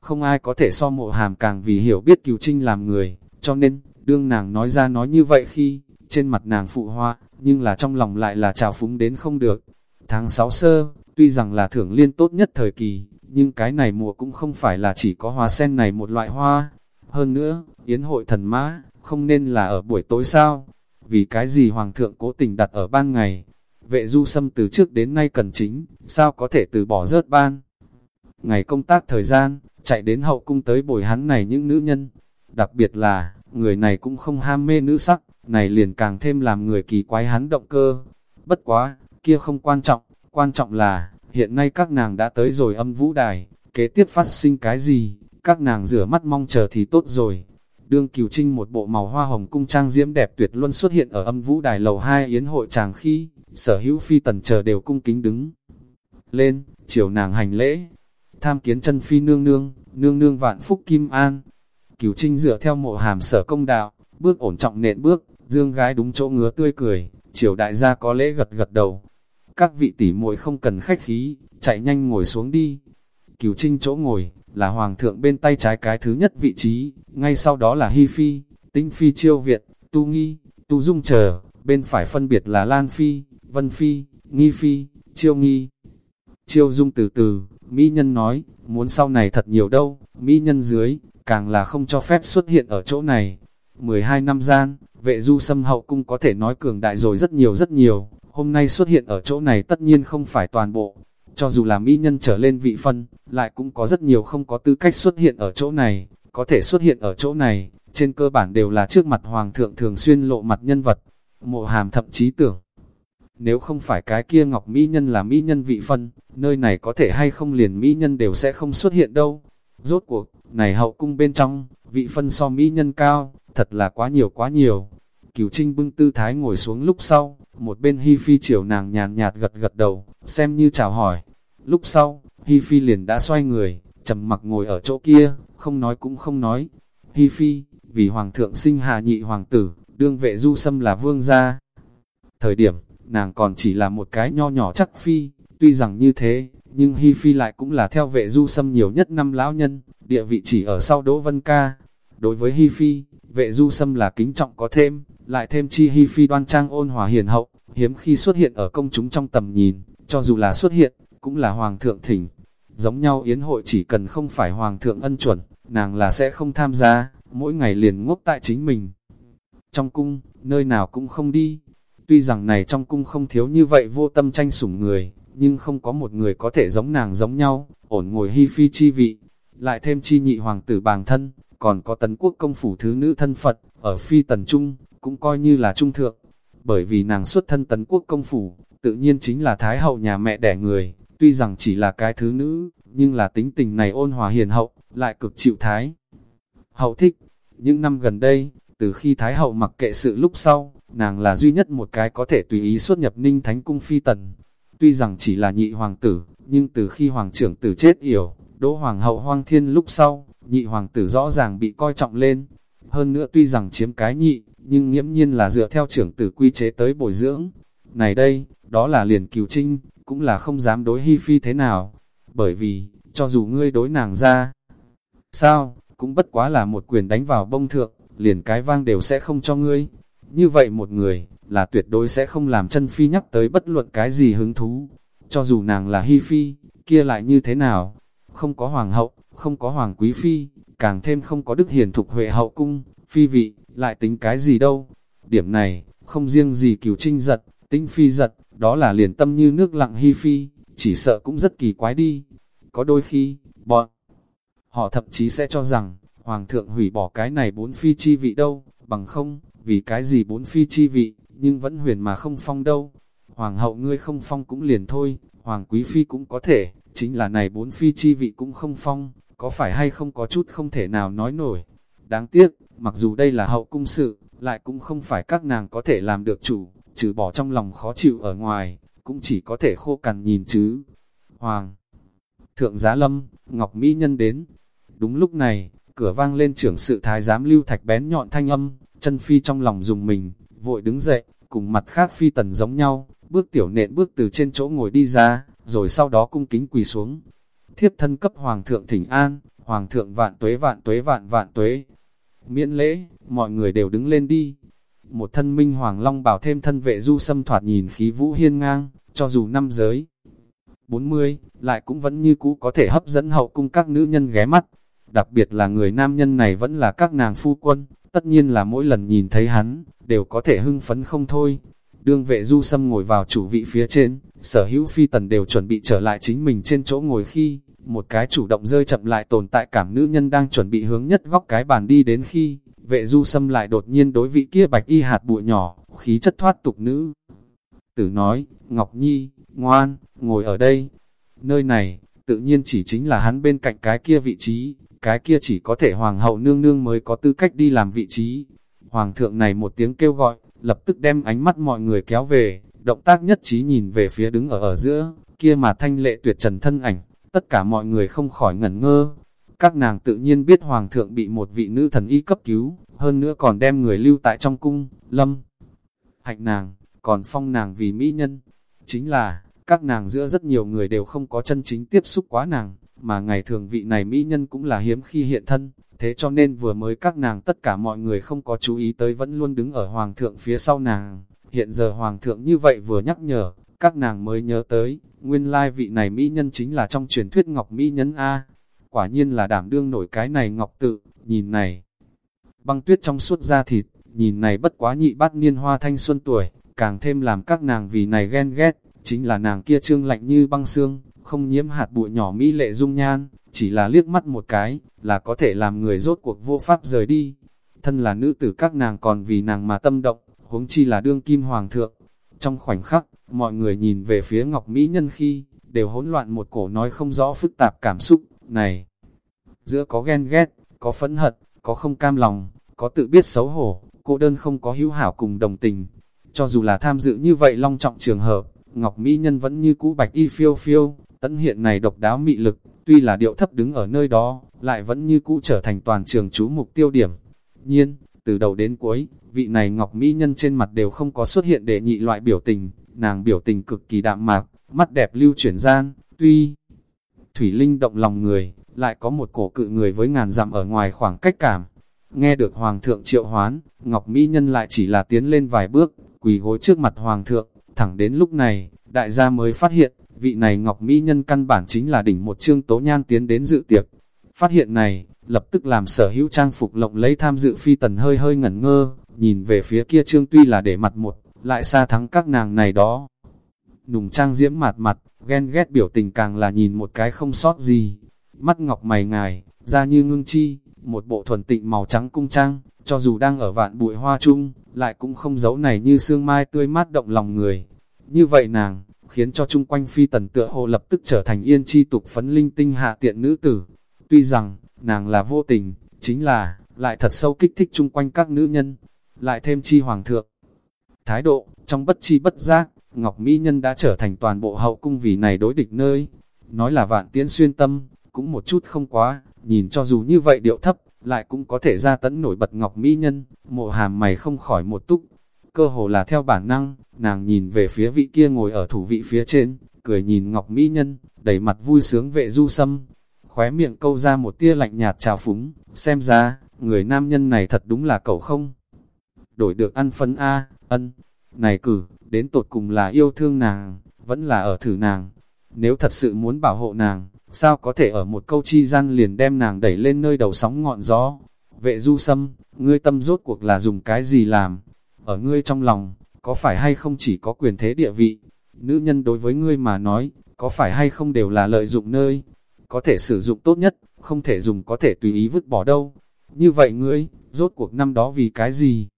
Không ai có thể so mộ hàm càng vì hiểu biết Kiều Trinh làm người, cho nên, đương nàng nói ra nói như vậy khi, trên mặt nàng phụ hoa, nhưng là trong lòng lại là trào phúng đến không được. Tháng 6 sơ, tuy rằng là thưởng liên tốt nhất thời kỳ, nhưng cái này mùa cũng không phải là chỉ có hoa sen này một loại hoa. Hơn nữa, yến hội thần mã, không nên là ở buổi tối sao? Vì cái gì hoàng thượng cố tình đặt ở ban ngày? Vệ du xâm từ trước đến nay cần chính, sao có thể từ bỏ rớt ban? Ngày công tác thời gian, chạy đến hậu cung tới bồi hắn này những nữ nhân. Đặc biệt là, người này cũng không ham mê nữ sắc, này liền càng thêm làm người kỳ quái hắn động cơ. Bất quá, kia không quan trọng, quan trọng là, hiện nay các nàng đã tới rồi âm vũ đài, kế tiếp phát sinh cái gì, các nàng rửa mắt mong chờ thì tốt rồi. Đương Kiều Trinh một bộ màu hoa hồng cung trang diễm đẹp tuyệt luôn xuất hiện ở âm vũ đài lầu 2 yến hội chàng khi, sở hữu phi tần chờ đều cung kính đứng. Lên, chiều nàng hành lễ, tham kiến chân phi nương nương, nương nương vạn phúc kim an. Kiều Trinh dựa theo mộ hàm sở công đạo, bước ổn trọng nện bước, dương gái đúng chỗ ngứa tươi cười, chiều đại gia có lễ gật gật đầu. Các vị tỷ muội không cần khách khí, chạy nhanh ngồi xuống đi. Cửu Trinh chỗ ngồi, là hoàng thượng bên tay trái cái thứ nhất vị trí, ngay sau đó là hi Phi, Tinh Phi Chiêu Việt, Tu Nghi, Tu Dung chờ, bên phải phân biệt là Lan Phi, Vân Phi, Nghi Phi, Chiêu Nghi. Chiêu Dung từ từ, Mỹ Nhân nói, muốn sau này thật nhiều đâu, Mỹ Nhân dưới, càng là không cho phép xuất hiện ở chỗ này. 12 năm gian, vệ du xâm hậu cung có thể nói cường đại rồi rất nhiều rất nhiều, hôm nay xuất hiện ở chỗ này tất nhiên không phải toàn bộ. Cho dù là mỹ nhân trở lên vị phân, lại cũng có rất nhiều không có tư cách xuất hiện ở chỗ này, có thể xuất hiện ở chỗ này, trên cơ bản đều là trước mặt hoàng thượng thường xuyên lộ mặt nhân vật. Mộ hàm thậm chí tưởng, nếu không phải cái kia ngọc mỹ nhân là mỹ nhân vị phân, nơi này có thể hay không liền mỹ nhân đều sẽ không xuất hiện đâu. Rốt cuộc, này hậu cung bên trong, vị phân so mỹ nhân cao, thật là quá nhiều quá nhiều. Cửu Trinh bưng tư thái ngồi xuống lúc sau, một bên Hi Phi chiều nàng nhàn nhạt gật gật đầu, xem như chào hỏi. Lúc sau, Hi Phi liền đã xoay người, trầm mặc ngồi ở chỗ kia, không nói cũng không nói. Hi Phi, vì Hoàng thượng sinh hạ nhị hoàng tử, đương vệ du xâm là vương gia. Thời điểm, nàng còn chỉ là một cái nho nhỏ chắc Phi, tuy rằng như thế, nhưng Hi Phi lại cũng là theo vệ du xâm nhiều nhất năm lão nhân, địa vị chỉ ở sau Đỗ Vân Ca. Đối với Hi Phi, vệ du xâm là kính trọng có thêm, lại thêm chi Hi Phi đoan trang ôn hòa hiền hậu, hiếm khi xuất hiện ở công chúng trong tầm nhìn, cho dù là xuất hiện, cũng là hoàng thượng thỉnh. Giống nhau yến hội chỉ cần không phải hoàng thượng ân chuẩn, nàng là sẽ không tham gia, mỗi ngày liền ngốc tại chính mình. Trong cung, nơi nào cũng không đi. Tuy rằng này trong cung không thiếu như vậy vô tâm tranh sủng người, nhưng không có một người có thể giống nàng giống nhau, ổn ngồi Hi Phi chi vị. lại thêm chi nhị hoàng tử bàng thân, còn có tấn quốc công phủ thứ nữ thân Phật, ở phi tần trung, cũng coi như là trung thượng. Bởi vì nàng xuất thân tấn quốc công phủ, tự nhiên chính là thái hậu nhà mẹ đẻ người, tuy rằng chỉ là cái thứ nữ, nhưng là tính tình này ôn hòa hiền hậu, lại cực chịu thái. Hậu thích, những năm gần đây, từ khi thái hậu mặc kệ sự lúc sau, nàng là duy nhất một cái có thể tùy ý xuất nhập ninh thánh cung phi tần. Tuy rằng chỉ là nhị hoàng tử, nhưng từ khi hoàng trưởng tử chết yểu, đỗ hoàng hậu hoang thiên lúc sau, nhị hoàng tử rõ ràng bị coi trọng lên. Hơn nữa tuy rằng chiếm cái nhị, nhưng nghiễm nhiên là dựa theo trưởng tử quy chế tới bồi dưỡng. Này đây, đó là liền cửu trinh, cũng là không dám đối hy phi thế nào. Bởi vì, cho dù ngươi đối nàng ra, sao, cũng bất quá là một quyền đánh vào bông thượng, liền cái vang đều sẽ không cho ngươi. Như vậy một người, là tuyệt đối sẽ không làm chân phi nhắc tới bất luận cái gì hứng thú. Cho dù nàng là hy phi, kia lại như thế nào? Không có hoàng hậu, không có hoàng quý phi, càng thêm không có đức hiền thục huệ hậu cung, phi vị, lại tính cái gì đâu. Điểm này, không riêng gì cửu trinh giật, tinh phi giật, đó là liền tâm như nước lặng hy phi, chỉ sợ cũng rất kỳ quái đi. Có đôi khi, bọn họ thậm chí sẽ cho rằng, hoàng thượng hủy bỏ cái này bốn phi chi vị đâu, bằng không, vì cái gì bốn phi chi vị, nhưng vẫn huyền mà không phong đâu. Hoàng hậu ngươi không phong cũng liền thôi, hoàng quý phi cũng có thể, chính là này bốn phi chi vị cũng không phong, có phải hay không có chút không thể nào nói nổi. Đáng tiếc, mặc dù đây là hậu cung sự, lại cũng không phải các nàng có thể làm được chủ, trừ bỏ trong lòng khó chịu ở ngoài, cũng chỉ có thể khô cằn nhìn chứ. Hoàng Thượng Giá Lâm, Ngọc Mỹ Nhân đến. Đúng lúc này, cửa vang lên trưởng sự thái giám lưu thạch bén nhọn thanh âm, chân phi trong lòng dùng mình, vội đứng dậy, cùng mặt khác phi tần giống nhau, bước tiểu nện bước từ trên chỗ ngồi đi ra, rồi sau đó cung kính quỳ xuống. Thiếp thân cấp hoàng thượng thỉnh an, hoàng thượng vạn tuế vạn tuế vạn vạn tuế. Miễn lễ, mọi người đều đứng lên đi. Một thân minh hoàng long bảo thêm thân vệ du xâm thoạt nhìn khí vũ hiên ngang, cho dù năm giới. 40, lại cũng vẫn như cũ có thể hấp dẫn hậu cung các nữ nhân ghé mắt. Đặc biệt là người nam nhân này vẫn là các nàng phu quân, tất nhiên là mỗi lần nhìn thấy hắn, đều có thể hưng phấn không thôi. Đương vệ du sâm ngồi vào chủ vị phía trên, sở hữu phi tần đều chuẩn bị trở lại chính mình trên chỗ ngồi khi, một cái chủ động rơi chậm lại tồn tại cảm nữ nhân đang chuẩn bị hướng nhất góc cái bàn đi đến khi, vệ du sâm lại đột nhiên đối vị kia bạch y hạt bụi nhỏ, khí chất thoát tục nữ. Tử nói, Ngọc Nhi, ngoan, ngồi ở đây. Nơi này, tự nhiên chỉ chính là hắn bên cạnh cái kia vị trí, cái kia chỉ có thể hoàng hậu nương nương mới có tư cách đi làm vị trí. Hoàng thượng này một tiếng kêu gọi, lập tức đem ánh mắt mọi người kéo về, động tác nhất trí nhìn về phía đứng ở ở giữa, kia mà thanh lệ tuyệt trần thân ảnh, tất cả mọi người không khỏi ngẩn ngơ. Các nàng tự nhiên biết hoàng thượng bị một vị nữ thần y cấp cứu, hơn nữa còn đem người lưu tại trong cung, lâm. Hạnh nàng, còn phong nàng vì mỹ nhân. Chính là, các nàng giữa rất nhiều người đều không có chân chính tiếp xúc quá nàng, mà ngày thường vị này mỹ nhân cũng là hiếm khi hiện thân, thế cho nên vừa mới các nàng tất cả mọi người không có chú ý tới vẫn luôn đứng ở hoàng thượng phía sau nàng. Hiện giờ hoàng thượng như vậy vừa nhắc nhở, các nàng mới nhớ tới, nguyên lai vị này mỹ nhân chính là trong truyền thuyết ngọc mỹ nhân A. Quả nhiên là đảm đương nổi cái này ngọc tự, nhìn này. Băng tuyết trong suốt da thịt, nhìn này bất quá nhị bát niên hoa thanh xuân tuổi, càng thêm làm các nàng vì này ghen ghét, chính là nàng kia trương lạnh như băng xương, không nhiễm hạt bụi nhỏ mỹ lệ dung nhan, chỉ là liếc mắt một cái, là có thể làm người rốt cuộc vô pháp rời đi. Thân là nữ tử các nàng còn vì nàng mà tâm động, huống chi là đương kim hoàng thượng. Trong khoảnh khắc, mọi người nhìn về phía Ngọc Mỹ Nhân khi, đều hỗn loạn một cổ nói không rõ phức tạp cảm xúc, này. Giữa có ghen ghét, có phẫn hận, có không cam lòng, có tự biết xấu hổ, cô đơn không có hữu hảo cùng đồng tình. Cho dù là tham dự như vậy long trọng trường hợp, Ngọc Mỹ Nhân vẫn như cũ bạch y phiêu phiêu, tẫn hiện này độc đáo mị lực, tuy là điệu thấp đứng ở nơi đó, lại vẫn như cũ trở thành toàn trường chú mục tiêu điểm. Nhiên, từ đầu đến cuối, vị này Ngọc Mỹ Nhân trên mặt đều không có xuất hiện để nhị loại biểu tình, nàng biểu tình cực kỳ đạm mạc, mắt đẹp lưu chuyển gian, tuy Thủy Linh động lòng người, lại có một cổ cự người với ngàn dặm ở ngoài khoảng cách cảm. Nghe được Hoàng thượng triệu hoán, Ngọc Mỹ Nhân lại chỉ là tiến lên vài bước, quỳ gối trước mặt Hoàng thượng, thẳng đến lúc này, đại gia mới phát hiện, vị này Ngọc Mỹ Nhân căn bản chính là đỉnh một trương tố nhan tiến đến dự tiệc. Phát hiện này, lập tức làm sở hữu trang phục lộng lấy tham dự phi tần hơi hơi ngẩn ngơ, nhìn về phía kia trương tuy là để mặt một, lại xa thắng các nàng này đó. Nùng trang diễm mặt mặt, ghen ghét biểu tình càng là nhìn một cái không sót gì. Mắt ngọc mày ngài, da như ngưng chi, một bộ thuần tịnh màu trắng cung trang, cho dù đang ở vạn bụi hoa chung, lại cũng không giấu này như sương mai tươi mát động lòng người. Như vậy nàng, khiến cho chung quanh phi tần tựa hồ lập tức trở thành yên chi tục phấn linh tinh hạ tiện nữ tử. Tuy rằng, nàng là vô tình, chính là, lại thật sâu kích thích chung quanh các nữ nhân, lại thêm chi hoàng thượng. Thái độ, trong bất chi bất giác, Ngọc Mỹ Nhân đã trở thành toàn bộ hậu cung vì này đối địch nơi. Nói là vạn tiễn xuyên tâm, cũng một chút không quá, nhìn cho dù như vậy điệu thấp, lại cũng có thể ra tấn nổi bật Ngọc Mỹ Nhân, mộ hàm mày không khỏi một túc. Cơ hồ là theo bản năng, nàng nhìn về phía vị kia ngồi ở thủ vị phía trên, cười nhìn Ngọc Mỹ Nhân, đầy mặt vui sướng vệ du sâm. Khóe miệng câu ra một tia lạnh nhạt trào phúng, xem ra, người nam nhân này thật đúng là cậu không. Đổi được ăn phân A, ân, này cử, đến tột cùng là yêu thương nàng, vẫn là ở thử nàng. Nếu thật sự muốn bảo hộ nàng, sao có thể ở một câu chi gian liền đem nàng đẩy lên nơi đầu sóng ngọn gió. Vệ du sâm, ngươi tâm rốt cuộc là dùng cái gì làm? Ở ngươi trong lòng, có phải hay không chỉ có quyền thế địa vị? Nữ nhân đối với ngươi mà nói, có phải hay không đều là lợi dụng nơi? Có thể sử dụng tốt nhất, không thể dùng có thể tùy ý vứt bỏ đâu. Như vậy ngươi, rốt cuộc năm đó vì cái gì?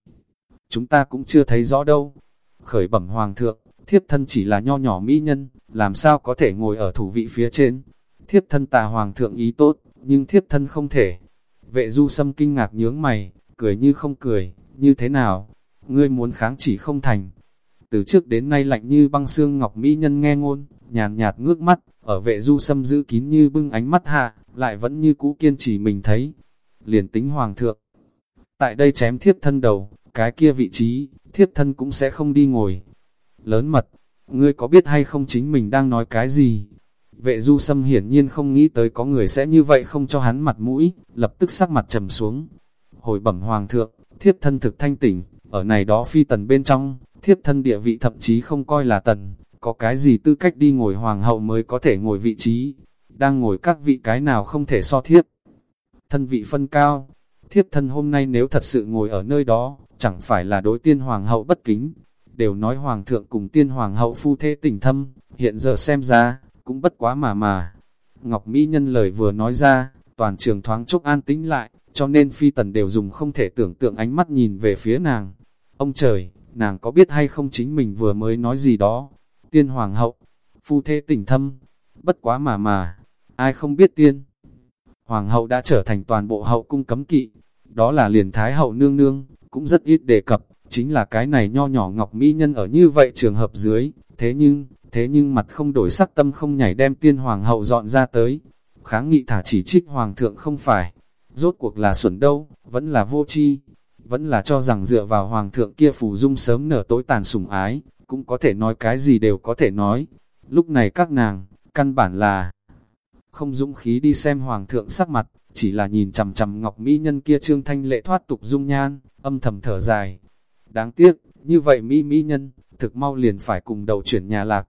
Chúng ta cũng chưa thấy rõ đâu. Khởi bẩm hoàng thượng, thiếp thân chỉ là nho nhỏ mỹ nhân, làm sao có thể ngồi ở thủ vị phía trên? thiếp thân tà hoàng thượng ý tốt, nhưng thiếp thân không thể. Vệ du sâm kinh ngạc nhướng mày, cười như không cười, như thế nào? Ngươi muốn kháng chỉ không thành. Từ trước đến nay lạnh như băng xương ngọc mỹ nhân nghe ngôn, nhàn nhạt ngước mắt, ở vệ du xâm giữ kín như bưng ánh mắt hạ, lại vẫn như cũ kiên trì mình thấy. Liền tính hoàng thượng. Tại đây chém thiếp thân đầu, cái kia vị trí, thiếp thân cũng sẽ không đi ngồi. Lớn mật, ngươi có biết hay không chính mình đang nói cái gì? Vệ du sâm hiển nhiên không nghĩ tới có người sẽ như vậy không cho hắn mặt mũi, lập tức sắc mặt trầm xuống. Hồi bẩm hoàng thượng, thiếp thân thực thanh tỉnh, ở này đó phi tần bên trong, thiếp thân địa vị thậm chí không coi là tần, có cái gì tư cách đi ngồi hoàng hậu mới có thể ngồi vị trí, đang ngồi các vị cái nào không thể so thiếp. Thân vị phân cao, thiếp thân hôm nay nếu thật sự ngồi ở nơi đó, chẳng phải là đối tiên hoàng hậu bất kính, đều nói hoàng thượng cùng tiên hoàng hậu phu thế tình thâm, hiện giờ xem ra, cũng bất quá mà mà. Ngọc Mỹ Nhân lời vừa nói ra, toàn trường thoáng chốc an tĩnh lại, cho nên phi tần đều dùng không thể tưởng tượng ánh mắt nhìn về phía nàng. Ông trời, nàng có biết hay không chính mình vừa mới nói gì đó? Tiên hoàng hậu, phu thế tình thâm, bất quá mà mà, ai không biết tiên. Hoàng hậu đã trở thành toàn bộ hậu cung cấm kỵ, đó là liền thái hậu nương nương, cũng rất ít đề cập, chính là cái này nho nhỏ ngọc mỹ nhân ở như vậy trường hợp dưới, thế nhưng, thế nhưng mặt không đổi sắc tâm không nhảy đem tiên hoàng hậu dọn ra tới. Kháng nghị thả chỉ trích hoàng thượng không phải, rốt cuộc là xuẩn đâu, vẫn là vô chi, vẫn là cho rằng dựa vào hoàng thượng kia phù dung sớm nở tối tàn sủng ái, cũng có thể nói cái gì đều có thể nói. Lúc này các nàng, căn bản là không dũng khí đi xem hoàng thượng sắc mặt, chỉ là nhìn chằm chằm ngọc mỹ nhân kia trương thanh lệ thoát tục dung nhan, âm thầm thở dài. Đáng tiếc, như vậy mỹ mỹ nhân, thực mau liền phải cùng đầu chuyển nhà lạc,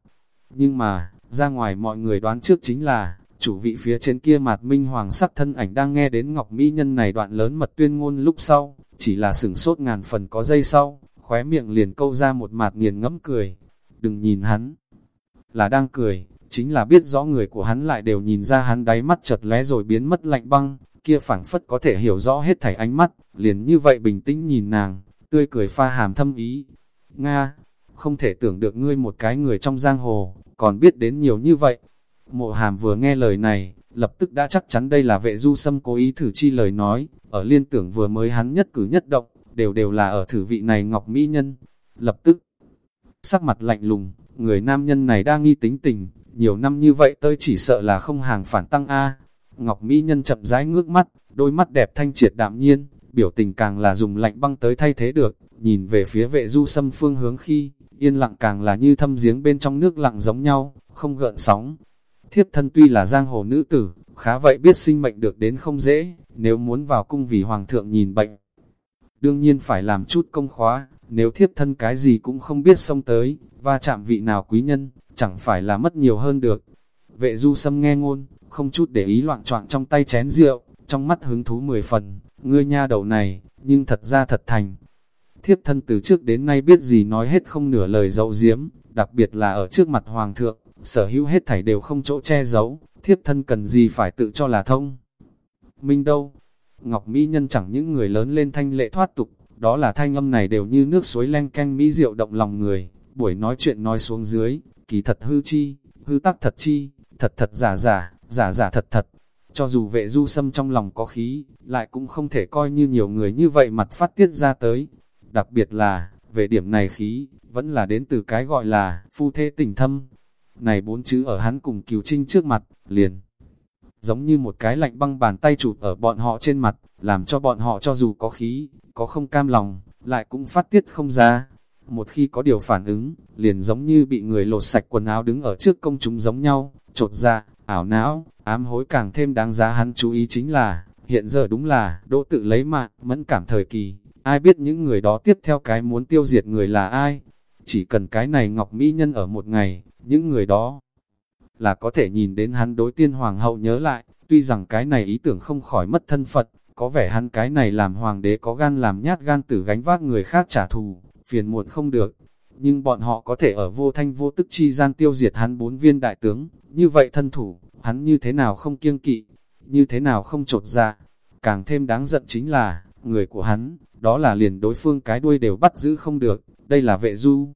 nhưng mà, ra ngoài mọi người đoán trước chính là, chủ vị phía trên kia mặt minh hoàng sắc thân ảnh đang nghe đến Ngọc Mỹ Nhân này đoạn lớn mật tuyên ngôn lúc sau, chỉ là sửng sốt ngàn phần có dây sau, khóe miệng liền câu ra một mạt nghiền ngẫm cười. Đừng nhìn hắn, là đang cười, chính là biết rõ người của hắn lại đều nhìn ra hắn đáy mắt chật lé rồi biến mất lạnh băng, kia phảng phất có thể hiểu rõ hết thảy ánh mắt, liền như vậy bình tĩnh nhìn nàng, tươi cười pha hàm thâm ý. Nga, không thể tưởng được ngươi một cái người trong giang hồ, còn biết đến nhiều như vậy. Mộ hàm vừa nghe lời này, lập tức đã chắc chắn đây là vệ du sâm cố ý thử chi lời nói, ở liên tưởng vừa mới hắn nhất cử nhất động, đều đều là ở thử vị này ngọc mỹ nhân. Lập tức, sắc mặt lạnh lùng, người nam nhân này đang nghi tính tình, nhiều năm như vậy tôi chỉ sợ là không hàng phản tăng A. Ngọc mỹ nhân chậm rãi ngước mắt, đôi mắt đẹp thanh triệt đạm nhiên, biểu tình càng là dùng lạnh băng tới thay thế được, nhìn về phía vệ du sâm phương hướng khi, yên lặng càng là như thâm giếng bên trong nước lặng giống nhau, không gợn sóng. Thiếp thân tuy là giang hồ nữ tử, khá vậy biết sinh mệnh được đến không dễ, nếu muốn vào cung vì hoàng thượng nhìn bệnh. Đương nhiên phải làm chút công khóa, nếu thiếp thân cái gì cũng không biết xông tới, va chạm vị nào quý nhân, chẳng phải là mất nhiều hơn được. Vệ du sâm nghe ngôn, không chút để ý loạn trọng trong tay chén rượu, trong mắt hứng thú mười phần, ngươi nha đầu này, nhưng thật ra thật thành, thiếp thân từ trước đến nay biết gì nói hết không nửa lời dậu diếm, đặc biệt là ở trước mặt hoàng thượng, sở hữu hết thảy đều không chỗ che giấu, thiếp thân cần gì phải tự cho là thông. minh đâu. Ngọc Mỹ Nhân chẳng những người lớn lên thanh lệ thoát tục, đó là thanh âm này đều như nước suối len canh Mỹ diệu động lòng người, buổi nói chuyện nói xuống dưới, kỳ thật hư chi, hư tắc thật chi, thật thật giả giả, giả giả thật thật. Cho dù vệ du sâm trong lòng có khí, lại cũng không thể coi như nhiều người như vậy mặt phát tiết ra tới. Đặc biệt là, về điểm này khí, vẫn là đến từ cái gọi là phu thê tình thâm. Này bốn chữ ở hắn cùng cửu trinh trước mặt, liền. Giống như một cái lạnh băng bàn tay chụp ở bọn họ trên mặt, làm cho bọn họ cho dù có khí, có không cam lòng, lại cũng phát tiết không ra. Một khi có điều phản ứng, liền giống như bị người lột sạch quần áo đứng ở trước công chúng giống nhau, trột ra, ảo não, ám hối càng thêm đáng giá hắn chú ý chính là, hiện giờ đúng là, đỗ tự lấy mạng, mẫn cảm thời kỳ, ai biết những người đó tiếp theo cái muốn tiêu diệt người là ai. Chỉ cần cái này Ngọc Mỹ Nhân ở một ngày, những người đó là có thể nhìn đến hắn đối tiên hoàng hậu nhớ lại, tuy rằng cái này ý tưởng không khỏi mất thân Phật, có vẻ hắn cái này làm hoàng đế có gan làm nhát gan tử gánh vác người khác trả thù, phiền muộn không được. Nhưng bọn họ có thể ở vô thanh vô tức chi gian tiêu diệt hắn bốn viên đại tướng, như vậy thân thủ, hắn như thế nào không kiêng kỵ, như thế nào không trột ra. Dạ. Càng thêm đáng giận chính là, người của hắn, đó là liền đối phương cái đuôi đều bắt giữ không được, đây là vệ du.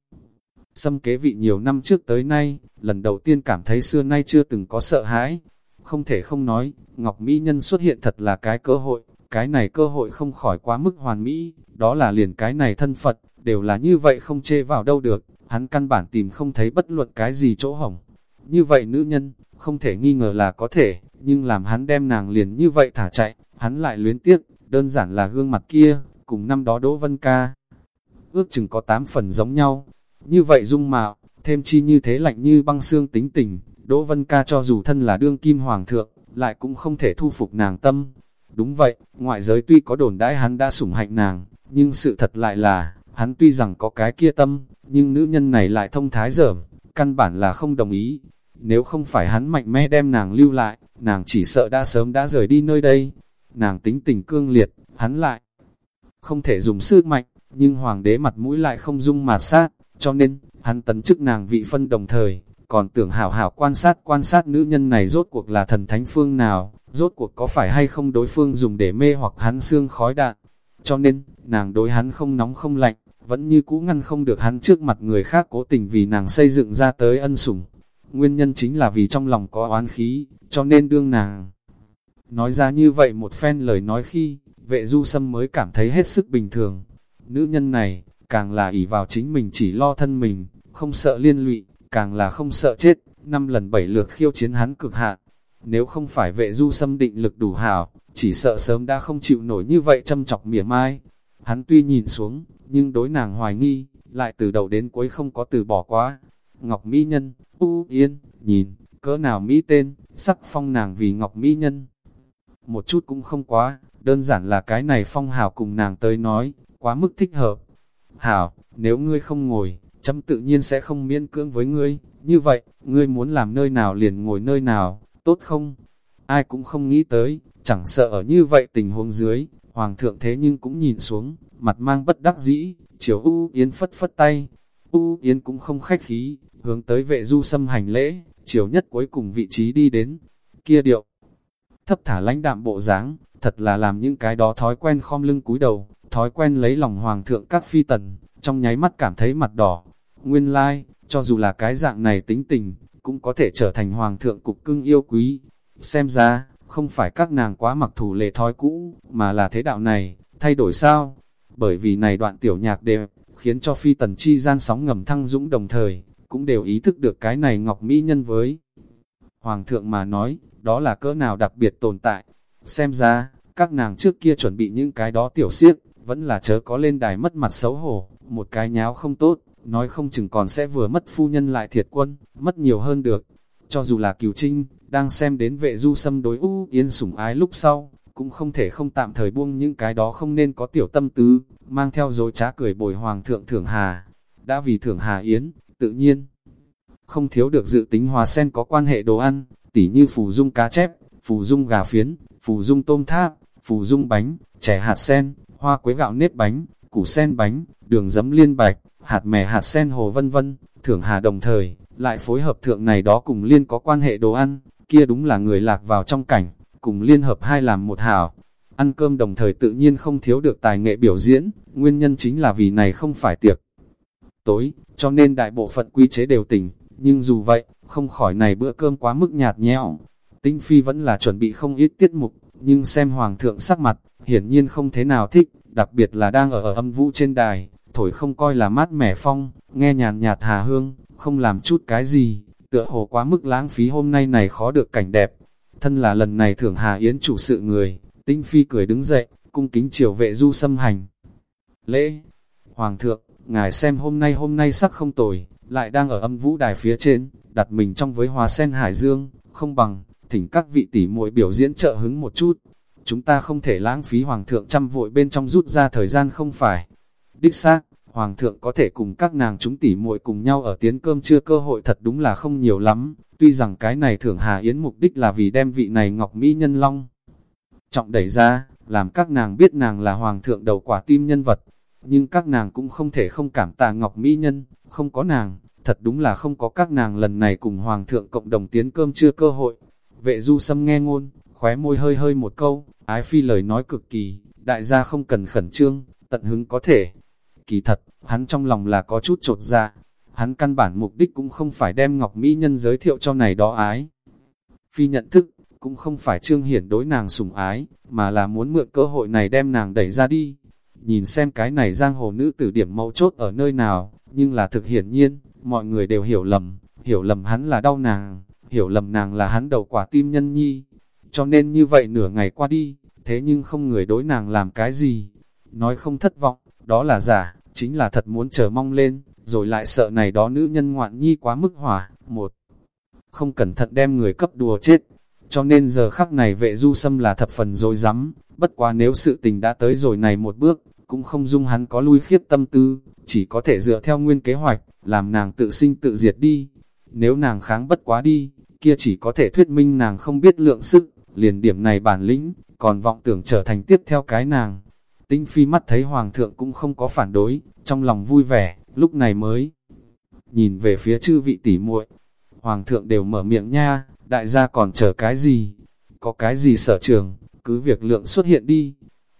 Xâm kế vị nhiều năm trước tới nay, lần đầu tiên cảm thấy xưa nay chưa từng có sợ hãi. Không thể không nói, Ngọc Mỹ Nhân xuất hiện thật là cái cơ hội, cái này cơ hội không khỏi quá mức hoàn mỹ, đó là liền cái này thân Phật, đều là như vậy không chê vào đâu được, hắn căn bản tìm không thấy bất luận cái gì chỗ hỏng. Như vậy nữ nhân, không thể nghi ngờ là có thể, nhưng làm hắn đem nàng liền như vậy thả chạy, hắn lại luyến tiếc, đơn giản là gương mặt kia, cùng năm đó Đỗ Vân Ca. Ước chừng có 8 phần giống nhau, như vậy dung mạo, thêm chi như thế lạnh như băng xương tính tình, Đỗ Vân Ca cho dù thân là đương kim hoàng thượng, lại cũng không thể thu phục nàng tâm. Đúng vậy, ngoại giới tuy có đồn đãi hắn đã sủng hạnh nàng, nhưng sự thật lại là, hắn tuy rằng có cái kia tâm, nhưng nữ nhân này lại thông thái dởm, căn bản là không đồng ý. Nếu không phải hắn mạnh mẽ đem nàng lưu lại, nàng chỉ sợ đã sớm đã rời đi nơi đây. Nàng tính tình cương liệt, hắn lại không thể dùng sức mạnh, nhưng hoàng đế mặt mũi lại không dung mạt sát, cho nên, hắn tấn chức nàng vị phân đồng thời, còn tưởng hảo hảo quan sát quan sát nữ nhân này rốt cuộc là thần thánh phương nào, rốt cuộc có phải hay không đối phương dùng để mê hoặc hắn xương khói đạn. Cho nên, nàng đối hắn không nóng không lạnh, vẫn như cũ ngăn không được hắn trước mặt người khác cố tình vì nàng xây dựng ra tới ân sủng. Nguyên nhân chính là vì trong lòng có oán khí, cho nên đương nàng. Nói ra như vậy một phen lời nói khi, vệ du sâm mới cảm thấy hết sức bình thường. Nữ nhân này, càng là ỷ vào chính mình chỉ lo thân mình, không sợ liên lụy, càng là không sợ chết, năm lần bảy lượt khiêu chiến hắn cực hạn. Nếu không phải vệ du xâm định lực đủ hảo, chỉ sợ sớm đã không chịu nổi như vậy châm chọc mỉa mai. Hắn tuy nhìn xuống, nhưng đối nàng hoài nghi, lại từ đầu đến cuối không có từ bỏ quá. Ngọc Mỹ Nhân, u yên, nhìn, cỡ nào Mỹ tên, sắc phong nàng vì Ngọc Mỹ Nhân. Một chút cũng không quá, đơn giản là cái này phong hào cùng nàng tới nói, quá mức thích hợp. Hảo, nếu ngươi không ngồi, chấm tự nhiên sẽ không miễn cưỡng với ngươi, như vậy, ngươi muốn làm nơi nào liền ngồi nơi nào, tốt không? Ai cũng không nghĩ tới, chẳng sợ ở như vậy tình huống dưới, hoàng thượng thế nhưng cũng nhìn xuống, mặt mang bất đắc dĩ, chiều U Yến phất phất tay. U Yến cũng không khách khí, hướng tới vệ du xâm hành lễ, chiều nhất cuối cùng vị trí đi đến, kia điệu. Thấp thả lãnh đạm bộ dáng thật là làm những cái đó thói quen khom lưng cúi đầu, thói quen lấy lòng hoàng thượng các phi tần, trong nháy mắt cảm thấy mặt đỏ. Nguyên lai, like, cho dù là cái dạng này tính tình, cũng có thể trở thành hoàng thượng cục cưng yêu quý. Xem ra, không phải các nàng quá mặc thủ lệ thói cũ, mà là thế đạo này, thay đổi sao? Bởi vì này đoạn tiểu nhạc đẹp, khiến cho phi tần chi gian sóng ngầm thăng dũng đồng thời, cũng đều ý thức được cái này ngọc mỹ nhân với. Hoàng thượng mà nói, đó là cỡ nào đặc biệt tồn tại. Xem ra, các nàng trước kia chuẩn bị những cái đó tiểu siếc, vẫn là chớ có lên đài mất mặt xấu hổ, một cái nháo không tốt, nói không chừng còn sẽ vừa mất phu nhân lại thiệt quân, mất nhiều hơn được. Cho dù là cửu trinh, đang xem đến vệ du xâm đối ưu yên sủng ái lúc sau, cũng không thể không tạm thời buông những cái đó không nên có tiểu tâm tứ, mang theo dối trá cười bồi hoàng thượng thưởng hà. Đã vì thưởng hà yến, tự nhiên, không thiếu được dự tính hòa sen có quan hệ đồ ăn, tỉ như phù dung cá chép, phù dung gà phiến, phù dung tôm tháp, phù dung bánh, chè hạt sen, hoa quế gạo nếp bánh, củ sen bánh, đường giấm liên bạch, hạt mè hạt sen hồ vân vân, thưởng hà đồng thời, lại phối hợp thượng này đó cùng liên có quan hệ đồ ăn, kia đúng là người lạc vào trong cảnh, cùng liên hợp hai làm một hảo. Ăn cơm đồng thời tự nhiên không thiếu được tài nghệ biểu diễn, nguyên nhân chính là vì này không phải tiệc. Tối, cho nên đại bộ phận quy chế đều tỉnh, nhưng dù vậy, không khỏi này bữa cơm quá mức nhạt nhẽo. Tinh Phi vẫn là chuẩn bị không ít tiết mục, nhưng xem Hoàng thượng sắc mặt, hiển nhiên không thế nào thích, đặc biệt là đang ở, ở âm vũ trên đài, thổi không coi là mát mẻ phong, nghe nhàn nhạt hà hương, không làm chút cái gì, tựa hồ quá mức lãng phí hôm nay này khó được cảnh đẹp. Thân là lần này thưởng Hà Yến chủ sự người, Tinh Phi cười đứng dậy, cung kính triều vệ du xâm hành. Lễ, Hoàng thượng, ngài xem hôm nay hôm nay sắc không tồi, lại đang ở âm vũ đài phía trên, đặt mình trong với hòa sen hải dương, không bằng, thỉnh các vị tỷ muội biểu diễn trợ hứng một chút. Chúng ta không thể lãng phí hoàng thượng chăm vội bên trong rút ra thời gian không phải. Đích xác, hoàng thượng có thể cùng các nàng chúng tỷ muội cùng nhau ở tiến cơm chưa cơ hội thật đúng là không nhiều lắm. Tuy rằng cái này thưởng Hà Yến mục đích là vì đem vị này Ngọc Mỹ Nhân Long trọng đẩy ra, làm các nàng biết nàng là hoàng thượng đầu quả tim nhân vật. Nhưng các nàng cũng không thể không cảm tạ Ngọc Mỹ Nhân, không có nàng, thật đúng là không có các nàng lần này cùng hoàng thượng cộng đồng tiến cơm chưa cơ hội. Vệ du sâm nghe ngôn, khóe môi hơi hơi một câu, ái phi lời nói cực kỳ, đại gia không cần khẩn trương, tận hứng có thể. Kỳ thật, hắn trong lòng là có chút trột ra, dạ. hắn căn bản mục đích cũng không phải đem Ngọc Mỹ Nhân giới thiệu cho này đó ái. Phi nhận thức, cũng không phải trương hiển đối nàng sủng ái, mà là muốn mượn cơ hội này đem nàng đẩy ra đi. Nhìn xem cái này giang hồ nữ tử điểm mấu chốt ở nơi nào, nhưng là thực hiển nhiên, mọi người đều hiểu lầm, hiểu lầm hắn là đau nàng, hiểu lầm nàng là hắn đầu quả tim nhân nhi. Cho nên như vậy nửa ngày qua đi, thế nhưng không người đối nàng làm cái gì. Nói không thất vọng, đó là giả, chính là thật muốn chờ mong lên, rồi lại sợ này đó nữ nhân ngoạn nhi quá mức hỏa. Một, không cẩn thận đem người cấp đùa chết. Cho nên giờ khắc này vệ du sâm là thập phần dối rắm bất quá nếu sự tình đã tới rồi này một bước, cũng không dung hắn có lui khiết tâm tư, chỉ có thể dựa theo nguyên kế hoạch, làm nàng tự sinh tự diệt đi. Nếu nàng kháng bất quá đi, kia chỉ có thể thuyết minh nàng không biết lượng sức, liền điểm này bản lĩnh, còn vọng tưởng trở thành tiếp theo cái nàng. Tinh phi mắt thấy hoàng thượng cũng không có phản đối, trong lòng vui vẻ, lúc này mới nhìn về phía chư vị tỷ muội. Hoàng thượng đều mở miệng nha, đại gia còn chờ cái gì? Có cái gì sở trường, cứ việc lượng xuất hiện đi.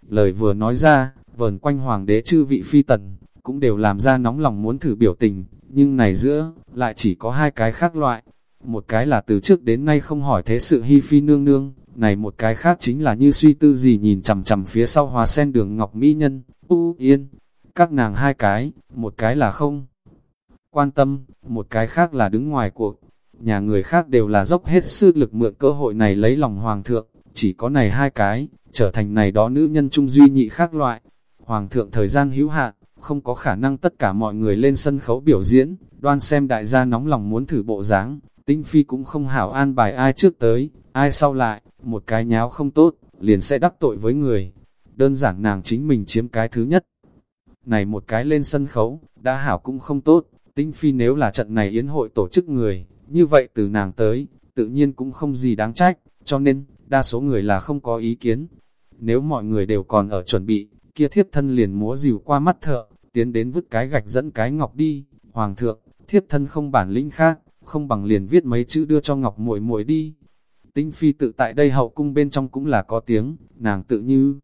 Lời vừa nói ra, vờn quanh hoàng đế chư vị phi tần, cũng đều làm ra nóng lòng muốn thử biểu tình, nhưng này giữa, lại chỉ có hai cái khác loại. Một cái là từ trước đến nay không hỏi thế sự hy phi nương nương, này một cái khác chính là như suy tư gì nhìn chằm chằm phía sau hòa sen đường Ngọc Mỹ Nhân, u yên. Các nàng hai cái, một cái là không quan tâm, một cái khác là đứng ngoài cuộc. Nhà người khác đều là dốc hết sức lực mượn cơ hội này lấy lòng hoàng thượng, chỉ có này hai cái, trở thành này đó nữ nhân trung duy nhị khác loại. Hoàng thượng thời gian hữu hạn, không có khả năng tất cả mọi người lên sân khấu biểu diễn, đoan xem đại gia nóng lòng muốn thử bộ dáng, tinh phi cũng không hảo an bài ai trước tới, ai sau lại, một cái nháo không tốt, liền sẽ đắc tội với người. Đơn giản nàng chính mình chiếm cái thứ nhất. Này một cái lên sân khấu, đã hảo cũng không tốt, tinh phi nếu là trận này yến hội tổ chức người, như vậy từ nàng tới, tự nhiên cũng không gì đáng trách, cho nên, đa số người là không có ý kiến. Nếu mọi người đều còn ở chuẩn bị, kia thiếp thân liền múa dìu qua mắt thợ, tiến đến vứt cái gạch dẫn cái ngọc đi, hoàng thượng, thiếp thân không bản lĩnh khác, không bằng liền viết mấy chữ đưa cho ngọc muội muội đi. Tinh phi tự tại đây hậu cung bên trong cũng là có tiếng, nàng tự như,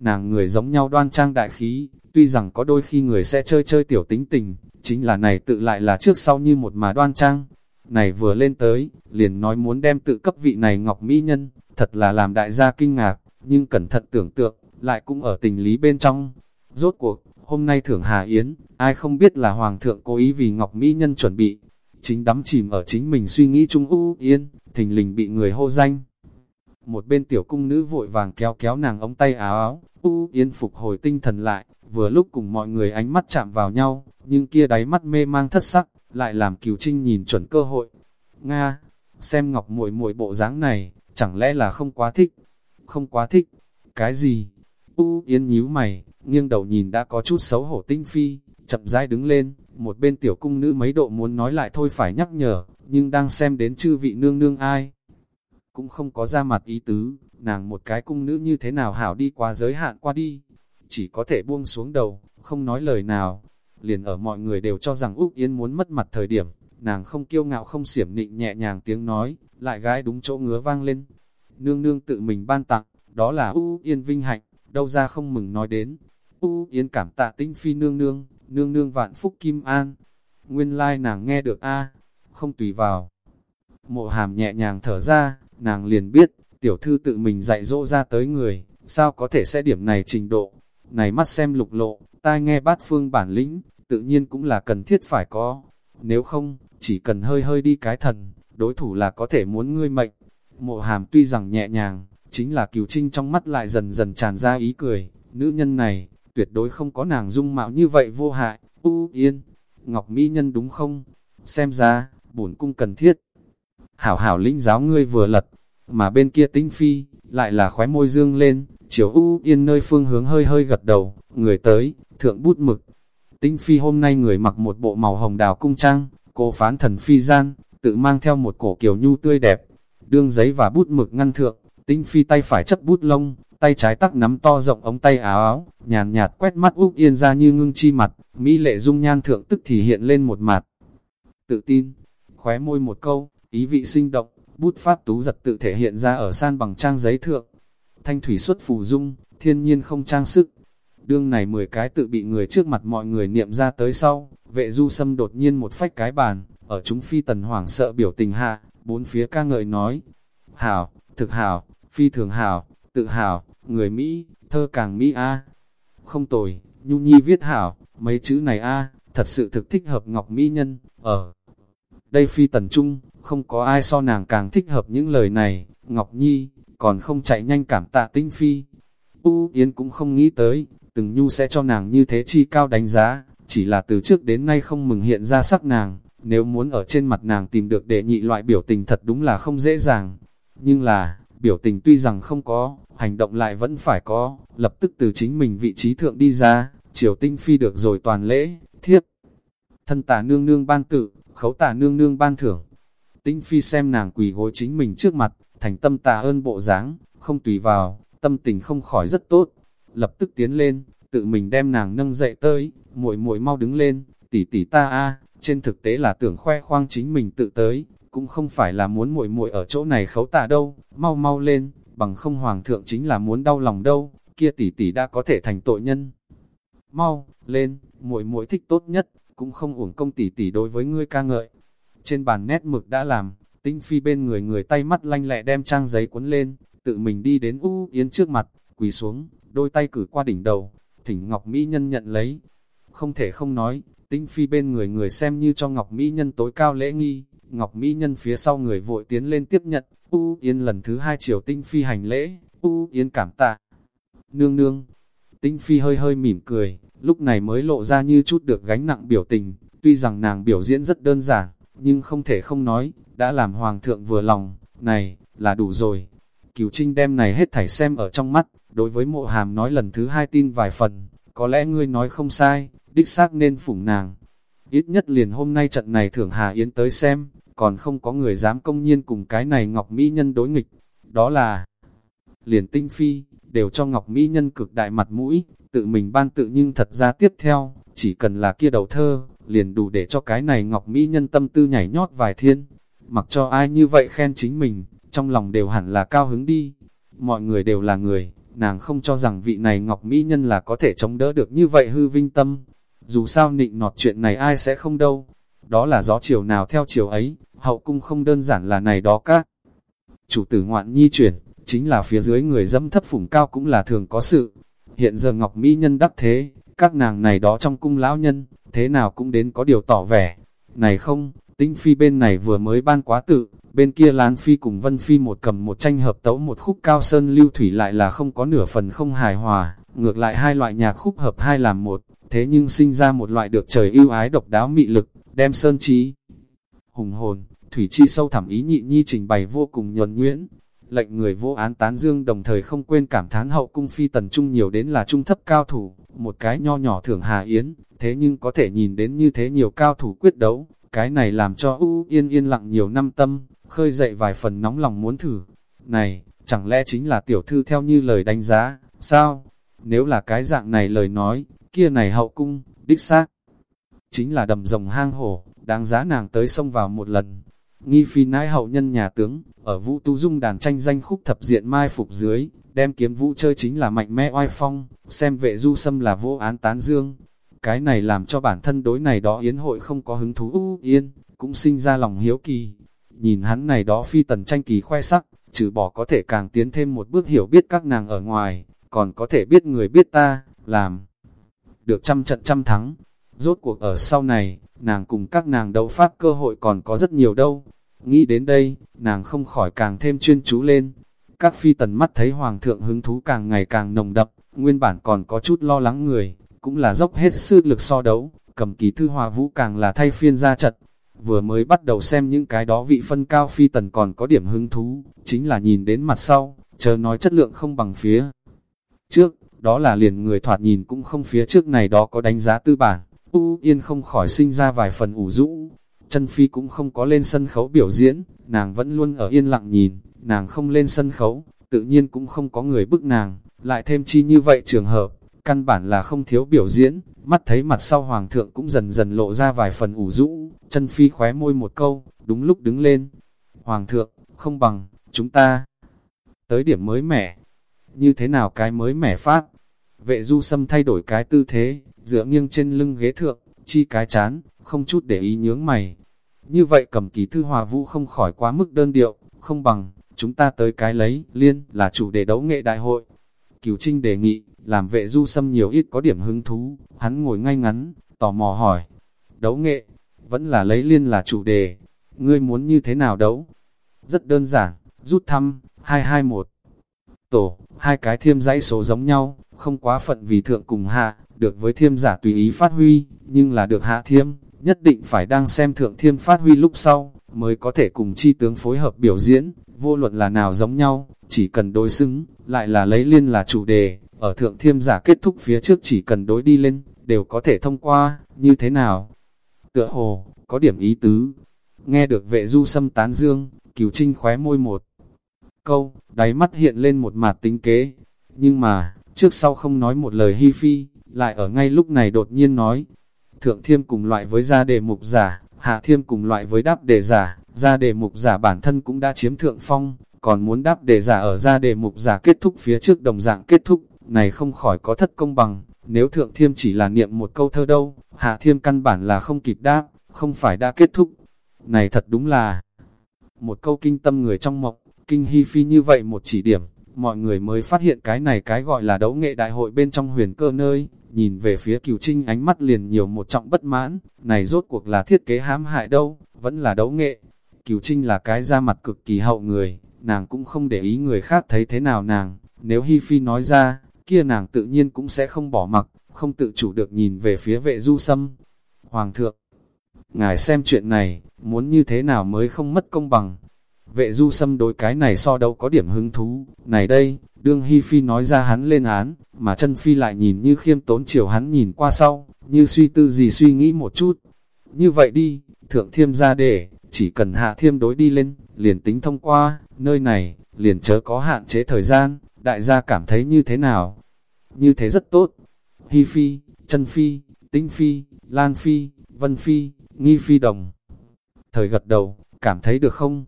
nàng người giống nhau đoan trang đại khí, tuy rằng có đôi khi người sẽ chơi chơi tiểu tính tình, chính là này tự lại là trước sau như một mà đoan trang. Này vừa lên tới, liền nói muốn đem tự cấp vị này ngọc mỹ nhân, thật là làm đại gia kinh ngạc, nhưng cẩn thận tưởng tượng, lại cũng ở tình lý bên trong. Rốt cuộc, hôm nay thưởng Hà Yến, ai không biết là Hoàng thượng cố ý vì Ngọc Mỹ Nhân chuẩn bị. Chính đắm chìm ở chính mình suy nghĩ trung u yên, thình lình bị người hô danh. Một bên tiểu cung nữ vội vàng kéo kéo nàng ống tay áo áo, u yên phục hồi tinh thần lại, vừa lúc cùng mọi người ánh mắt chạm vào nhau, nhưng kia đáy mắt mê mang thất sắc, lại làm cửu trinh nhìn chuẩn cơ hội. Nga, xem ngọc muội muội bộ dáng này, chẳng lẽ là không quá thích? Không quá thích? Cái gì? U Yên nhíu mày, nghiêng đầu nhìn đã có chút xấu hổ tinh phi, chậm rãi đứng lên, một bên tiểu cung nữ mấy độ muốn nói lại thôi phải nhắc nhở, nhưng đang xem đến chư vị nương nương ai. Cũng không có ra mặt ý tứ, nàng một cái cung nữ như thế nào hảo đi qua giới hạn qua đi, chỉ có thể buông xuống đầu, không nói lời nào. Liền ở mọi người đều cho rằng Úc Yên muốn mất mặt thời điểm, nàng không kiêu ngạo không xiểm nịnh nhẹ nhàng tiếng nói, lại gái đúng chỗ ngứa vang lên. nương nương tự mình ban tặng, đó là Úc Yên vinh hạnh, đâu ra không mừng nói đến. U yến cảm tạ tinh phi nương nương, nương nương vạn phúc kim an. Nguyên lai nàng nghe được a không tùy vào. Mộ hàm nhẹ nhàng thở ra, nàng liền biết, tiểu thư tự mình dạy dỗ ra tới người, sao có thể sẽ điểm này trình độ. Này mắt xem lục lộ, tai nghe bát phương bản lĩnh, tự nhiên cũng là cần thiết phải có. Nếu không, chỉ cần hơi hơi đi cái thần, đối thủ là có thể muốn ngươi mệnh. Mộ hàm tuy rằng nhẹ nhàng, chính là cửu trinh trong mắt lại dần dần tràn ra ý cười. Nữ nhân này, tuyệt đối không có nàng dung mạo như vậy vô hại. U yên, Ngọc Mỹ Nhân đúng không? Xem ra, bổn cung cần thiết. Hảo hảo linh giáo ngươi vừa lật, mà bên kia tinh phi, lại là khóe môi dương lên, chiều u yên nơi phương hướng hơi hơi gật đầu, người tới, thượng bút mực. Tinh phi hôm nay người mặc một bộ màu hồng đào cung trang, cô phán thần phi gian, tự mang theo một cổ kiều nhu tươi đẹp, đương giấy và bút mực ngăn thượng, tinh phi tay phải chấp bút lông, tay trái tắc nắm to rộng ống tay áo áo, nhàn nhạt, quét mắt úp yên ra như ngưng chi mặt, mỹ lệ dung nhan thượng tức thì hiện lên một mặt. Tự tin, khóe môi một câu, ý vị sinh động, bút pháp tú giật tự thể hiện ra ở san bằng trang giấy thượng. Thanh thủy xuất phù dung, thiên nhiên không trang sức. Đương này 10 cái tự bị người trước mặt mọi người niệm ra tới sau, vệ du sâm đột nhiên một phách cái bàn, ở chúng phi tần hoảng sợ biểu tình hạ, bốn phía ca ngợi nói, hảo, thực hảo, phi thường hảo, tự hảo, người Mỹ, thơ càng Mỹ a Không tồi, Nhu Nhi viết hảo, mấy chữ này a thật sự thực thích hợp Ngọc Mỹ Nhân, ở đây phi tần trung, không có ai so nàng càng thích hợp những lời này, Ngọc Nhi, còn không chạy nhanh cảm tạ tinh phi. U Yến cũng không nghĩ tới, từng Nhu sẽ cho nàng như thế chi cao đánh giá, chỉ là từ trước đến nay không mừng hiện ra sắc nàng, nếu muốn ở trên mặt nàng tìm được để nhị loại biểu tình thật đúng là không dễ dàng. Nhưng là, biểu tình tuy rằng không có, hành động lại vẫn phải có, lập tức từ chính mình vị trí thượng đi ra, triều tinh phi được rồi toàn lễ, thiếp. Thân tà nương nương ban tự, khấu tà nương nương ban thưởng. Tinh phi xem nàng quỳ gối chính mình trước mặt, thành tâm tà ơn bộ dáng không tùy vào, tâm tình không khỏi rất tốt. Lập tức tiến lên, tự mình đem nàng nâng dậy tới, muội muội mau đứng lên, tỷ tỷ ta a trên thực tế là tưởng khoe khoang chính mình tự tới, cũng không phải là muốn muội muội ở chỗ này khấu tà đâu, mau mau lên, bằng không hoàng thượng chính là muốn đau lòng đâu, kia tỷ tỷ đã có thể thành tội nhân. Mau, lên, muội muội thích tốt nhất, cũng không uổng công tỷ tỷ đối với ngươi ca ngợi. Trên bàn nét mực đã làm, tinh phi bên người người tay mắt lanh lẹ đem trang giấy cuốn lên, tự mình đi đến U Yến trước mặt, quỳ xuống, đôi tay cử qua đỉnh đầu, thỉnh Ngọc Mỹ Nhân nhận lấy. Không thể không nói, tinh phi bên người người xem như cho Ngọc Mỹ Nhân tối cao lễ nghi, Ngọc Mỹ Nhân phía sau người vội tiến lên tiếp nhận, U Yên lần thứ hai triều tinh phi hành lễ, U Yên cảm tạ. Nương nương, tinh phi hơi hơi mỉm cười, lúc này mới lộ ra như chút được gánh nặng biểu tình, tuy rằng nàng biểu diễn rất đơn giản, nhưng không thể không nói, đã làm hoàng thượng vừa lòng, này, là đủ rồi. Cửu Trinh đem này hết thảy xem ở trong mắt, đối với mộ hàm nói lần thứ hai tin vài phần, có lẽ ngươi nói không sai, đích xác nên phủng nàng. Ít nhất liền hôm nay trận này thưởng Hà Yến tới xem, còn không có người dám công nhiên cùng cái này Ngọc Mỹ Nhân đối nghịch. Đó là liền tinh phi, đều cho Ngọc Mỹ Nhân cực đại mặt mũi, tự mình ban tự nhưng thật ra tiếp theo, chỉ cần là kia đầu thơ, liền đủ để cho cái này Ngọc Mỹ Nhân tâm tư nhảy nhót vài thiên. Mặc cho ai như vậy khen chính mình, trong lòng đều hẳn là cao hứng đi. Mọi người đều là người, nàng không cho rằng vị này Ngọc Mỹ Nhân là có thể chống đỡ được như vậy hư vinh tâm. Dù sao nịnh nọt chuyện này ai sẽ không đâu. Đó là gió chiều nào theo chiều ấy, hậu cung không đơn giản là này đó các. Chủ tử ngoạn nhi chuyển, chính là phía dưới người dâm thấp phủng cao cũng là thường có sự. Hiện giờ Ngọc Mỹ Nhân đắc thế, các nàng này đó trong cung lão nhân, thế nào cũng đến có điều tỏ vẻ. Này không, tinh phi bên này vừa mới ban quá tự, bên kia lán Phi cùng Vân Phi một cầm một tranh hợp tấu một khúc cao sơn lưu thủy lại là không có nửa phần không hài hòa, ngược lại hai loại nhạc khúc hợp hai làm một, thế nhưng sinh ra một loại được trời ưu ái độc đáo mị lực, đem sơn trí. Hùng hồn, thủy chi sâu thẳm ý nhị nhi trình bày vô cùng nhuần nhuyễn, lệnh người vô án tán dương đồng thời không quên cảm thán hậu cung phi tần trung nhiều đến là trung thấp cao thủ, một cái nho nhỏ thưởng hà yến, thế nhưng có thể nhìn đến như thế nhiều cao thủ quyết đấu, cái này làm cho U Yên yên lặng nhiều năm tâm, khơi dậy vài phần nóng lòng muốn thử. Này, chẳng lẽ chính là tiểu thư theo như lời đánh giá, sao? Nếu là cái dạng này lời nói, kia này hậu cung, đích xác. Chính là đầm rồng hang hổ, đáng giá nàng tới sông vào một lần. Nghi phi nãi hậu nhân nhà tướng, ở vũ tu dung đàn tranh danh khúc thập diện mai phục dưới, đem kiếm vũ chơi chính là mạnh mẽ oai phong, xem vệ du sâm là vô án tán dương. Cái này làm cho bản thân đối này đó yến hội không có hứng thú ưu yên, cũng sinh ra lòng hiếu kỳ. Nhìn hắn này đó phi tần tranh kỳ khoe sắc, trừ bỏ có thể càng tiến thêm một bước hiểu biết các nàng ở ngoài, còn có thể biết người biết ta, làm được trăm trận trăm thắng. Rốt cuộc ở sau này, nàng cùng các nàng đấu pháp cơ hội còn có rất nhiều đâu. Nghĩ đến đây, nàng không khỏi càng thêm chuyên chú lên. Các phi tần mắt thấy hoàng thượng hứng thú càng ngày càng nồng đậm, nguyên bản còn có chút lo lắng người, cũng là dốc hết sức lực so đấu, cầm ký thư hòa vũ càng là thay phiên ra trận. Vừa mới bắt đầu xem những cái đó vị phân cao phi tần còn có điểm hứng thú, chính là nhìn đến mặt sau, chờ nói chất lượng không bằng phía. Trước, đó là liền người thoạt nhìn cũng không phía trước này đó có đánh giá tư bản, U Yên không khỏi sinh ra vài phần ủ rũ. Chân Phi cũng không có lên sân khấu biểu diễn, nàng vẫn luôn ở yên lặng nhìn, nàng không lên sân khấu, tự nhiên cũng không có người bức nàng, lại thêm chi như vậy trường hợp, căn bản là không thiếu biểu diễn, mắt thấy mặt sau hoàng thượng cũng dần dần lộ ra vài phần ủ rũ, chân phi khóe môi một câu, đúng lúc đứng lên. Hoàng thượng, không bằng, chúng ta tới điểm mới mẻ. Như thế nào cái mới mẻ phát? Vệ du sâm thay đổi cái tư thế, dựa nghiêng trên lưng ghế thượng, chi cái chán, không chút để ý nhướng mày. Như vậy cầm ký thư hòa vũ không khỏi quá mức đơn điệu, không bằng, chúng ta tới cái lấy, liên là chủ đề đấu nghệ đại hội. Cửu Trinh đề nghị, làm vệ du sâm nhiều ít có điểm hứng thú, hắn ngồi ngay ngắn, tò mò hỏi. Đấu nghệ, vẫn là lấy liên là chủ đề, ngươi muốn như thế nào đấu? Rất đơn giản, rút thăm, 221. Tổ, hai cái thiêm dãy số giống nhau, không quá phận vì thượng cùng hạ, được với thiêm giả tùy ý phát huy, nhưng là được hạ thiêm, nhất định phải đang xem thượng thiêm phát huy lúc sau, mới có thể cùng chi tướng phối hợp biểu diễn, vô luận là nào giống nhau, chỉ cần đối xứng, lại là lấy liên là chủ đề, ở thượng thiêm giả kết thúc phía trước chỉ cần đối đi lên, đều có thể thông qua, như thế nào? Tựa hồ, có điểm ý tứ. Nghe được vệ du sâm tán dương, cửu trinh khóe môi một câu, đáy mắt hiện lên một mặt tính kế. Nhưng mà, trước sau không nói một lời hy phi, lại ở ngay lúc này đột nhiên nói. Thượng thiêm cùng loại với gia đề mục giả, hạ thiêm cùng loại với đáp đề giả, gia đề mục giả bản thân cũng đã chiếm thượng phong, còn muốn đáp đề giả ở gia đề mục giả kết thúc phía trước đồng dạng kết thúc, này không khỏi có thất công bằng, nếu thượng thiêm chỉ là niệm một câu thơ đâu, hạ thiêm căn bản là không kịp đáp, không phải đã kết thúc. Này thật đúng là một câu kinh tâm người trong mộng, kinh hy phi như vậy một chỉ điểm, mọi người mới phát hiện cái này cái gọi là đấu nghệ đại hội bên trong huyền cơ nơi, nhìn về phía cửu trinh ánh mắt liền nhiều một trọng bất mãn, này rốt cuộc là thiết kế hãm hại đâu, vẫn là đấu nghệ. Cửu trinh là cái ra mặt cực kỳ hậu người, nàng cũng không để ý người khác thấy thế nào nàng, nếu Hi Phi nói ra, kia nàng tự nhiên cũng sẽ không bỏ mặc, không tự chủ được nhìn về phía vệ du sâm. Hoàng thượng, ngài xem chuyện này, muốn như thế nào mới không mất công bằng. Vệ du xâm đối cái này so đâu có điểm hứng thú, này đây, đương Hi Phi nói ra hắn lên án, mà chân Phi lại nhìn như khiêm tốn chiều hắn nhìn qua sau, như suy tư gì suy nghĩ một chút. Như vậy đi, thượng thiêm ra để, chỉ cần hạ thiêm đối đi lên, liền tính thông qua, nơi này, liền chớ có hạn chế thời gian, đại gia cảm thấy như thế nào? Như thế rất tốt. Hi Phi, chân Phi, Tinh Phi, Lan Phi, Vân Phi, Nghi Phi đồng. Thời gật đầu, cảm thấy được không?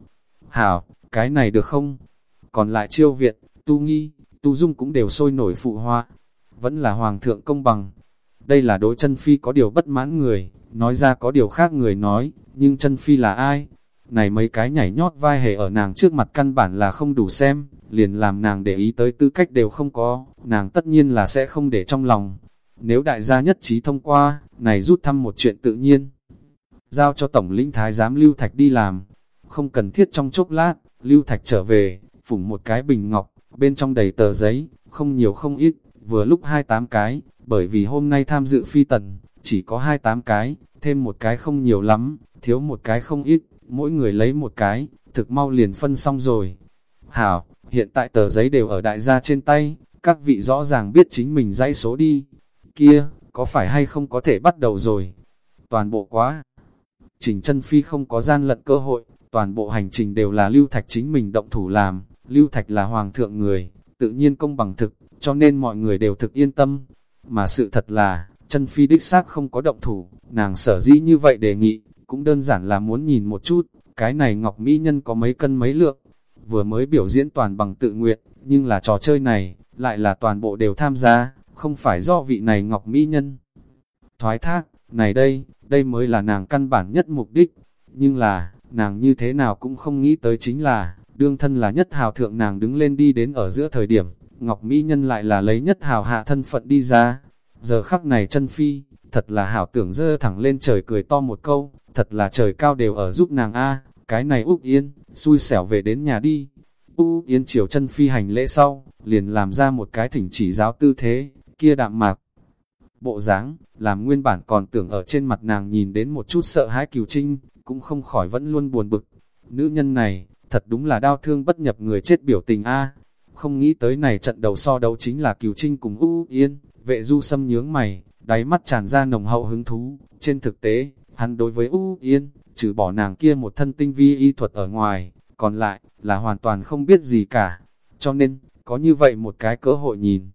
Hảo, cái này được không? Còn lại chiêu viện, tu nghi, tu dung cũng đều sôi nổi phụ hoa. Vẫn là hoàng thượng công bằng. Đây là đối chân phi có điều bất mãn người, nói ra có điều khác người nói, nhưng chân phi là ai? Này mấy cái nhảy nhót vai hề ở nàng trước mặt căn bản là không đủ xem, liền làm nàng để ý tới tư cách đều không có, nàng tất nhiên là sẽ không để trong lòng. Nếu đại gia nhất trí thông qua, này rút thăm một chuyện tự nhiên. Giao cho Tổng lĩnh Thái giám Lưu Thạch đi làm, không cần thiết trong chốc lát, Lưu Thạch trở về, phủng một cái bình ngọc, bên trong đầy tờ giấy, không nhiều không ít, vừa lúc hai tám cái, bởi vì hôm nay tham dự phi tần, chỉ có hai tám cái, thêm một cái không nhiều lắm, thiếu một cái không ít, mỗi người lấy một cái, thực mau liền phân xong rồi. Hảo, hiện tại tờ giấy đều ở đại gia trên tay, các vị rõ ràng biết chính mình dãy số đi. Kia, có phải hay không có thể bắt đầu rồi? Toàn bộ quá. Trình chân phi không có gian lận cơ hội, toàn bộ hành trình đều là Lưu Thạch chính mình động thủ làm, Lưu Thạch là hoàng thượng người, tự nhiên công bằng thực, cho nên mọi người đều thực yên tâm. Mà sự thật là, chân phi đích xác không có động thủ, nàng sở dĩ như vậy đề nghị, cũng đơn giản là muốn nhìn một chút, cái này Ngọc Mỹ Nhân có mấy cân mấy lượng. vừa mới biểu diễn toàn bằng tự nguyện, nhưng là trò chơi này, lại là toàn bộ đều tham gia, không phải do vị này ngọc mỹ nhân. Thoái thác, này đây, đây mới là nàng căn bản nhất mục đích, nhưng là, nàng như thế nào cũng không nghĩ tới chính là, đương thân là nhất hào thượng nàng đứng lên đi đến ở giữa thời điểm, Ngọc Mỹ Nhân lại là lấy nhất hào hạ thân phận đi ra. Giờ khắc này chân phi, thật là hảo tưởng dơ thẳng lên trời cười to một câu, thật là trời cao đều ở giúp nàng a cái này Úc Yên, xui xẻo về đến nhà đi. Úc Yên chiều chân phi hành lễ sau, liền làm ra một cái thỉnh chỉ giáo tư thế, kia đạm mạc. Bộ dáng làm nguyên bản còn tưởng ở trên mặt nàng nhìn đến một chút sợ hãi cửu trinh, cũng không khỏi vẫn luôn buồn bực. Nữ nhân này, thật đúng là đau thương bất nhập người chết biểu tình a Không nghĩ tới này trận đầu so đấu chính là cửu trinh cùng U Yên, vệ du xâm nhướng mày, đáy mắt tràn ra nồng hậu hứng thú. Trên thực tế, hắn đối với U Yên, trừ bỏ nàng kia một thân tinh vi y thuật ở ngoài, còn lại, là hoàn toàn không biết gì cả. Cho nên, có như vậy một cái cơ hội nhìn.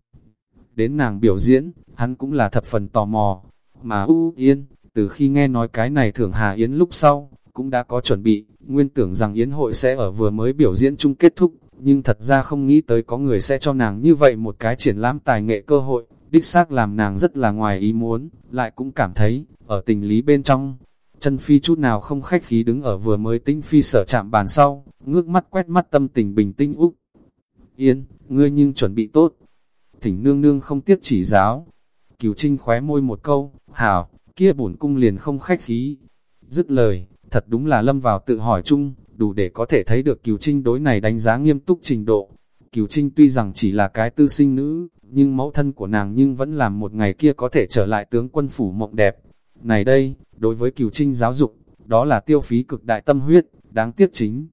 Đến nàng biểu diễn, hắn cũng là thập phần tò mò. Mà U Yên, từ khi nghe nói cái này thưởng Hà Yến lúc sau, cũng đã có chuẩn bị, nguyên tưởng rằng Yến hội sẽ ở vừa mới biểu diễn chung kết thúc, nhưng thật ra không nghĩ tới có người sẽ cho nàng như vậy một cái triển lãm tài nghệ cơ hội, đích xác làm nàng rất là ngoài ý muốn, lại cũng cảm thấy, ở tình lý bên trong, chân phi chút nào không khách khí đứng ở vừa mới tinh phi sở chạm bàn sau, ngước mắt quét mắt tâm tình bình tĩnh úc. Yên, ngươi nhưng chuẩn bị tốt. Thỉnh nương nương không tiếc chỉ giáo. Cửu Trinh khóe môi một câu, hảo, kia bổn cung liền không khách khí. Dứt lời, thật đúng là lâm vào tự hỏi chung, đủ để có thể thấy được Cửu Trinh đối này đánh giá nghiêm túc trình độ. Cửu Trinh tuy rằng chỉ là cái tư sinh nữ, nhưng mẫu thân của nàng nhưng vẫn làm một ngày kia có thể trở lại tướng quân phủ mộng đẹp. Này đây, đối với Cửu Trinh giáo dục, đó là tiêu phí cực đại tâm huyết, đáng tiếc chính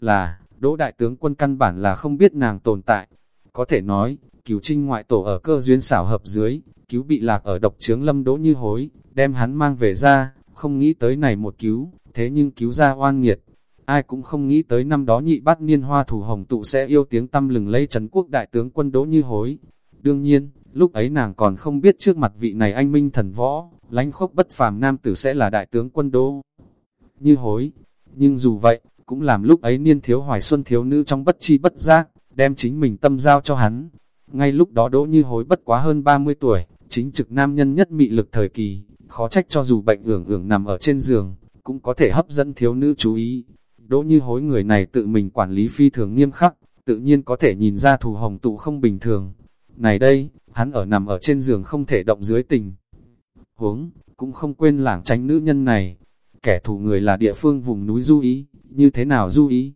là, Đỗ Đại tướng quân căn bản là không biết nàng tồn tại. Có thể nói, Cửu Trinh ngoại tổ ở cơ duyên xảo hợp dưới, cứu bị lạc ở độc trướng lâm đỗ như hối, đem hắn mang về ra, không nghĩ tới này một cứu, thế nhưng cứu ra oan nghiệt. Ai cũng không nghĩ tới năm đó nhị bát niên hoa thủ hồng tụ sẽ yêu tiếng tâm lừng lây trấn quốc đại tướng quân đỗ như hối. Đương nhiên, lúc ấy nàng còn không biết trước mặt vị này anh minh thần võ, lãnh khốc bất phàm nam tử sẽ là đại tướng quân đỗ như hối. Nhưng dù vậy, cũng làm lúc ấy niên thiếu hoài xuân thiếu nữ trong bất chi bất giác, đem chính mình tâm giao cho hắn. Ngay lúc đó đỗ như hối bất quá hơn 30 tuổi, chính trực nam nhân nhất mị lực thời kỳ, khó trách cho dù bệnh ưởng ưởng nằm ở trên giường, cũng có thể hấp dẫn thiếu nữ chú ý. Đỗ như hối người này tự mình quản lý phi thường nghiêm khắc, tự nhiên có thể nhìn ra thù hồng tụ không bình thường. Này đây, hắn ở nằm ở trên giường không thể động dưới tình. Huống, cũng không quên lảng tránh nữ nhân này. Kẻ thù người là địa phương vùng núi du ý, như thế nào du ý?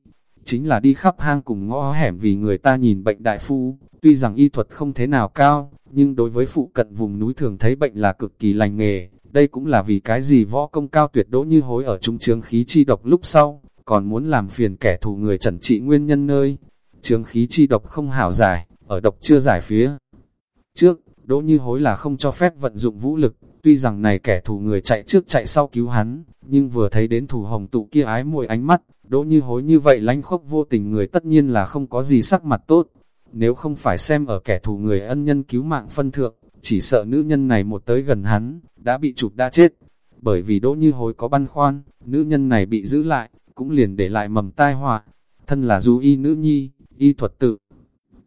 Chính là đi khắp hang cùng ngõ hẻm vì người ta nhìn bệnh đại phu, tuy rằng y thuật không thế nào cao, nhưng đối với phụ cận vùng núi thường thấy bệnh là cực kỳ lành nghề, đây cũng là vì cái gì võ công cao tuyệt đỗ như hối ở trung trường khí chi độc lúc sau, còn muốn làm phiền kẻ thù người trần trị nguyên nhân nơi. trường khí chi độc không hảo giải, ở độc chưa giải phía. Trước, đỗ như hối là không cho phép vận dụng vũ lực, tuy rằng này kẻ thù người chạy trước chạy sau cứu hắn, nhưng vừa thấy đến thù hồng tụ kia ái môi ánh mắt, đỗ như hối như vậy lánh khốc vô tình người tất nhiên là không có gì sắc mặt tốt. Nếu không phải xem ở kẻ thù người ân nhân cứu mạng phân thượng, chỉ sợ nữ nhân này một tới gần hắn, đã bị chụp đã chết. Bởi vì đỗ như hối có băn khoan, nữ nhân này bị giữ lại, cũng liền để lại mầm tai họa. Thân là du y nữ nhi, y thuật tự.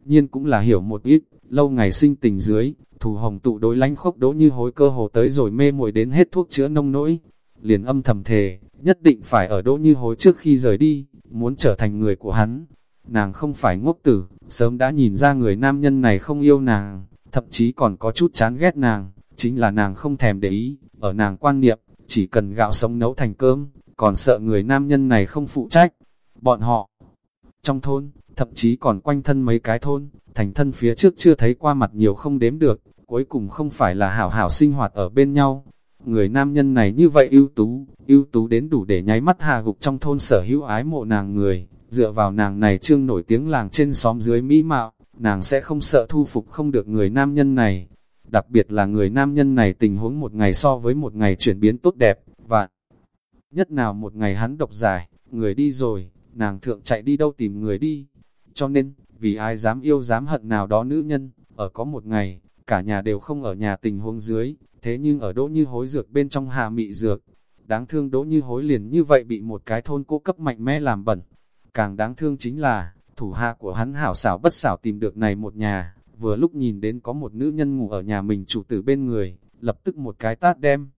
Nhiên cũng là hiểu một ít, lâu ngày sinh tình dưới, thù hồng tụ đối lánh khốc đỗ như hối cơ hồ tới rồi mê muội đến hết thuốc chữa nông nỗi. Liền âm thầm thề, nhất định phải ở đỗ như hối trước khi rời đi, muốn trở thành người của hắn. Nàng không phải ngốc tử, sớm đã nhìn ra người nam nhân này không yêu nàng, thậm chí còn có chút chán ghét nàng, chính là nàng không thèm để ý, ở nàng quan niệm, chỉ cần gạo sống nấu thành cơm, còn sợ người nam nhân này không phụ trách. Bọn họ, trong thôn, thậm chí còn quanh thân mấy cái thôn, thành thân phía trước chưa thấy qua mặt nhiều không đếm được, cuối cùng không phải là hảo hảo sinh hoạt ở bên nhau. Người nam nhân này như vậy ưu tú, ưu tú đến đủ để nháy mắt hà gục trong thôn sở hữu ái mộ nàng người, dựa vào nàng này trương nổi tiếng làng trên xóm dưới mỹ mạo, nàng sẽ không sợ thu phục không được người nam nhân này. Đặc biệt là người nam nhân này tình huống một ngày so với một ngày chuyển biến tốt đẹp, và nhất nào một ngày hắn độc giải, người đi rồi, nàng thượng chạy đi đâu tìm người đi. Cho nên, vì ai dám yêu dám hận nào đó nữ nhân, ở có một ngày, cả nhà đều không ở nhà tình huống dưới, thế nhưng ở đỗ như hối dược bên trong hà mị dược. Đáng thương đỗ như hối liền như vậy bị một cái thôn cố cấp mạnh mẽ làm bẩn. Càng đáng thương chính là, thủ hạ của hắn hảo xảo bất xảo tìm được này một nhà, vừa lúc nhìn đến có một nữ nhân ngủ ở nhà mình chủ tử bên người, lập tức một cái tát đem.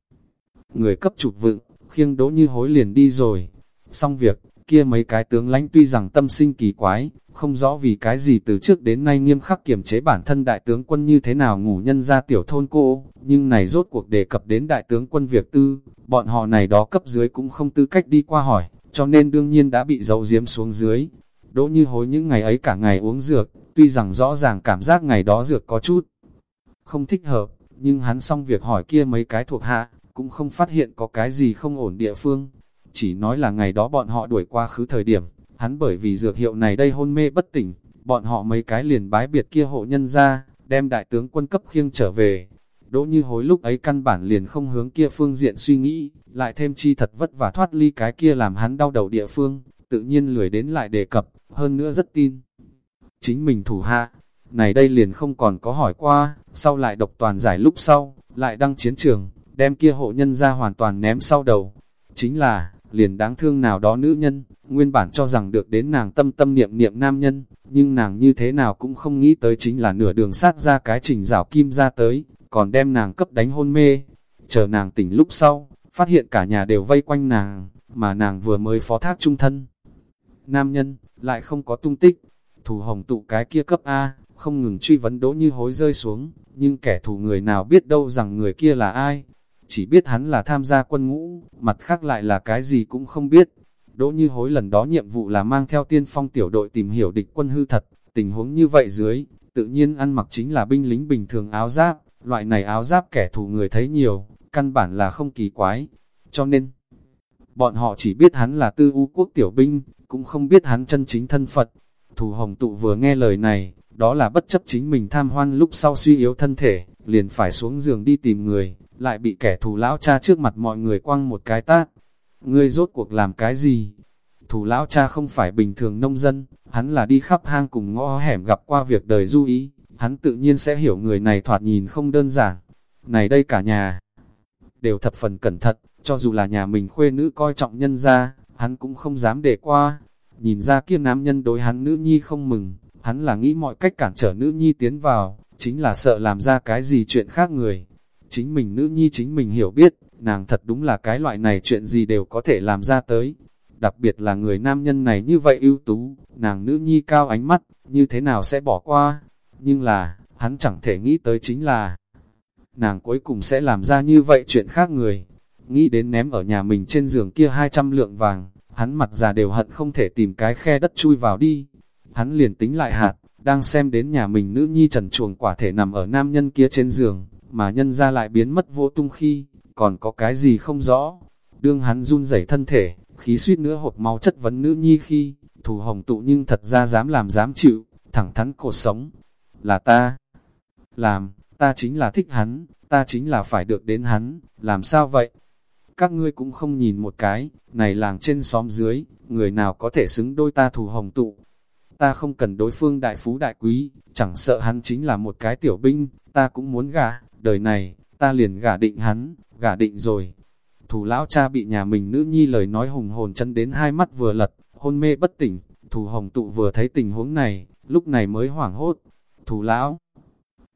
Người cấp chụp vựng, khiêng đỗ như hối liền đi rồi. Xong việc, kia mấy cái tướng lãnh tuy rằng tâm sinh kỳ quái, không rõ vì cái gì từ trước đến nay nghiêm khắc kiểm chế bản thân đại tướng quân như thế nào ngủ nhân ra tiểu thôn cô, nhưng này rốt cuộc đề cập đến đại tướng quân việc tư, bọn họ này đó cấp dưới cũng không tư cách đi qua hỏi, cho nên đương nhiên đã bị dấu diếm xuống dưới. Đỗ như hối những ngày ấy cả ngày uống dược, tuy rằng rõ ràng cảm giác ngày đó dược có chút không thích hợp, nhưng hắn xong việc hỏi kia mấy cái thuộc hạ, cũng không phát hiện có cái gì không ổn địa phương. Chỉ nói là ngày đó bọn họ đuổi qua khứ thời điểm, hắn bởi vì dược hiệu này đây hôn mê bất tỉnh, bọn họ mấy cái liền bái biệt kia hộ nhân ra, đem đại tướng quân cấp khiêng trở về. Đỗ như hối lúc ấy căn bản liền không hướng kia phương diện suy nghĩ, lại thêm chi thật vất và thoát ly cái kia làm hắn đau đầu địa phương, tự nhiên lười đến lại đề cập, hơn nữa rất tin. Chính mình thủ hạ, này đây liền không còn có hỏi qua, sau lại độc toàn giải lúc sau, lại đăng chiến trường, đem kia hộ nhân ra hoàn toàn ném sau đầu. Chính là, liền đáng thương nào đó nữ nhân, nguyên bản cho rằng được đến nàng tâm tâm niệm niệm nam nhân, nhưng nàng như thế nào cũng không nghĩ tới chính là nửa đường sát ra cái trình rào kim ra tới, còn đem nàng cấp đánh hôn mê. Chờ nàng tỉnh lúc sau, phát hiện cả nhà đều vây quanh nàng, mà nàng vừa mới phó thác trung thân. Nam nhân, lại không có tung tích, thủ hồng tụ cái kia cấp A, không ngừng truy vấn đỗ như hối rơi xuống, nhưng kẻ thù người nào biết đâu rằng người kia là ai, chỉ biết hắn là tham gia quân ngũ, mặt khác lại là cái gì cũng không biết. Đỗ như hối lần đó nhiệm vụ là mang theo tiên phong tiểu đội tìm hiểu địch quân hư thật, tình huống như vậy dưới, tự nhiên ăn mặc chính là binh lính bình thường áo giáp, loại này áo giáp kẻ thù người thấy nhiều, căn bản là không kỳ quái. Cho nên, bọn họ chỉ biết hắn là tư u quốc tiểu binh, cũng không biết hắn chân chính thân Phật. Thủ hồng tụ vừa nghe lời này, đó là bất chấp chính mình tham hoan lúc sau suy yếu thân thể, liền phải xuống giường đi tìm người, lại bị kẻ thù lão cha trước mặt mọi người quăng một cái tát. Ngươi rốt cuộc làm cái gì? thù lão cha không phải bình thường nông dân, hắn là đi khắp hang cùng ngõ hẻm gặp qua việc đời du ý, hắn tự nhiên sẽ hiểu người này thoạt nhìn không đơn giản. Này đây cả nhà, đều thập phần cẩn thận, cho dù là nhà mình khuê nữ coi trọng nhân ra, hắn cũng không dám để qua. Nhìn ra kia nam nhân đối hắn nữ nhi không mừng, hắn là nghĩ mọi cách cản trở nữ nhi tiến vào, chính là sợ làm ra cái gì chuyện khác người. Chính mình nữ nhi chính mình hiểu biết, nàng thật đúng là cái loại này chuyện gì đều có thể làm ra tới. Đặc biệt là người nam nhân này như vậy ưu tú, nàng nữ nhi cao ánh mắt, như thế nào sẽ bỏ qua. Nhưng là, hắn chẳng thể nghĩ tới chính là, nàng cuối cùng sẽ làm ra như vậy chuyện khác người. Nghĩ đến ném ở nhà mình trên giường kia 200 lượng vàng, hắn mặt già đều hận không thể tìm cái khe đất chui vào đi. Hắn liền tính lại hạt, đang xem đến nhà mình nữ nhi trần chuồng quả thể nằm ở nam nhân kia trên giường, mà nhân ra lại biến mất vô tung khi, còn có cái gì không rõ. Đương hắn run rẩy thân thể, khí suýt nữa hột máu chất vấn nữ nhi khi, thủ hồng tụ nhưng thật ra dám làm dám chịu, thẳng thắn cổ sống. Là ta. Làm, ta chính là thích hắn, ta chính là phải được đến hắn, làm sao vậy? Các ngươi cũng không nhìn một cái, này làng trên xóm dưới, người nào có thể xứng đôi ta thủ hồng tụ. Ta không cần đối phương đại phú đại quý, chẳng sợ hắn chính là một cái tiểu binh, ta cũng muốn gả đời này, ta liền gả định hắn, gả định rồi. Thủ lão cha bị nhà mình nữ nhi lời nói hùng hồn chân đến hai mắt vừa lật, hôn mê bất tỉnh, thủ hồng tụ vừa thấy tình huống này, lúc này mới hoảng hốt. Thủ lão,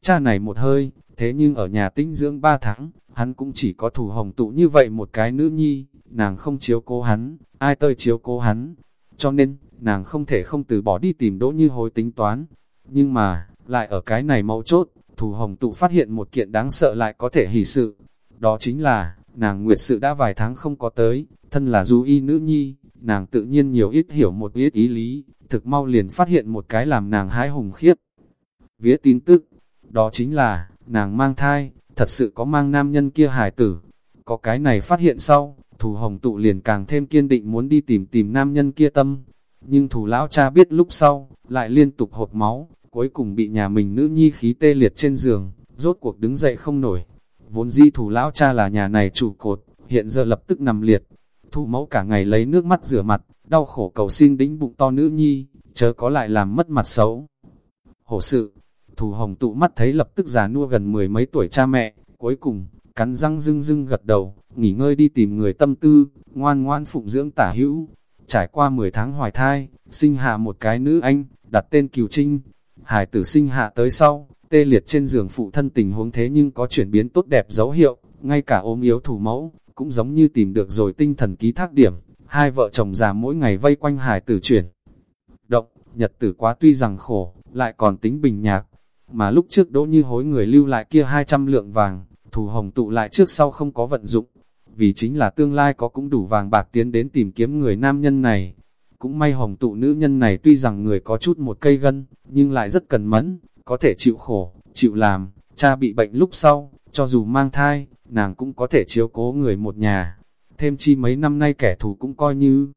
cha này một hơi, thế nhưng ở nhà tinh dưỡng ba tháng, hắn cũng chỉ có thủ hồng tụ như vậy một cái nữ nhi, nàng không chiếu cố hắn, ai tơi chiếu cố hắn. Cho nên, nàng không thể không từ bỏ đi tìm đỗ như hối tính toán. Nhưng mà, lại ở cái này mấu chốt, Thủ hồng tụ phát hiện một kiện đáng sợ lại có thể hỷ sự. Đó chính là, nàng nguyệt sự đã vài tháng không có tới, thân là du y nữ nhi, nàng tự nhiên nhiều ít hiểu một ít ý lý, thực mau liền phát hiện một cái làm nàng hái hùng khiếp. Vía tin tức, đó chính là, nàng mang thai, thật sự có mang nam nhân kia hài tử. Có cái này phát hiện sau, thủ hồng tụ liền càng thêm kiên định muốn đi tìm tìm nam nhân kia tâm. Nhưng thủ lão cha biết lúc sau, lại liên tục hột máu, cuối cùng bị nhà mình nữ nhi khí tê liệt trên giường, rốt cuộc đứng dậy không nổi. Vốn di thủ lão cha là nhà này chủ cột, hiện giờ lập tức nằm liệt. Thủ mẫu cả ngày lấy nước mắt rửa mặt, đau khổ cầu xin đĩnh bụng to nữ nhi, chớ có lại làm mất mặt xấu. Hổ sự, thủ hồng tụ mắt thấy lập tức già nua gần mười mấy tuổi cha mẹ, cuối cùng, cắn răng rưng rưng gật đầu, nghỉ ngơi đi tìm người tâm tư, ngoan ngoan phụng dưỡng tả hữu. trải qua 10 tháng hoài thai, sinh hạ một cái nữ anh, đặt tên Kiều Trinh. Hải tử sinh hạ tới sau, tê liệt trên giường phụ thân tình huống thế nhưng có chuyển biến tốt đẹp dấu hiệu, ngay cả ôm yếu thủ mẫu, cũng giống như tìm được rồi tinh thần ký thác điểm. Hai vợ chồng già mỗi ngày vây quanh hải tử chuyển. Động, nhật tử quá tuy rằng khổ, lại còn tính bình nhạc. Mà lúc trước đỗ như hối người lưu lại kia 200 lượng vàng, thủ hồng tụ lại trước sau không có vận dụng. Vì chính là tương lai có cũng đủ vàng bạc tiến đến tìm kiếm người nam nhân này. Cũng may hồng tụ nữ nhân này tuy rằng người có chút một cây gân, nhưng lại rất cần mẫn, có thể chịu khổ, chịu làm, cha bị bệnh lúc sau, cho dù mang thai, nàng cũng có thể chiếu cố người một nhà. Thêm chi mấy năm nay kẻ thù cũng coi như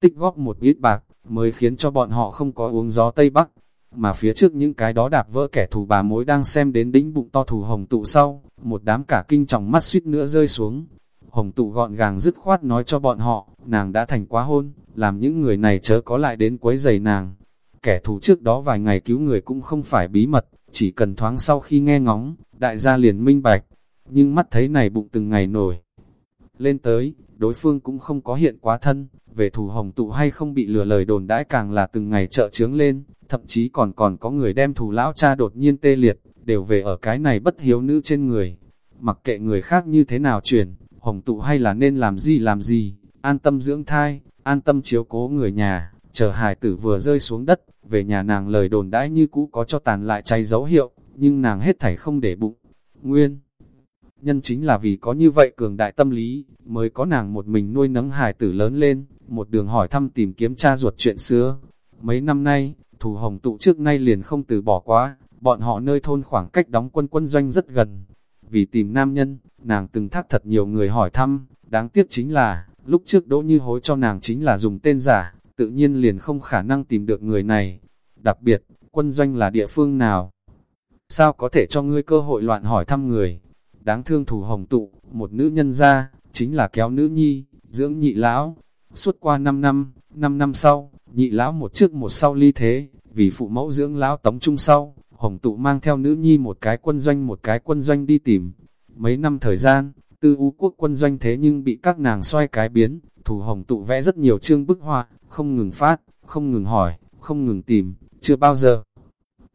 tích góp một ít bạc, mới khiến cho bọn họ không có uống gió Tây Bắc. Mà phía trước những cái đó đạp vỡ kẻ thù bà mối đang xem đến đỉnh bụng to thù hồng tụ sau, một đám cả kinh trọng mắt suýt nữa rơi xuống. Hồng tụ gọn gàng dứt khoát nói cho bọn họ, nàng đã thành quá hôn, làm những người này chớ có lại đến quấy giày nàng. Kẻ thù trước đó vài ngày cứu người cũng không phải bí mật, chỉ cần thoáng sau khi nghe ngóng, đại gia liền minh bạch. Nhưng mắt thấy này bụng từng ngày nổi. Lên tới, đối phương cũng không có hiện quá thân, về thù hồng tụ hay không bị lừa lời đồn đãi càng là từng ngày trợ trướng lên, thậm chí còn còn có người đem thù lão cha đột nhiên tê liệt, đều về ở cái này bất hiếu nữ trên người. Mặc kệ người khác như thế nào chuyển, hồng tụ hay là nên làm gì làm gì, an tâm dưỡng thai, an tâm chiếu cố người nhà, chờ hài tử vừa rơi xuống đất, về nhà nàng lời đồn đãi như cũ có cho tàn lại cháy dấu hiệu, nhưng nàng hết thảy không để bụng. Nguyên Nhân chính là vì có như vậy cường đại tâm lý, mới có nàng một mình nuôi nấng hài tử lớn lên, một đường hỏi thăm tìm kiếm cha ruột chuyện xưa. Mấy năm nay, thủ hồng tụ trước nay liền không từ bỏ quá, bọn họ nơi thôn khoảng cách đóng quân quân doanh rất gần. Vì tìm nam nhân, nàng từng thác thật nhiều người hỏi thăm, đáng tiếc chính là, lúc trước đỗ như hối cho nàng chính là dùng tên giả, tự nhiên liền không khả năng tìm được người này. Đặc biệt, quân doanh là địa phương nào? Sao có thể cho ngươi cơ hội loạn hỏi thăm người? Đáng thương thủ hồng tụ, một nữ nhân ra, chính là kéo nữ nhi, dưỡng nhị lão. Suốt qua 5 năm, 5 năm sau, nhị lão một trước một sau ly thế, vì phụ mẫu dưỡng lão tống trung sau, hồng tụ mang theo nữ nhi một cái quân doanh một cái quân doanh đi tìm. Mấy năm thời gian, tư ú quốc quân doanh thế nhưng bị các nàng xoay cái biến, thủ hồng tụ vẽ rất nhiều chương bức họa, không ngừng phát, không ngừng hỏi, không ngừng tìm, chưa bao giờ.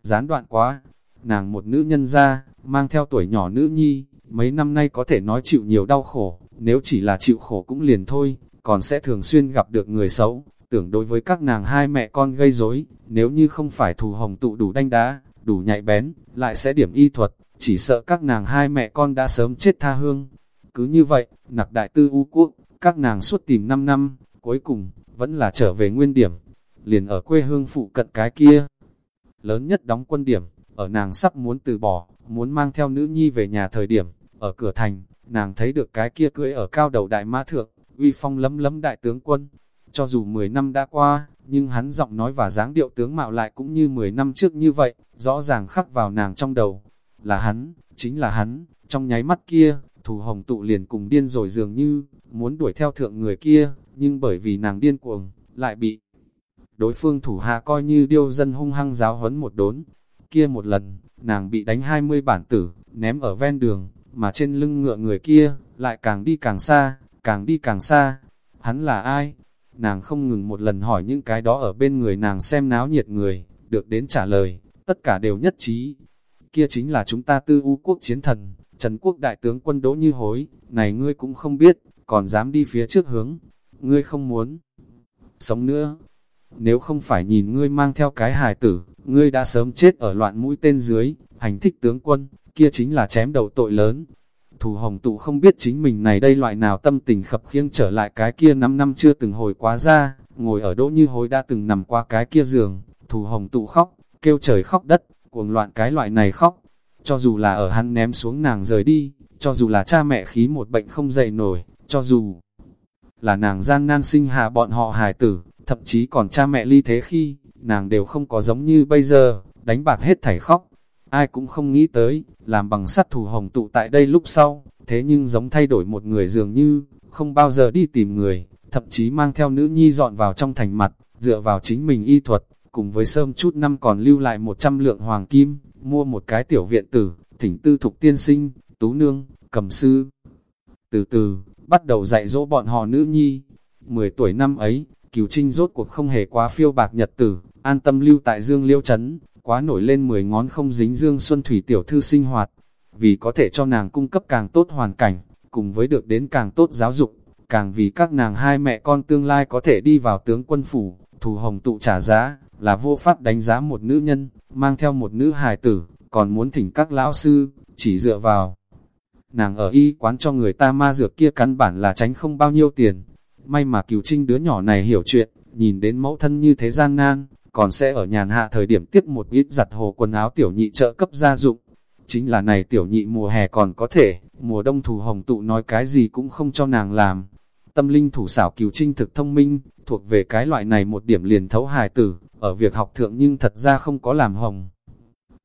Gián đoạn quá, nàng một nữ nhân ra, mang theo tuổi nhỏ nữ nhi, mấy năm nay có thể nói chịu nhiều đau khổ, nếu chỉ là chịu khổ cũng liền thôi, còn sẽ thường xuyên gặp được người xấu, tưởng đối với các nàng hai mẹ con gây rối nếu như không phải thù hồng tụ đủ đanh đá, đủ nhạy bén, lại sẽ điểm y thuật, chỉ sợ các nàng hai mẹ con đã sớm chết tha hương. Cứ như vậy, nặc đại tư u quốc, các nàng suốt tìm 5 năm, cuối cùng, vẫn là trở về nguyên điểm, liền ở quê hương phụ cận cái kia. Lớn nhất đóng quân điểm, ở nàng sắp muốn từ bỏ, muốn mang theo nữ nhi về nhà thời điểm, ở cửa thành, nàng thấy được cái kia cưỡi ở cao đầu đại mã thượng, uy phong lấm lấm đại tướng quân. Cho dù 10 năm đã qua, nhưng hắn giọng nói và dáng điệu tướng mạo lại cũng như 10 năm trước như vậy, rõ ràng khắc vào nàng trong đầu. Là hắn, chính là hắn, trong nháy mắt kia, thủ hồng tụ liền cùng điên rồi dường như, muốn đuổi theo thượng người kia, nhưng bởi vì nàng điên cuồng, lại bị đối phương thủ hạ coi như điêu dân hung hăng giáo huấn một đốn. Kia một lần, nàng bị đánh 20 bản tử, ném ở ven đường, mà trên lưng ngựa người kia, lại càng đi càng xa, càng đi càng xa. Hắn là ai? Nàng không ngừng một lần hỏi những cái đó ở bên người nàng xem náo nhiệt người, được đến trả lời, tất cả đều nhất trí. Kia chính là chúng ta tư u quốc chiến thần, Trần quốc đại tướng quân đỗ như hối, này ngươi cũng không biết, còn dám đi phía trước hướng, ngươi không muốn sống nữa. Nếu không phải nhìn ngươi mang theo cái hài tử, ngươi đã sớm chết ở loạn mũi tên dưới, hành thích tướng quân, kia chính là chém đầu tội lớn. Thủ hồng tụ không biết chính mình này đây loại nào tâm tình khập khiêng trở lại cái kia 5 năm chưa từng hồi quá ra, ngồi ở đỗ như hối đã từng nằm qua cái kia giường, thủ hồng tụ khóc, kêu trời khóc đất, cuồng loạn cái loại này khóc. Cho dù là ở hắn ném xuống nàng rời đi, cho dù là cha mẹ khí một bệnh không dậy nổi, cho dù là nàng gian nan sinh hạ bọn họ hài tử, thậm chí còn cha mẹ ly thế khi, nàng đều không có giống như bây giờ, đánh bạc hết thảy khóc. Ai cũng không nghĩ tới, làm bằng sắt thủ hồng tụ tại đây lúc sau, thế nhưng giống thay đổi một người dường như, không bao giờ đi tìm người, thậm chí mang theo nữ nhi dọn vào trong thành mặt, dựa vào chính mình y thuật, cùng với sơm chút năm còn lưu lại 100 lượng hoàng kim, mua một cái tiểu viện tử, thỉnh tư thục tiên sinh, tú nương, cầm sư. Từ từ, bắt đầu dạy dỗ bọn họ nữ nhi. 10 tuổi năm ấy, Cửu Trinh rốt cuộc không hề quá phiêu bạc nhật tử, an tâm lưu tại Dương Liêu Trấn, quá nổi lên 10 ngón không dính Dương Xuân Thủy tiểu thư sinh hoạt, vì có thể cho nàng cung cấp càng tốt hoàn cảnh, cùng với được đến càng tốt giáo dục, càng vì các nàng hai mẹ con tương lai có thể đi vào tướng quân phủ, thủ hồng tụ trả giá, là vô pháp đánh giá một nữ nhân, mang theo một nữ hài tử, còn muốn thỉnh các lão sư, chỉ dựa vào. Nàng ở y quán cho người ta ma dược kia căn bản là tránh không bao nhiêu tiền. May mà cửu trinh đứa nhỏ này hiểu chuyện, nhìn đến mẫu thân như thế gian nan, còn sẽ ở nhàn hạ thời điểm tiếp một ít giặt hồ quần áo tiểu nhị trợ cấp gia dụng. Chính là này tiểu nhị mùa hè còn có thể, mùa đông thủ hồng tụ nói cái gì cũng không cho nàng làm. Tâm linh thủ xảo cửu trinh thực thông minh, thuộc về cái loại này một điểm liền thấu hài tử, ở việc học thượng nhưng thật ra không có làm hồng.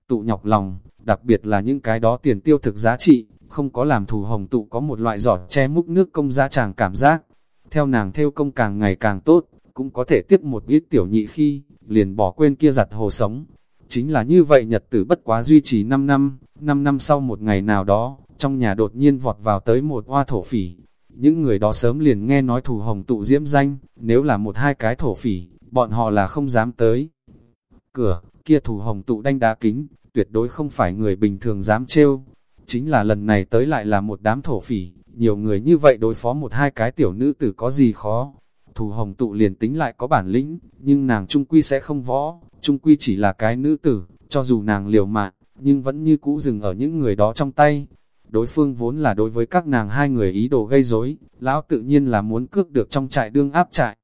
Tụ nhọc lòng, đặc biệt là những cái đó tiền tiêu thực giá trị, không có làm thủ hồng tụ có một loại giọt che múc nước công giá tràng cảm giác. Theo nàng theo công càng ngày càng tốt, cũng có thể tiếp một ít tiểu nhị khi, liền bỏ quên kia giặt hồ sống. Chính là như vậy nhật tử bất quá duy trì 5 năm, 5 năm sau một ngày nào đó, trong nhà đột nhiên vọt vào tới một hoa thổ phỉ. Những người đó sớm liền nghe nói thủ hồng tụ diễm danh, nếu là một hai cái thổ phỉ, bọn họ là không dám tới. Cửa, kia thủ hồng tụ đanh đá kính, tuyệt đối không phải người bình thường dám trêu. Chính là lần này tới lại là một đám thổ phỉ, nhiều người như vậy đối phó một hai cái tiểu nữ tử có gì khó. Thủ hồng tụ liền tính lại có bản lĩnh, nhưng nàng trung quy sẽ không võ, trung quy chỉ là cái nữ tử, cho dù nàng liều mạng, nhưng vẫn như cũ dừng ở những người đó trong tay. Đối phương vốn là đối với các nàng hai người ý đồ gây rối, lão tự nhiên là muốn cướp được trong trại đương áp trại.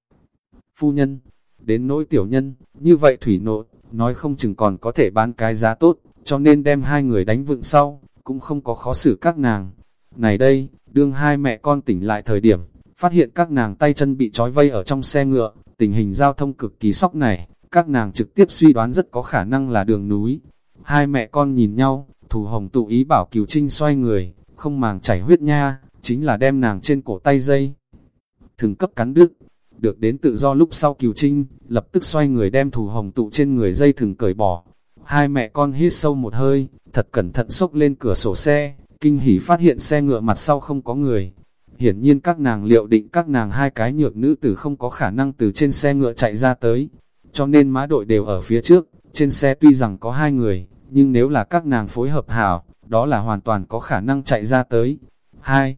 Phu nhân, đến nỗi tiểu nhân, như vậy thủy nộ, nói không chừng còn có thể bán cái giá tốt, cho nên đem hai người đánh vựng sau, cũng không có khó xử các nàng. Này đây, đương hai mẹ con tỉnh lại thời điểm, phát hiện các nàng tay chân bị trói vây ở trong xe ngựa, tình hình giao thông cực kỳ sóc này, các nàng trực tiếp suy đoán rất có khả năng là đường núi. Hai mẹ con nhìn nhau, thủ hồng tụ ý bảo kiều trinh xoay người, không màng chảy huyết nha, chính là đem nàng trên cổ tay dây. Thường cấp cắn đứt, được đến tự do lúc sau kiều trinh, lập tức xoay người đem thủ hồng tụ trên người dây thừng cởi bỏ. Hai mẹ con hít sâu một hơi, thật cẩn thận xốc lên cửa sổ xe, kinh hỉ phát hiện xe ngựa mặt sau không có người. Hiển nhiên các nàng liệu định các nàng hai cái nhược nữ tử không có khả năng từ trên xe ngựa chạy ra tới, cho nên mã đội đều ở phía trước, trên xe tuy rằng có hai người, nhưng nếu là các nàng phối hợp hảo, đó là hoàn toàn có khả năng chạy ra tới. Hai,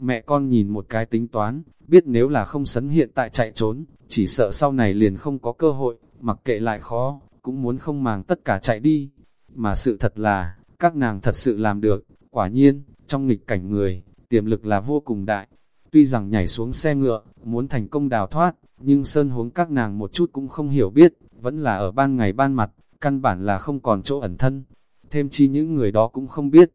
mẹ con nhìn một cái tính toán, biết nếu là không sấn hiện tại chạy trốn, chỉ sợ sau này liền không có cơ hội, mặc kệ lại khó, cũng muốn không màng tất cả chạy đi. Mà sự thật là, các nàng thật sự làm được, quả nhiên, trong nghịch cảnh người, tiềm lực là vô cùng đại. Tuy rằng nhảy xuống xe ngựa, muốn thành công đào thoát, nhưng sơn huống các nàng một chút cũng không hiểu biết, vẫn là ở ban ngày ban mặt, căn bản là không còn chỗ ẩn thân. Thêm chi những người đó cũng không biết.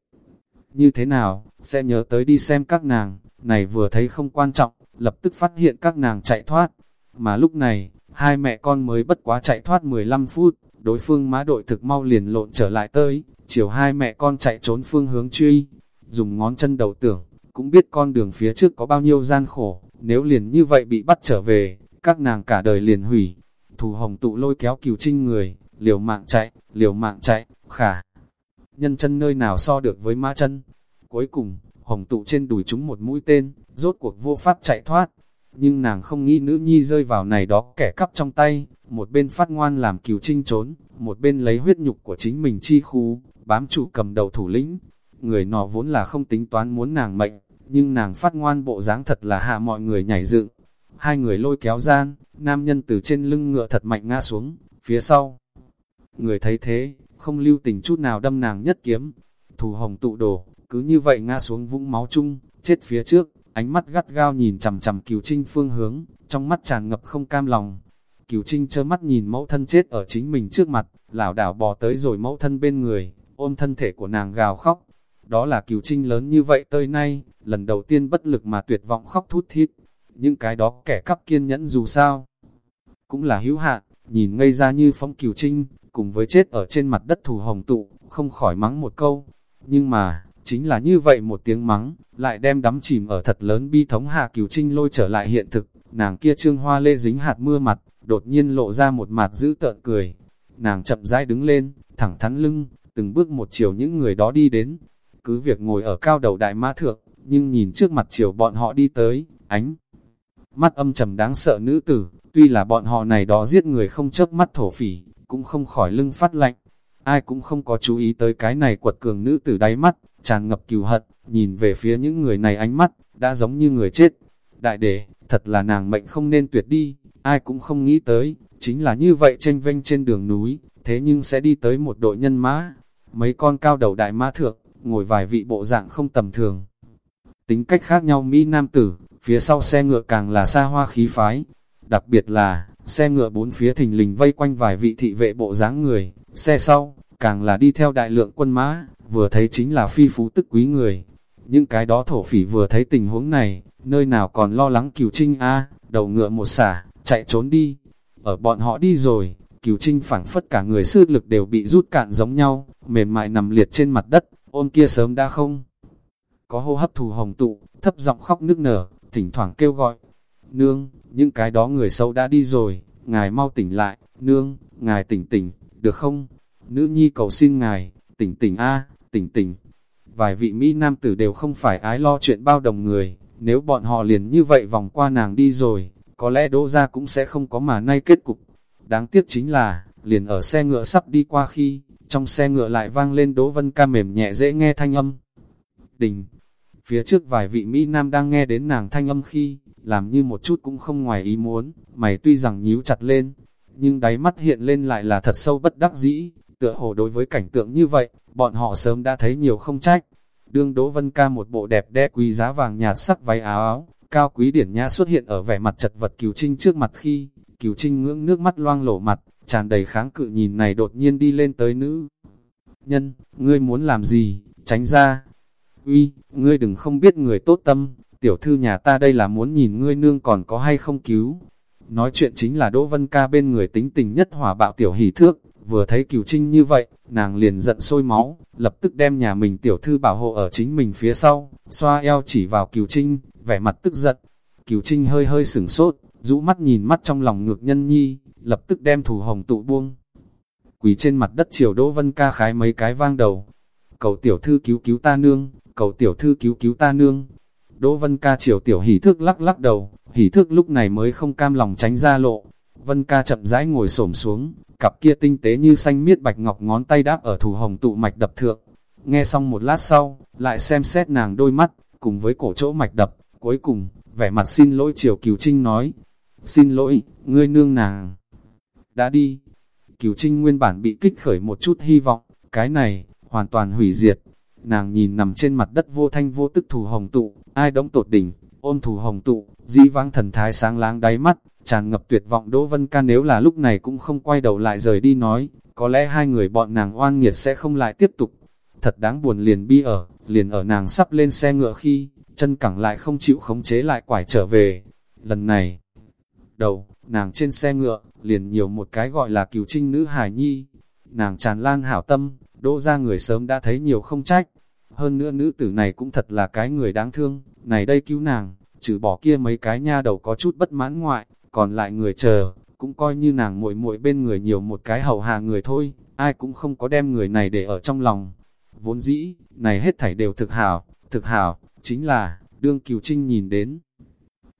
Như thế nào, sẽ nhớ tới đi xem các nàng, này vừa thấy không quan trọng, lập tức phát hiện các nàng chạy thoát. Mà lúc này, hai mẹ con mới bất quá chạy thoát 15 phút, đối phương mã đội thực mau liền lộn trở lại tới, chiều hai mẹ con chạy trốn phương hướng truy, dùng ngón chân đầu tưởng, cũng biết con đường phía trước có bao nhiêu gian khổ, nếu liền như vậy bị bắt trở về, các nàng cả đời liền hủy. Thủ hồng tụ lôi kéo cửu trinh người, liều mạng chạy, liều mạng chạy, khả. Nhân chân nơi nào so được với mã chân. Cuối cùng, hồng tụ trên đùi chúng một mũi tên, rốt cuộc vô pháp chạy thoát. Nhưng nàng không nghĩ nữ nhi rơi vào này đó kẻ cắp trong tay, một bên phát ngoan làm cửu trinh trốn, một bên lấy huyết nhục của chính mình chi khu, bám trụ cầm đầu thủ lĩnh. Người nọ vốn là không tính toán muốn nàng mệnh, nhưng nàng phát ngoan bộ dáng thật là hạ mọi người nhảy dựng. Hai người lôi kéo gian, nam nhân từ trên lưng ngựa thật mạnh ngã xuống, phía sau. Người thấy thế, không lưu tình chút nào đâm nàng nhất kiếm. Thủ hồng tụ đổ, cứ như vậy ngã xuống vũng máu chung, chết phía trước, ánh mắt gắt gao nhìn chằm chằm cửu trinh phương hướng, trong mắt tràn ngập không cam lòng. Cửu trinh chơ mắt nhìn mẫu thân chết ở chính mình trước mặt, lảo đảo bò tới rồi mẫu thân bên người, ôm thân thể của nàng gào khóc. Đó là cửu trinh lớn như vậy tới nay, lần đầu tiên bất lực mà tuyệt vọng khóc thút thít. Những cái đó kẻ cắp kiên nhẫn dù sao, cũng là hữu hạn, nhìn ngây ra như phong cửu trinh, cùng với chết ở trên mặt đất thù hồng tụ, không khỏi mắng một câu. Nhưng mà, chính là như vậy một tiếng mắng, lại đem đắm chìm ở thật lớn bi thống hạ cửu trinh lôi trở lại hiện thực, nàng kia trương hoa lê dính hạt mưa mặt, đột nhiên lộ ra một mặt dữ tợn cười. Nàng chậm rãi đứng lên, thẳng thắn lưng, từng bước một chiều những người đó đi đến. Cứ việc ngồi ở cao đầu đại mã thượng, nhưng nhìn trước mặt chiều bọn họ đi tới, ánh mắt âm trầm đáng sợ nữ tử, Tuy là bọn họ này đó giết người không chớp mắt thổ phỉ, cũng không khỏi lưng phát lạnh. Ai cũng không có chú ý tới cái này quật cường nữ tử đáy mắt, tràn ngập cừu hận, nhìn về phía những người này ánh mắt, đã giống như người chết. Đại đệ, thật là nàng mệnh không nên tuyệt đi, ai cũng không nghĩ tới, chính là như vậy tranh vênh trên đường núi, thế nhưng sẽ đi tới một đội nhân mã. Mấy con cao đầu đại mã thượng, ngồi vài vị bộ dạng không tầm thường. Tính cách khác nhau Mỹ Nam tử, phía sau xe ngựa càng là xa hoa khí phái. Đặc biệt là, xe ngựa bốn phía thình lình vây quanh vài vị thị vệ bộ dáng người, xe sau, càng là đi theo đại lượng quân mã, vừa thấy chính là phi phú tức quý người. Những cái đó thổ phỉ vừa thấy tình huống này, nơi nào còn lo lắng cửu trinh a đầu ngựa một xả, chạy trốn đi. Ở bọn họ đi rồi, cửu trinh phảng phất cả người sư lực đều bị rút cạn giống nhau, mềm mại nằm liệt trên mặt đất, ôm kia sớm đã không. Có hô hấp thù hồng tụ, thấp giọng khóc nức nở, thỉnh thoảng kêu gọi. Nương, những cái đó người xấu đã đi rồi, ngài mau tỉnh lại, nương, ngài tỉnh tỉnh, được không? Nữ nhi cầu xin ngài, tỉnh tỉnh a tỉnh tỉnh. Vài vị Mỹ Nam tử đều không phải ái lo chuyện bao đồng người, nếu bọn họ liền như vậy vòng qua nàng đi rồi, có lẽ đỗ ra cũng sẽ không có mà nay kết cục. Đáng tiếc chính là, liền ở xe ngựa sắp đi qua khi, trong xe ngựa lại vang lên Đỗ Vân ca mềm nhẹ dễ nghe thanh âm. Đình, phía trước vài vị Mỹ Nam đang nghe đến nàng thanh âm khi, làm như một chút cũng không ngoài ý muốn, mày tuy rằng nhíu chặt lên, nhưng đáy mắt hiện lên lại là thật sâu bất đắc dĩ, tựa hồ đối với cảnh tượng như vậy, bọn họ sớm đã thấy nhiều không trách. Đương Đỗ Vân ca một bộ đẹp đẽ quý giá vàng nhạt sắc váy áo áo, cao quý điển nhã xuất hiện ở vẻ mặt chật vật Kiều Trinh trước mặt khi, Kiều Trinh ngưỡng nước mắt loang lổ mặt, tràn đầy kháng cự nhìn này đột nhiên đi lên tới nữ. Nhân, ngươi muốn làm gì, tránh ra. Uy, ngươi đừng không biết người tốt tâm, tiểu thư nhà ta đây là muốn nhìn ngươi nương còn có hay không cứu. Nói chuyện chính là Đỗ Vân Ca bên người tính tình nhất hỏa bạo tiểu hỷ thước, vừa thấy cửu Trinh như vậy, nàng liền giận sôi máu, lập tức đem nhà mình tiểu thư bảo hộ ở chính mình phía sau, xoa eo chỉ vào cửu Trinh, vẻ mặt tức giận. cửu Trinh hơi hơi sửng sốt, rũ mắt nhìn mắt trong lòng ngược nhân nhi, lập tức đem thủ hồng tụ buông. Quỳ trên mặt đất chiều Đỗ Vân ca khái mấy cái vang đầu. Cầu tiểu thư cứu cứu ta nương, cầu tiểu thư cứu cứu ta nương. Đỗ Vân ca chiều tiểu hỷ thước lắc lắc đầu, hỷ thước lúc này mới không cam lòng tránh ra lộ. Vân ca chậm rãi ngồi xổm xuống, cặp kia tinh tế như xanh miết bạch ngọc ngón tay đáp ở thủ hồng tụ mạch đập thượng. Nghe xong một lát sau, lại xem xét nàng đôi mắt, cùng với cổ chỗ mạch đập, cuối cùng, vẻ mặt xin lỗi triều Kiều Trinh nói, xin lỗi, ngươi nương nàng đã đi. Cửu Trinh nguyên bản bị kích khởi một chút hy vọng, cái này, hoàn toàn hủy diệt. Nàng nhìn nằm trên mặt đất vô thanh vô tức thù hồng tụ, ai đóng tột đỉnh, ôm thù hồng tụ, di vang thần thái sáng láng đáy mắt, tràn ngập tuyệt vọng Đỗ Vân Ca nếu là lúc này cũng không quay đầu lại rời đi nói, có lẽ hai người bọn nàng oan nghiệt sẽ không lại tiếp tục. Thật đáng buồn liền bi ở, liền ở nàng sắp lên xe ngựa khi, chân cẳng lại không chịu khống chế lại quải trở về. Lần này, đầu, nàng trên xe ngựa, liền nhiều một cái gọi là cửu trinh nữ hải nhi. Nàng tràn lan hảo tâm, đỗ ra người sớm đã thấy nhiều không trách. Hơn nữa nữ tử này cũng thật là cái người đáng thương, này đây cứu nàng, trừ bỏ kia mấy cái nha đầu có chút bất mãn ngoại, còn lại người chờ, cũng coi như nàng muội muội bên người nhiều một cái hầu hạ người thôi, ai cũng không có đem người này để ở trong lòng. Vốn dĩ, này hết thảy đều thực hảo, thực hảo, chính là, đương cửu trinh nhìn đến.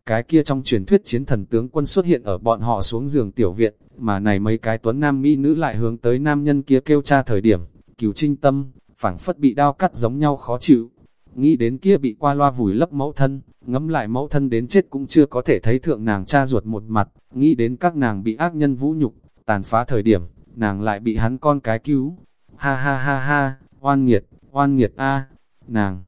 Cái kia trong truyền thuyết chiến thần tướng quân xuất hiện ở bọn họ xuống giường tiểu viện, mà này mấy cái tuấn nam mỹ nữ lại hướng tới nam nhân kia kêu cha thời điểm, cứu trinh tâm, phảng phất bị đao cắt giống nhau khó chịu. Nghĩ đến kia bị qua loa vùi lấp mẫu thân, ngẫm lại mẫu thân đến chết cũng chưa có thể thấy thượng nàng cha ruột một mặt, nghĩ đến các nàng bị ác nhân vũ nhục, tàn phá thời điểm, nàng lại bị hắn con cái cứu. Ha ha ha ha, oan nghiệt, oan nghiệt a nàng.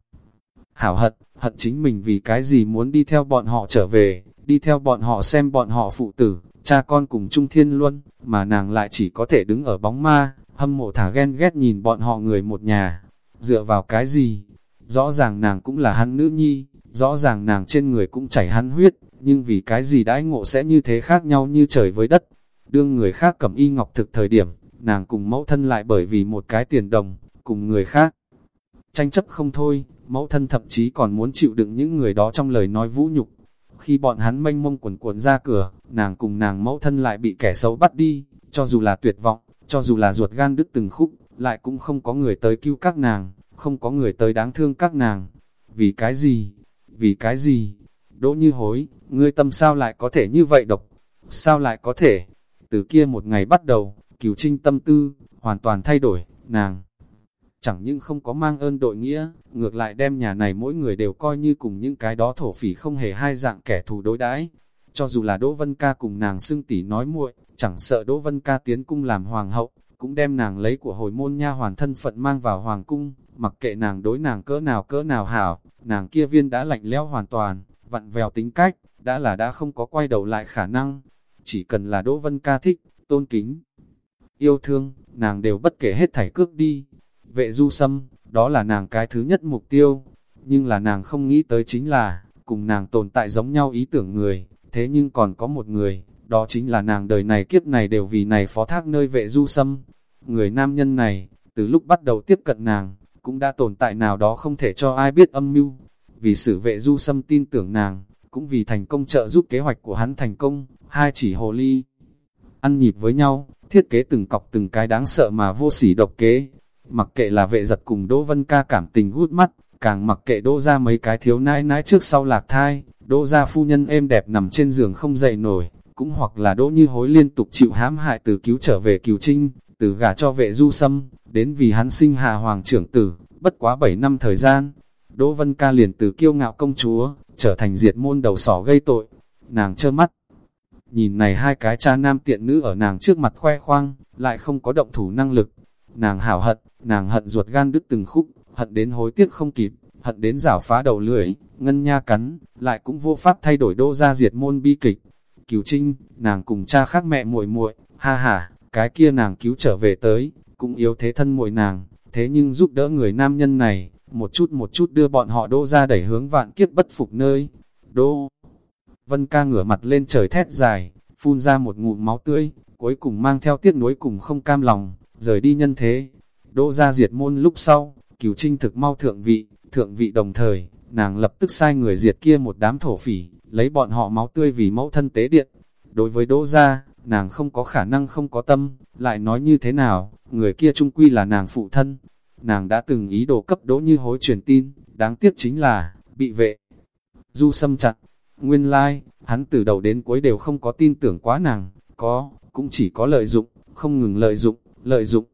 Hảo hận, hận chính mình vì cái gì muốn đi theo bọn họ trở về, đi theo bọn họ xem bọn họ phụ tử, cha con cùng chung thiên luân, mà nàng lại chỉ có thể đứng ở bóng ma, hâm mộ thả ghen ghét nhìn bọn họ người một nhà. Dựa vào cái gì? Rõ ràng nàng cũng là hắn nữ nhi, rõ ràng nàng trên người cũng chảy hắn huyết, nhưng vì cái gì đãi ngộ sẽ như thế khác nhau như trời với đất. Đương người khác cầm y ngọc thực thời điểm, nàng cùng mẫu thân lại bởi vì một cái tiền đồng, cùng người khác. Tranh chấp không thôi, mẫu thân thậm chí còn muốn chịu đựng những người đó trong lời nói vũ nhục. Khi bọn hắn mênh mông quần cuộn ra cửa, nàng cùng nàng mẫu thân lại bị kẻ xấu bắt đi, cho dù là tuyệt vọng, cho dù là ruột gan đứt từng khúc, lại cũng không có người tới cứu các nàng, không có người tới đáng thương các nàng. Vì cái gì? Vì cái gì? Đỗ như hối, ngươi tâm sao lại có thể như vậy độc? sao lại có thể? Từ kia một ngày bắt đầu, cửu trinh tâm tư, hoàn toàn thay đổi, nàng. Chẳng những không có mang ơn đội nghĩa, ngược lại đem nhà này mỗi người đều coi như cùng những cái đó thổ phỉ không hề hai dạng kẻ thù đối đãi Cho dù là Đỗ Vân Ca cùng nàng xưng tỷ nói muội, chẳng sợ Đỗ Vân Ca tiến cung làm hoàng hậu, cũng đem nàng lấy của hồi môn nha hoàn thân phận mang vào hoàng cung, mặc kệ nàng đối nàng cỡ nào cỡ nào hảo, nàng kia viên đã lạnh lẽo hoàn toàn, vặn vẹo tính cách, đã là đã không có quay đầu lại khả năng. Chỉ cần là Đỗ Vân Ca thích, tôn kính, yêu thương, nàng đều bất kể hết thảy cước đi. Vệ du sâm, đó là nàng cái thứ nhất mục tiêu, nhưng là nàng không nghĩ tới chính là, cùng nàng tồn tại giống nhau ý tưởng người, thế nhưng còn có một người, đó chính là nàng đời này kiếp này đều vì này phó thác nơi vệ du sâm. Người nam nhân này, từ lúc bắt đầu tiếp cận nàng, cũng đã tồn tại nào đó không thể cho ai biết âm mưu. Vì sự vệ du sâm tin tưởng nàng, cũng vì thành công trợ giúp kế hoạch của hắn thành công, hai chỉ hồ ly. Ăn nhịp với nhau, thiết kế từng cọc từng cái đáng sợ mà vô sỉ độc kế. Mặc kệ là vệ giật cùng Đỗ Vân Ca cảm tình gút mắt, càng mặc kệ Đỗ ra mấy cái thiếu nãi nãi trước sau lạc thai, Đỗ ra phu nhân êm đẹp nằm trên giường không dậy nổi, cũng hoặc là Đỗ như hối liên tục chịu hãm hại từ cứu trở về cứu trinh, từ gả cho vệ du sâm, đến vì hắn sinh hạ hoàng trưởng tử, bất quá 7 năm thời gian. Đỗ Vân Ca liền từ kiêu ngạo công chúa, trở thành diệt môn đầu sỏ gây tội. Nàng trơ mắt, nhìn này hai cái cha nam tiện nữ ở nàng trước mặt khoe khoang, lại không có động thủ năng lực. Nàng hảo hận, nàng hận ruột gan đứt từng khúc, hận đến hối tiếc không kịp, hận đến rảo phá đầu lưỡi, ngân nha cắn, lại cũng vô pháp thay đổi đô ra diệt môn bi kịch. Cứu Trinh, nàng cùng cha khác mẹ muội muội, ha ha, cái kia nàng cứu trở về tới, cũng yếu thế thân muội nàng, thế nhưng giúp đỡ người nam nhân này, một chút một chút đưa bọn họ đô ra đẩy hướng vạn kiếp bất phục nơi. Đô Vân ca ngửa mặt lên trời thét dài, phun ra một ngụm máu tươi, cuối cùng mang theo tiếc nuối cùng không cam lòng, rời đi nhân thế. Đỗ ra diệt môn lúc sau, cửu trinh thực mau thượng vị, thượng vị đồng thời, nàng lập tức sai người diệt kia một đám thổ phỉ, lấy bọn họ máu tươi vì mẫu thân tế điện. Đối với Đỗ gia, nàng không có khả năng không có tâm, lại nói như thế nào, người kia trung quy là nàng phụ thân. Nàng đã từng ý đồ cấp Đỗ như hối truyền tin, đáng tiếc chính là, bị vệ. Du xâm chặt, nguyên lai, like, hắn từ đầu đến cuối đều không có tin tưởng quá nàng, có, cũng chỉ có lợi dụng, không ngừng lợi dụng, lợi dụng,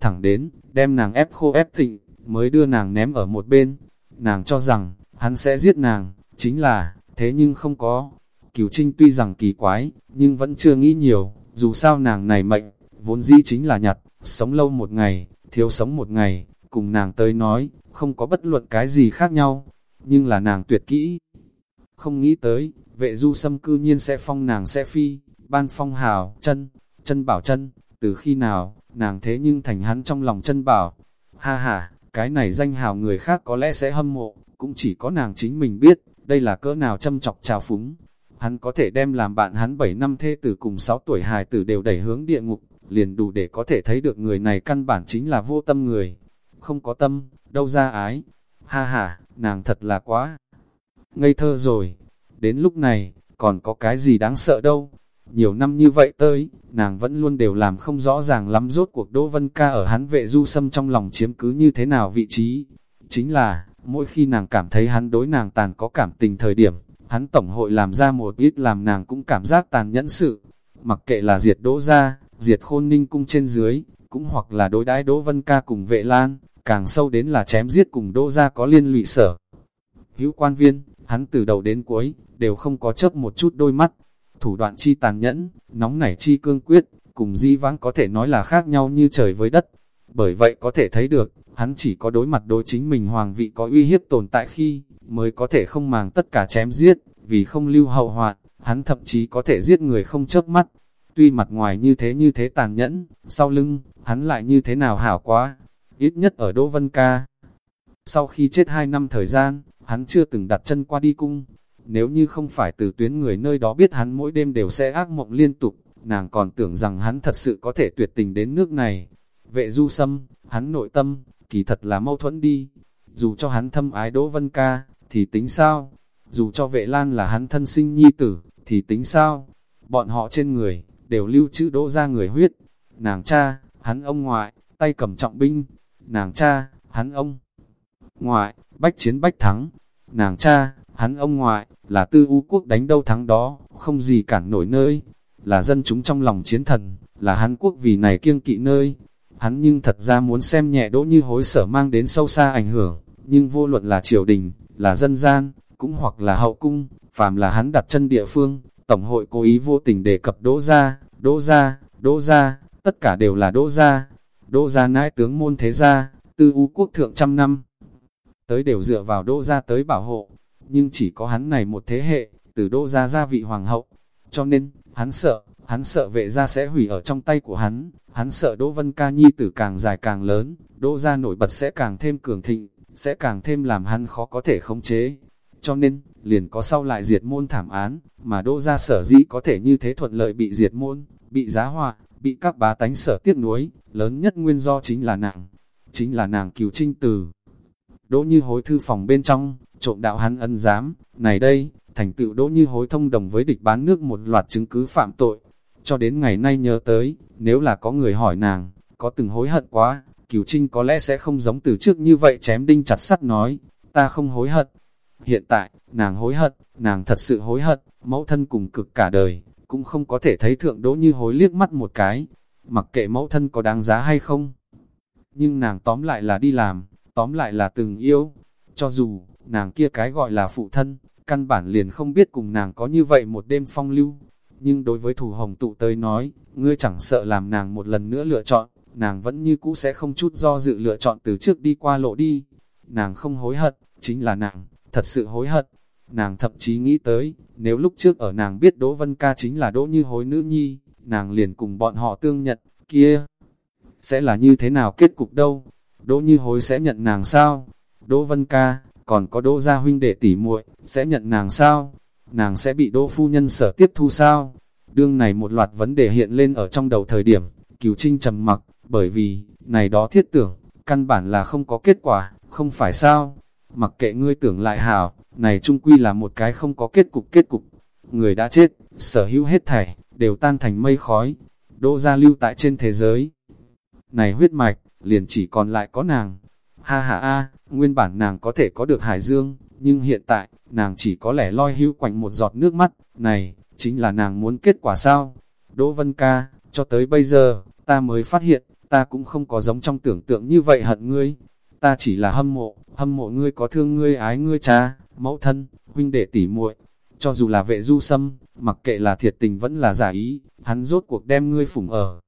thẳng đến, đem nàng ép khô ép thịnh, mới đưa nàng ném ở một bên. Nàng cho rằng, hắn sẽ giết nàng, chính là, thế nhưng không có. Cửu Trinh tuy rằng kỳ quái, nhưng vẫn chưa nghĩ nhiều, dù sao nàng này mệnh, vốn dĩ chính là nhặt, sống lâu một ngày, thiếu sống một ngày, cùng nàng tới nói, không có bất luận cái gì khác nhau, nhưng là nàng tuyệt kỹ. Không nghĩ tới, vệ du xâm cư nhiên sẽ phong nàng sẽ phi, ban phong hào, chân, chân bảo chân, từ khi nào, nàng thế nhưng thành hắn trong lòng chân bảo. Ha ha, cái này danh hào người khác có lẽ sẽ hâm mộ, cũng chỉ có nàng chính mình biết, đây là cỡ nào châm chọc trào phúng. Hắn có thể đem làm bạn hắn 7 năm thê tử cùng 6 tuổi hài tử đều đẩy hướng địa ngục, liền đủ để có thể thấy được người này căn bản chính là vô tâm người. Không có tâm, đâu ra ái. Ha ha, nàng thật là quá ngây thơ rồi. Đến lúc này, còn có cái gì đáng sợ đâu. Nhiều năm như vậy tới, nàng vẫn luôn đều làm không rõ ràng lắm rốt cuộc Đỗ Vân Ca ở hắn vệ du sâm trong lòng chiếm cứ như thế nào vị trí. Chính là, mỗi khi nàng cảm thấy hắn đối nàng tàn có cảm tình thời điểm, hắn tổng hội làm ra một ít làm nàng cũng cảm giác tàn nhẫn sự. Mặc kệ là diệt đỗ ra, diệt khôn ninh cung trên dưới, cũng hoặc là đối đãi Đỗ Vân Ca cùng vệ lan, càng sâu đến là chém giết cùng Đỗ ra có liên lụy sở. Hữu quan viên, hắn từ đầu đến cuối, đều không có chấp một chút đôi mắt. Thủ đoạn chi tàn nhẫn, nóng nảy chi cương quyết, cùng di vãng có thể nói là khác nhau như trời với đất. Bởi vậy có thể thấy được, hắn chỉ có đối mặt đối chính mình hoàng vị có uy hiếp tồn tại khi, mới có thể không màng tất cả chém giết, vì không lưu hậu hoạn, hắn thậm chí có thể giết người không chớp mắt. Tuy mặt ngoài như thế như thế tàn nhẫn, sau lưng, hắn lại như thế nào hảo quá, ít nhất ở Đỗ Vân Ca. Sau khi chết hai năm thời gian, hắn chưa từng đặt chân qua đi cung. Nếu như không phải từ tuyến người nơi đó biết hắn mỗi đêm đều sẽ ác mộng liên tục, nàng còn tưởng rằng hắn thật sự có thể tuyệt tình đến nước này. Vệ du sâm, hắn nội tâm, kỳ thật là mâu thuẫn đi. Dù cho hắn thâm ái Đỗ Vân Ca, thì tính sao? Dù cho vệ lan là hắn thân sinh nhi tử, thì tính sao? Bọn họ trên người, đều lưu trữ đỗ ra người huyết. Nàng cha, hắn ông ngoại, tay cầm trọng binh. Nàng cha, hắn ông ngoại, bách chiến bách thắng. Nàng cha, hắn ông ngoại, là tư u quốc đánh đâu thắng đó, không gì cản nổi nơi. là dân chúng trong lòng chiến thần, là hắn quốc vì này kiêng kỵ nơi. Hắn nhưng thật ra muốn xem nhẹ đỗ như hối sở mang đến sâu xa ảnh hưởng, nhưng vô luận là triều đình, là dân gian, cũng hoặc là hậu cung, phàm là hắn đặt chân địa phương, Tổng hội cố ý vô tình đề cập đỗ gia, đỗ gia, đỗ gia, tất cả đều là đỗ gia. Đỗ gia nãi tướng môn thế gia, tư u quốc thượng trăm năm. Tới đều dựa vào đỗ gia tới bảo hộ, nhưng chỉ có hắn này một thế hệ, từ Đô gia gia vị hoàng hậu. Cho nên, hắn sợ, hắn sợ vệ gia sẽ hủy ở trong tay của hắn, hắn sợ Đỗ Vân Ca nhi tử càng dài càng lớn, Đỗ gia nổi bật sẽ càng thêm cường thịnh, sẽ càng thêm làm hắn khó có thể khống chế. Cho nên, liền có sau lại diệt môn thảm án, mà Đỗ gia sở dĩ có thể như thế thuận lợi bị diệt môn, bị giá họa, bị các bá tánh sở tiếc nuối, lớn nhất nguyên do chính là nàng, chính là nàng cứu trinh từ. Đỗ như hối thư phòng bên trong, trộm đạo hắn ân giám, này đây, thành tựu đỗ như hối thông đồng với địch bán nước một loạt chứng cứ phạm tội. Cho đến ngày nay nhớ tới, nếu là có người hỏi nàng, có từng hối hận quá, cửu trinh có lẽ sẽ không giống từ trước như vậy chém đinh chặt sắt nói, ta không hối hận. Hiện tại, nàng hối hận, nàng thật sự hối hận, mẫu thân cùng cực cả đời, cũng không có thể thấy thượng đỗ như hối liếc mắt một cái, mặc kệ mẫu thân có đáng giá hay không. Nhưng nàng tóm lại là đi làm, tóm lại là từng yêu, cho dù, nàng kia cái gọi là phụ thân, căn bản liền không biết cùng nàng có như vậy một đêm phong lưu. Nhưng đối với thủ hồng tụ tới nói, ngươi chẳng sợ làm nàng một lần nữa lựa chọn, nàng vẫn như cũ sẽ không chút do dự lựa chọn từ trước đi qua lộ đi. Nàng không hối hận, chính là nàng, thật sự hối hận. Nàng thậm chí nghĩ tới, nếu lúc trước ở nàng biết Đỗ Vân Ca chính là Đỗ Như Hối nữ nhi, nàng liền cùng bọn họ tương nhận, kia, sẽ là như thế nào kết cục đâu? Đỗ Như Hối sẽ nhận nàng sao? Đỗ Vân Ca, còn có Đỗ Gia huynh đệ tỷ muội sẽ nhận nàng sao? Nàng sẽ bị Đỗ phu nhân sở tiếp thu sao? Đương này một loạt vấn đề hiện lên ở trong đầu thời điểm, cứu Trinh trầm mặc, bởi vì, này đó thiết tưởng, căn bản là không có kết quả, không phải sao? Mặc kệ ngươi tưởng lại hào, này trung quy là một cái không có kết cục kết cục. Người đã chết, sở hữu hết thảy, đều tan thành mây khói. Đỗ gia lưu tại trên thế giới. Này huyết mạch, liền chỉ còn lại có nàng. Ha ha a, nguyên bản nàng có thể có được hải dương, nhưng hiện tại, nàng chỉ có lẻ loi hữu quạnh một giọt nước mắt. Này, chính là nàng muốn kết quả sao? Đỗ Vân Ca, cho tới bây giờ, ta mới phát hiện, ta cũng không có giống trong tưởng tượng như vậy hận ngươi. Ta chỉ là hâm mộ, hâm mộ ngươi có thương ngươi ái ngươi cha, mẫu thân, huynh đệ tỉ muội. Cho dù là vệ du sâm, mặc kệ là thiệt tình vẫn là giả ý, hắn rốt cuộc đem ngươi phủng ở.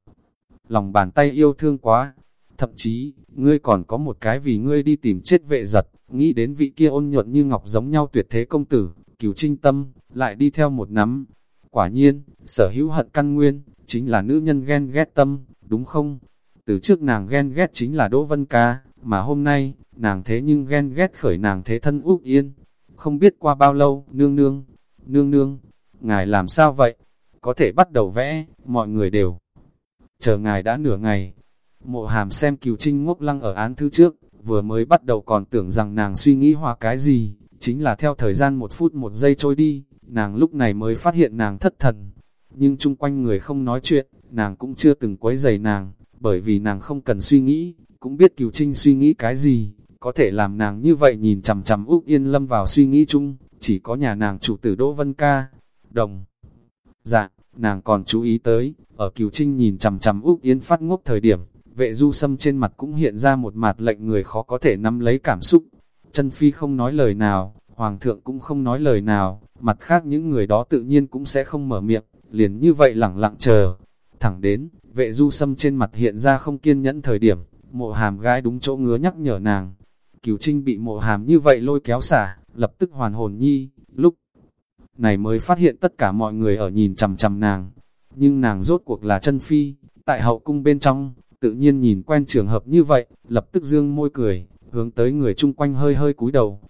Lòng bàn tay yêu thương quá, thậm chí, ngươi còn có một cái vì ngươi đi tìm chết vệ giật, nghĩ đến vị kia ôn nhuận như ngọc giống nhau tuyệt thế công tử, cửu trinh tâm, lại đi theo một nắm. Quả nhiên, sở hữu hận căn nguyên, chính là nữ nhân ghen ghét tâm, đúng không? Từ trước nàng ghen ghét chính là Đỗ Vân Ca, mà hôm nay, nàng thế nhưng ghen ghét khởi nàng thế thân Úc Yên. Không biết qua bao lâu, nương nương, nương nương, ngài làm sao vậy? Có thể bắt đầu vẽ, mọi người đều. Chờ ngài đã nửa ngày, mộ hàm xem cửu trinh ngốc lăng ở án thư trước, vừa mới bắt đầu còn tưởng rằng nàng suy nghĩ hoa cái gì, chính là theo thời gian một phút một giây trôi đi, nàng lúc này mới phát hiện nàng thất thần. Nhưng chung quanh người không nói chuyện, nàng cũng chưa từng quấy giày nàng, bởi vì nàng không cần suy nghĩ, cũng biết cửu trinh suy nghĩ cái gì, có thể làm nàng như vậy nhìn chằm chằm Úc Yên Lâm vào suy nghĩ chung, chỉ có nhà nàng chủ tử Đỗ Vân Ca, đồng. Dạ, nàng còn chú ý tới, ở cửu trinh nhìn chằm chằm Úc Yên phát ngốc thời điểm, vệ du sâm trên mặt cũng hiện ra một mặt lệnh người khó có thể nắm lấy cảm xúc. Chân Phi không nói lời nào, Hoàng thượng cũng không nói lời nào, mặt khác những người đó tự nhiên cũng sẽ không mở miệng, liền như vậy lẳng lặng chờ. Thẳng đến, vệ du sâm trên mặt hiện ra không kiên nhẫn thời điểm, mộ hàm gái đúng chỗ ngứa nhắc nhở nàng. Cửu Trinh bị mộ hàm như vậy lôi kéo xả, lập tức hoàn hồn nhi, lúc này mới phát hiện tất cả mọi người ở nhìn chằm chằm nàng. Nhưng nàng rốt cuộc là chân phi, tại hậu cung bên trong, tự nhiên nhìn quen trường hợp như vậy, lập tức dương môi cười, hướng tới người chung quanh hơi hơi cúi đầu.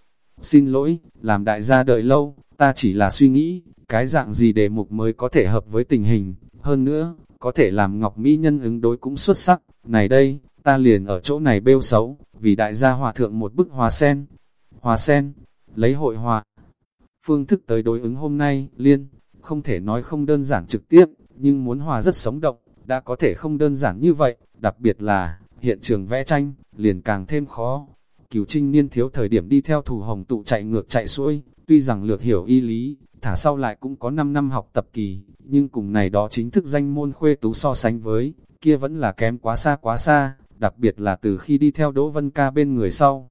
Xin lỗi, làm đại gia đợi lâu, ta chỉ là suy nghĩ, cái dạng gì đề mục mới có thể hợp với tình hình, hơn nữa, có thể làm Ngọc Mỹ nhân ứng đối cũng xuất sắc, này đây, ta liền ở chỗ này bêu xấu, vì đại gia hòa thượng một bức hòa sen. Hòa sen, lấy hội hòa. Phương thức tới đối ứng hôm nay, liên, không thể nói không đơn giản trực tiếp, nhưng muốn hòa rất sống động, đã có thể không đơn giản như vậy, đặc biệt là, hiện trường vẽ tranh, liền càng thêm khó. Cửu trinh niên thiếu thời điểm đi theo thủ hồng tụ chạy ngược chạy xuôi, tuy rằng lược hiểu y lý, thả sau lại cũng có 5 năm học tập kỳ, nhưng cùng này đó chính thức danh môn khuê tú so sánh với, kia vẫn là kém quá xa quá xa, đặc biệt là từ khi đi theo Đỗ Vân Ca bên người sau.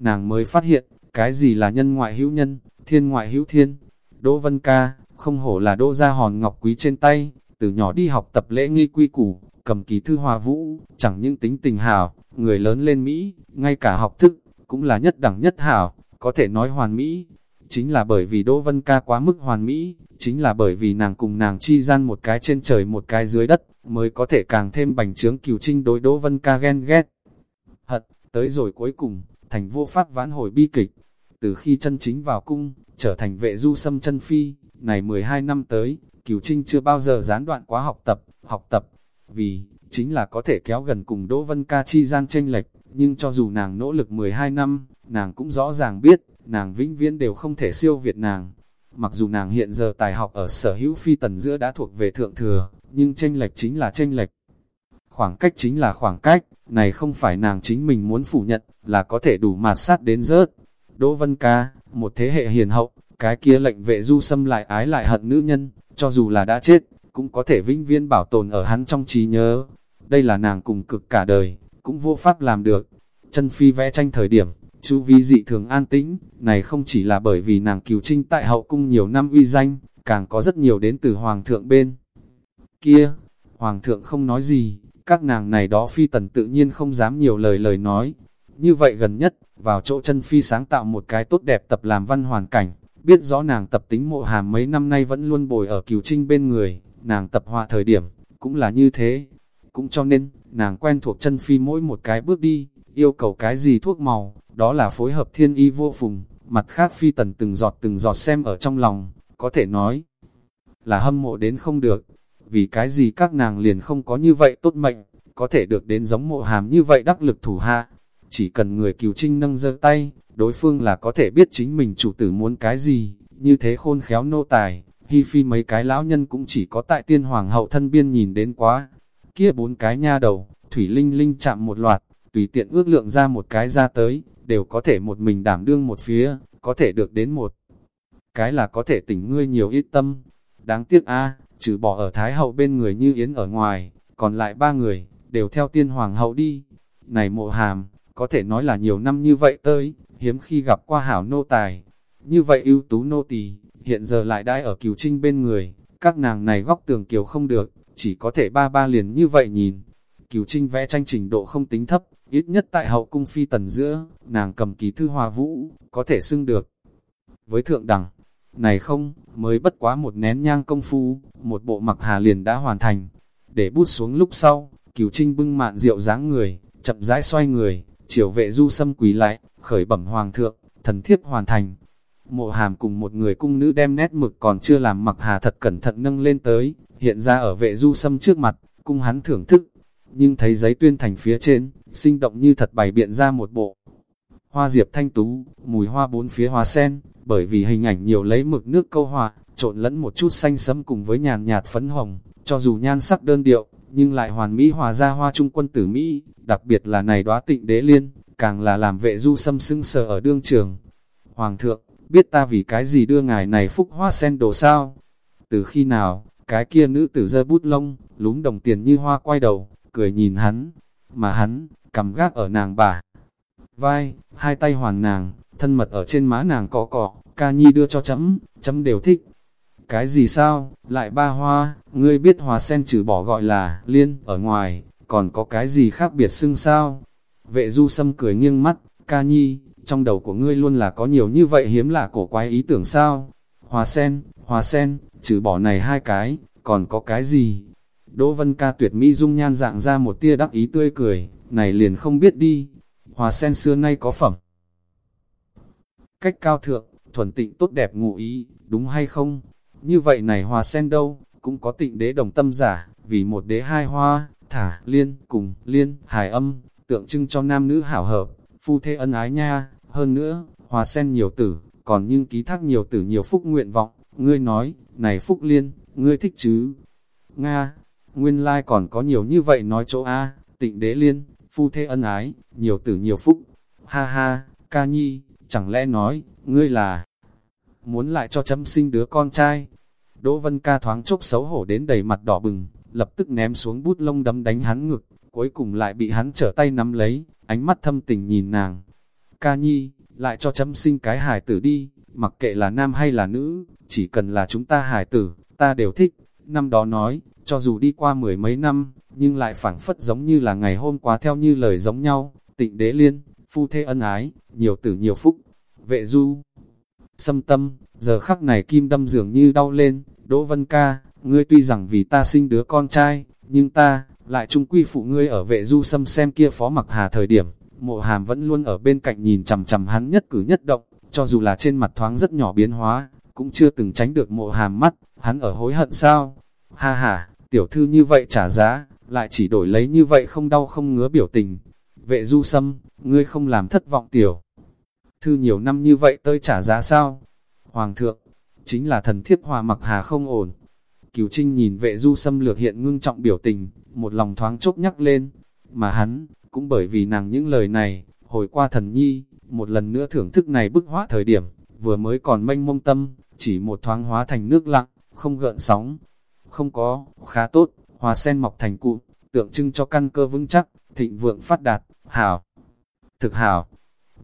Nàng mới phát hiện, cái gì là nhân ngoại hữu nhân, thiên ngoại hữu thiên. Đỗ Vân Ca, không hổ là đỗ ra hòn ngọc quý trên tay, từ nhỏ đi học tập lễ nghi quy củ, cầm ký thư hòa vũ, chẳng những tính tình hảo, người lớn lên Mỹ, ngay cả học thức, cũng là nhất đẳng nhất hảo, có thể nói hoàn Mỹ. Chính là bởi vì Đỗ Vân Ca quá mức hoàn Mỹ, chính là bởi vì nàng cùng nàng chi gian một cái trên trời một cái dưới đất, mới có thể càng thêm bành trướng cửu trinh đối Đỗ Vân Ca ghen ghét. Hận, tới rồi cuối cùng, thành vô pháp vãn hồi bi kịch. Từ khi chân chính vào cung, trở thành vệ du xâm chân phi, này 12 năm tới, cửu trinh chưa bao giờ gián đoạn quá học tập, học tập, vì, chính là có thể kéo gần cùng Đỗ Vân Ca chi gian tranh lệch, nhưng cho dù nàng nỗ lực 12 năm, nàng cũng rõ ràng biết, nàng vĩnh viễn đều không thể siêu việt nàng. Mặc dù nàng hiện giờ tài học ở sở hữu phi tần giữa đã thuộc về thượng thừa, nhưng tranh lệch chính là tranh lệch. Khoảng cách chính là khoảng cách, này không phải nàng chính mình muốn phủ nhận, là có thể đủ mạt sát đến rớt. Đỗ Vân Ca, một thế hệ hiền hậu, cái kia lệnh vệ du xâm lại ái lại hận nữ nhân, cho dù là đã chết, cũng có thể vĩnh viễn bảo tồn ở hắn trong trí nhớ. Đây là nàng cùng cực cả đời, cũng vô pháp làm được. Chân phi vẽ tranh thời điểm, chú vi dị thường an tĩnh, này không chỉ là bởi vì nàng cứu trinh tại hậu cung nhiều năm uy danh, càng có rất nhiều đến từ hoàng thượng bên. Kia, hoàng thượng không nói gì, các nàng này đó phi tần tự nhiên không dám nhiều lời lời nói. Như vậy gần nhất, vào chỗ chân phi sáng tạo một cái tốt đẹp tập làm văn hoàn cảnh, biết rõ nàng tập tính mộ hàm mấy năm nay vẫn luôn bồi ở cửu trinh bên người, nàng tập họa thời điểm, cũng là như thế. Cũng cho nên, nàng quen thuộc chân phi mỗi một cái bước đi, yêu cầu cái gì thuốc màu, đó là phối hợp thiên y vô phùng, mặt khác phi tần từng giọt từng giọt xem ở trong lòng, có thể nói là hâm mộ đến không được, vì cái gì các nàng liền không có như vậy tốt mệnh, có thể được đến giống mộ hàm như vậy đắc lực thủ hạ. Chỉ cần người cứu trinh nâng giơ tay, đối phương là có thể biết chính mình chủ tử muốn cái gì, như thế khôn khéo nô tài, Hi phi mấy cái lão nhân cũng chỉ có tại tiên hoàng hậu thân biên nhìn đến quá. Kia bốn cái nha đầu, thủy linh linh chạm một loạt, tùy tiện ước lượng ra một cái ra tới, đều có thể một mình đảm đương một phía, có thể được đến một. Cái là có thể tỉnh ngươi nhiều ít tâm. Đáng tiếc a trừ bỏ ở Thái hậu bên người như Yến ở ngoài, còn lại ba người, đều theo tiên hoàng hậu đi. Này mộ hàm, có thể nói là nhiều năm như vậy tới, hiếm khi gặp qua hảo nô tài. Như vậy ưu tú nô tỳ hiện giờ lại đãi ở cửu trinh bên người, các nàng này góc tường kiều không được, chỉ có thể ba ba liền như vậy nhìn. Cửu trinh vẽ tranh trình độ không tính thấp, ít nhất tại hậu cung phi tần giữa, nàng cầm ký thư hòa vũ, có thể xưng được. Với thượng đẳng, này không, mới bất quá một nén nhang công phu, một bộ mặc hà liền đã hoàn thành. Để bút xuống lúc sau, cửu trinh bưng mạn rượu dáng người, chậm rãi xoay người, triều vệ du xâm quỳ lại, khởi bẩm hoàng thượng, thần thiếp hoàn thành. Mộ hàm cùng một người cung nữ đem nét mực còn chưa làm mặc hà thật cẩn thận nâng lên tới, hiện ra ở vệ du xâm trước mặt, cung hắn thưởng thức. Nhưng thấy giấy tuyên thành phía trên, sinh động như thật bày biện ra một bộ. Hoa diệp thanh tú, mùi hoa bốn phía hoa sen, bởi vì hình ảnh nhiều lấy mực nước câu hòa trộn lẫn một chút xanh sẫm cùng với nhàn nhạt phấn hồng, cho dù nhan sắc đơn điệu, nhưng lại hoàn mỹ hòa ra hoa trung quân tử Mỹ, đặc biệt là này đóa tịnh đế liên, càng là làm vệ du xâm sưng sờ ở đương trường. Hoàng thượng, biết ta vì cái gì đưa ngài này phúc hoa sen đồ sao? Từ khi nào, cái kia nữ tử dơ bút lông, lúm đồng tiền như hoa quay đầu, cười nhìn hắn, mà hắn, cầm gác ở nàng bà. Vai, hai tay hoàn nàng, thân mật ở trên má nàng có cọ, ca nhi đưa cho chấm, chấm đều thích. Cái gì sao, lại ba hoa, ngươi biết hòa sen trừ bỏ gọi là liên ở ngoài, còn có cái gì khác biệt xưng sao? Vệ du sâm cười nghiêng mắt, ca nhi, trong đầu của ngươi luôn là có nhiều như vậy hiếm lạ cổ quái ý tưởng sao? Hòa sen, hòa sen, trừ bỏ này hai cái, còn có cái gì? Đỗ Vân ca tuyệt mỹ dung nhan dạng ra một tia đắc ý tươi cười, này liền không biết đi. Hòa sen xưa nay có phẩm. Cách cao thượng, thuần tịnh tốt đẹp ngụ ý, đúng hay không? Như vậy này hòa sen đâu, cũng có tịnh đế đồng tâm giả, vì một đế hai hoa, thả, liên, cùng, liên, hài âm, tượng trưng cho nam nữ hảo hợp, phu thê ân ái nha. Hơn nữa, hòa sen nhiều tử, còn nhưng ký thác nhiều tử nhiều phúc nguyện vọng, ngươi nói, này phúc liên, ngươi thích chứ? Nga, nguyên lai like còn có nhiều như vậy nói chỗ A, tịnh đế liên, phu thê ân ái, nhiều tử nhiều phúc. Ha ha, ca nhi, chẳng lẽ nói, ngươi là muốn lại cho chấm sinh đứa con trai. Đỗ Vân Ca thoáng chốc xấu hổ đến đầy mặt đỏ bừng, lập tức ném xuống bút lông đấm đánh hắn ngực, cuối cùng lại bị hắn trở tay nắm lấy, ánh mắt thâm tình nhìn nàng. Ca nhi, lại cho chấm sinh cái hài tử đi, mặc kệ là nam hay là nữ, chỉ cần là chúng ta hài tử, ta đều thích. Năm đó nói, cho dù đi qua mười mấy năm, nhưng lại phảng phất giống như là ngày hôm qua theo như lời giống nhau, tịnh đế liên, phu thê ân ái, nhiều tử nhiều phúc, vệ du. Xâm tâm, giờ khắc này kim đâm dường như đau lên, Đỗ Vân Ca, ngươi tuy rằng vì ta sinh đứa con trai, nhưng ta, lại trung quy phụ ngươi ở vệ du xâm xem kia phó mặc hà thời điểm, mộ hàm vẫn luôn ở bên cạnh nhìn chằm chằm hắn nhất cử nhất động, cho dù là trên mặt thoáng rất nhỏ biến hóa, cũng chưa từng tránh được mộ hàm mắt, hắn ở hối hận sao? Ha ha, tiểu thư như vậy trả giá, lại chỉ đổi lấy như vậy không đau không ngứa biểu tình. Vệ du sâm, ngươi không làm thất vọng tiểu. Thư nhiều năm như vậy tơi trả giá sao? Hoàng thượng, chính là thần thiếp hòa mặc hà không ổn. Cửu Trinh nhìn vệ du xâm lược hiện ngưng trọng biểu tình, một lòng thoáng chốc nhắc lên. Mà hắn, cũng bởi vì nàng những lời này, hồi qua thần nhi, một lần nữa thưởng thức này bức hóa thời điểm, vừa mới còn mênh mông tâm, chỉ một thoáng hóa thành nước lặng, không gợn sóng. Không có, khá tốt, hòa sen mọc thành cụ, tượng trưng cho căn cơ vững chắc, thịnh vượng phát đạt, hảo. Thực hảo,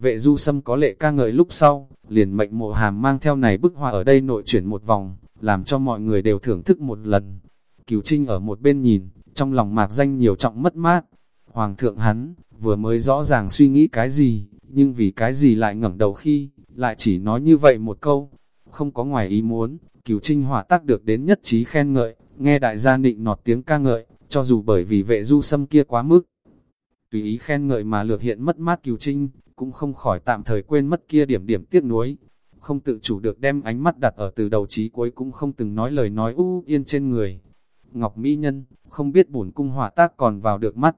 vệ du sâm có lệ ca ngợi lúc sau, liền mệnh mộ hàm mang theo này bức hoa ở đây nội chuyển một vòng, làm cho mọi người đều thưởng thức một lần. Cửu Trinh ở một bên nhìn, trong lòng mạc danh nhiều trọng mất mát. Hoàng thượng hắn, vừa mới rõ ràng suy nghĩ cái gì, nhưng vì cái gì lại ngẩng đầu khi, lại chỉ nói như vậy một câu. Không có ngoài ý muốn, cửu Trinh hỏa tác được đến nhất trí khen ngợi, nghe đại gia định nọt tiếng ca ngợi, cho dù bởi vì vệ du sâm kia quá mức. Tùy ý khen ngợi mà lược hiện mất mát cửu Trinh, cũng không khỏi tạm thời quên mất kia điểm điểm tiếc nuối. Không tự chủ được đem ánh mắt đặt ở từ đầu chí cuối cũng không từng nói lời nói u yên trên người. Ngọc Mỹ Nhân, không biết bổn cung hỏa tác còn vào được mắt.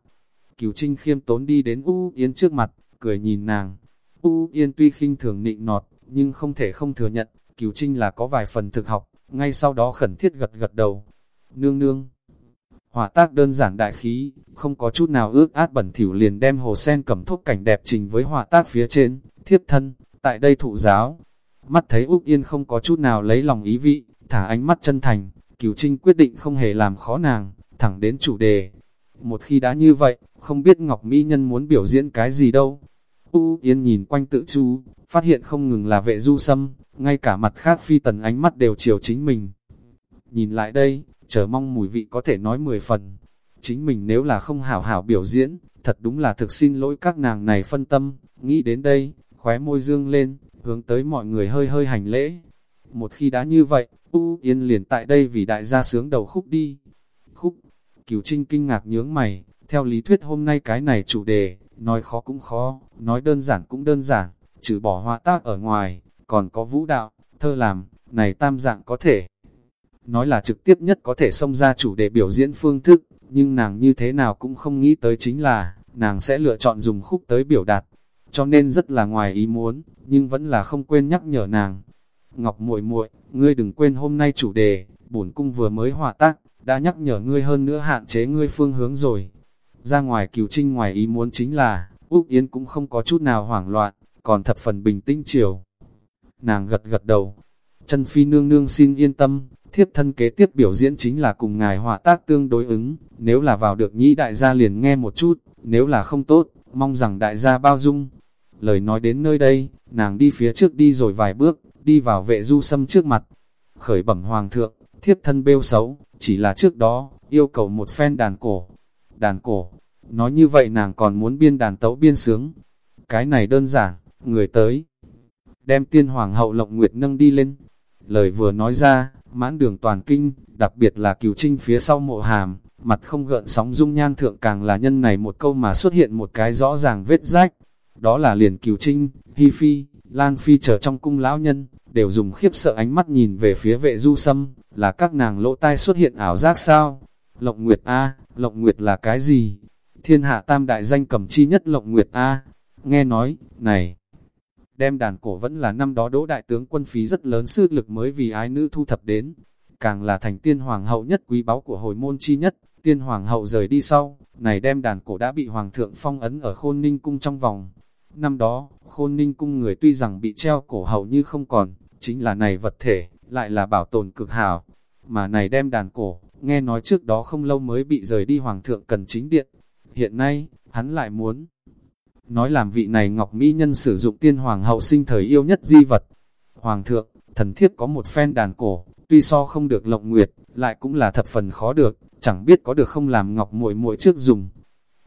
Cửu Trinh khiêm tốn đi đến U Yên trước mặt, cười nhìn nàng. U Yên tuy khinh thường nịnh nọt, nhưng không thể không thừa nhận, Cửu Trinh là có vài phần thực học, ngay sau đó khẩn thiết gật gật đầu. Nương nương, hỏa tác đơn giản đại khí, không có chút nào ước át bẩn thỉu liền đem hồ sen cầm thúc cảnh đẹp trình với hỏa tác phía trên, thiếp thân, tại đây thụ giáo. Mắt thấy Úc Yên không có chút nào lấy lòng ý vị, thả ánh mắt chân thành, Cửu Trinh quyết định không hề làm khó nàng, thẳng đến chủ đề. Một khi đã như vậy, không biết Ngọc Mỹ Nhân muốn biểu diễn cái gì đâu. U Yên nhìn quanh tự chú, phát hiện không ngừng là vệ du sâm, ngay cả mặt khác phi tần ánh mắt đều chiều chính mình. Nhìn lại đây, chờ mong mùi vị có thể nói 10 phần. Chính mình nếu là không hảo hảo biểu diễn, thật đúng là thực xin lỗi các nàng này phân tâm, nghĩ đến đây, khóe môi dương lên, hướng tới mọi người hơi hơi hành lễ. Một khi đã như vậy, U Yên liền tại đây vì đại gia sướng đầu khúc đi. Khúc, cửu trinh kinh ngạc nhướng mày, theo lý thuyết hôm nay cái này chủ đề, nói khó cũng khó, nói đơn giản cũng đơn giản, trừ bỏ hoa tác ở ngoài, còn có vũ đạo, thơ làm, này tam dạng có thể nói là trực tiếp nhất có thể xông ra chủ đề biểu diễn phương thức, nhưng nàng như thế nào cũng không nghĩ tới chính là, nàng sẽ lựa chọn dùng khúc tới biểu đạt, cho nên rất là ngoài ý muốn, nhưng vẫn là không quên nhắc nhở nàng. Ngọc muội muội, ngươi đừng quên hôm nay chủ đề, bổn cung vừa mới hòa tác, đã nhắc nhở ngươi hơn nữa hạn chế ngươi phương hướng rồi. Ra ngoài cửu trinh ngoài ý muốn chính là, Úc Yến cũng không có chút nào hoảng loạn, còn thập phần bình tĩnh chiều. Nàng gật gật đầu, chân phi nương nương xin yên tâm, thiếp thân kế tiếp biểu diễn chính là cùng ngài hòa tác tương đối ứng, nếu là vào được nhĩ đại gia liền nghe một chút, nếu là không tốt, mong rằng đại gia bao dung. Lời nói đến nơi đây, nàng đi phía trước đi rồi vài bước, đi vào vệ du sâm trước mặt. Khởi bẩm hoàng thượng, thiếp thân bêu xấu, chỉ là trước đó, yêu cầu một phen đàn cổ. Đàn cổ, nói như vậy nàng còn muốn biên đàn tấu biên sướng. Cái này đơn giản, người tới. Đem tiên hoàng hậu lộng nguyệt nâng đi lên. Lời vừa nói ra, mãn đường toàn kinh, đặc biệt là cửu trinh phía sau mộ hàm, mặt không gợn sóng dung nhan thượng càng là nhân này một câu mà xuất hiện một cái rõ ràng vết rách. Đó là liền cửu trinh, hy phi, lan phi trở trong cung lão nhân, đều dùng khiếp sợ ánh mắt nhìn về phía vệ du sâm, là các nàng lỗ tai xuất hiện ảo giác sao? Lộng Nguyệt A, Lộng Nguyệt là cái gì? Thiên hạ tam đại danh cầm chi nhất Lộng Nguyệt A. Nghe nói, này, đem đàn cổ vẫn là năm đó đỗ đại tướng quân phí rất lớn sức lực mới vì ái nữ thu thập đến. Càng là thành tiên hoàng hậu nhất quý báu của hồi môn chi nhất, tiên hoàng hậu rời đi sau, này đem đàn cổ đã bị hoàng thượng phong ấn ở khôn ninh cung trong vòng. Năm đó, khôn ninh cung người tuy rằng bị treo cổ hậu như không còn, chính là này vật thể, lại là bảo tồn cực hảo. Mà này đem đàn cổ, nghe nói trước đó không lâu mới bị rời đi hoàng thượng cần chính điện. Hiện nay, hắn lại muốn nói làm vị này ngọc mỹ nhân sử dụng tiên hoàng hậu sinh thời yêu nhất di vật. Hoàng thượng, thần thiếp có một phen đàn cổ, tuy so không được lộng nguyệt, lại cũng là thập phần khó được, chẳng biết có được không làm ngọc muội muội trước dùng.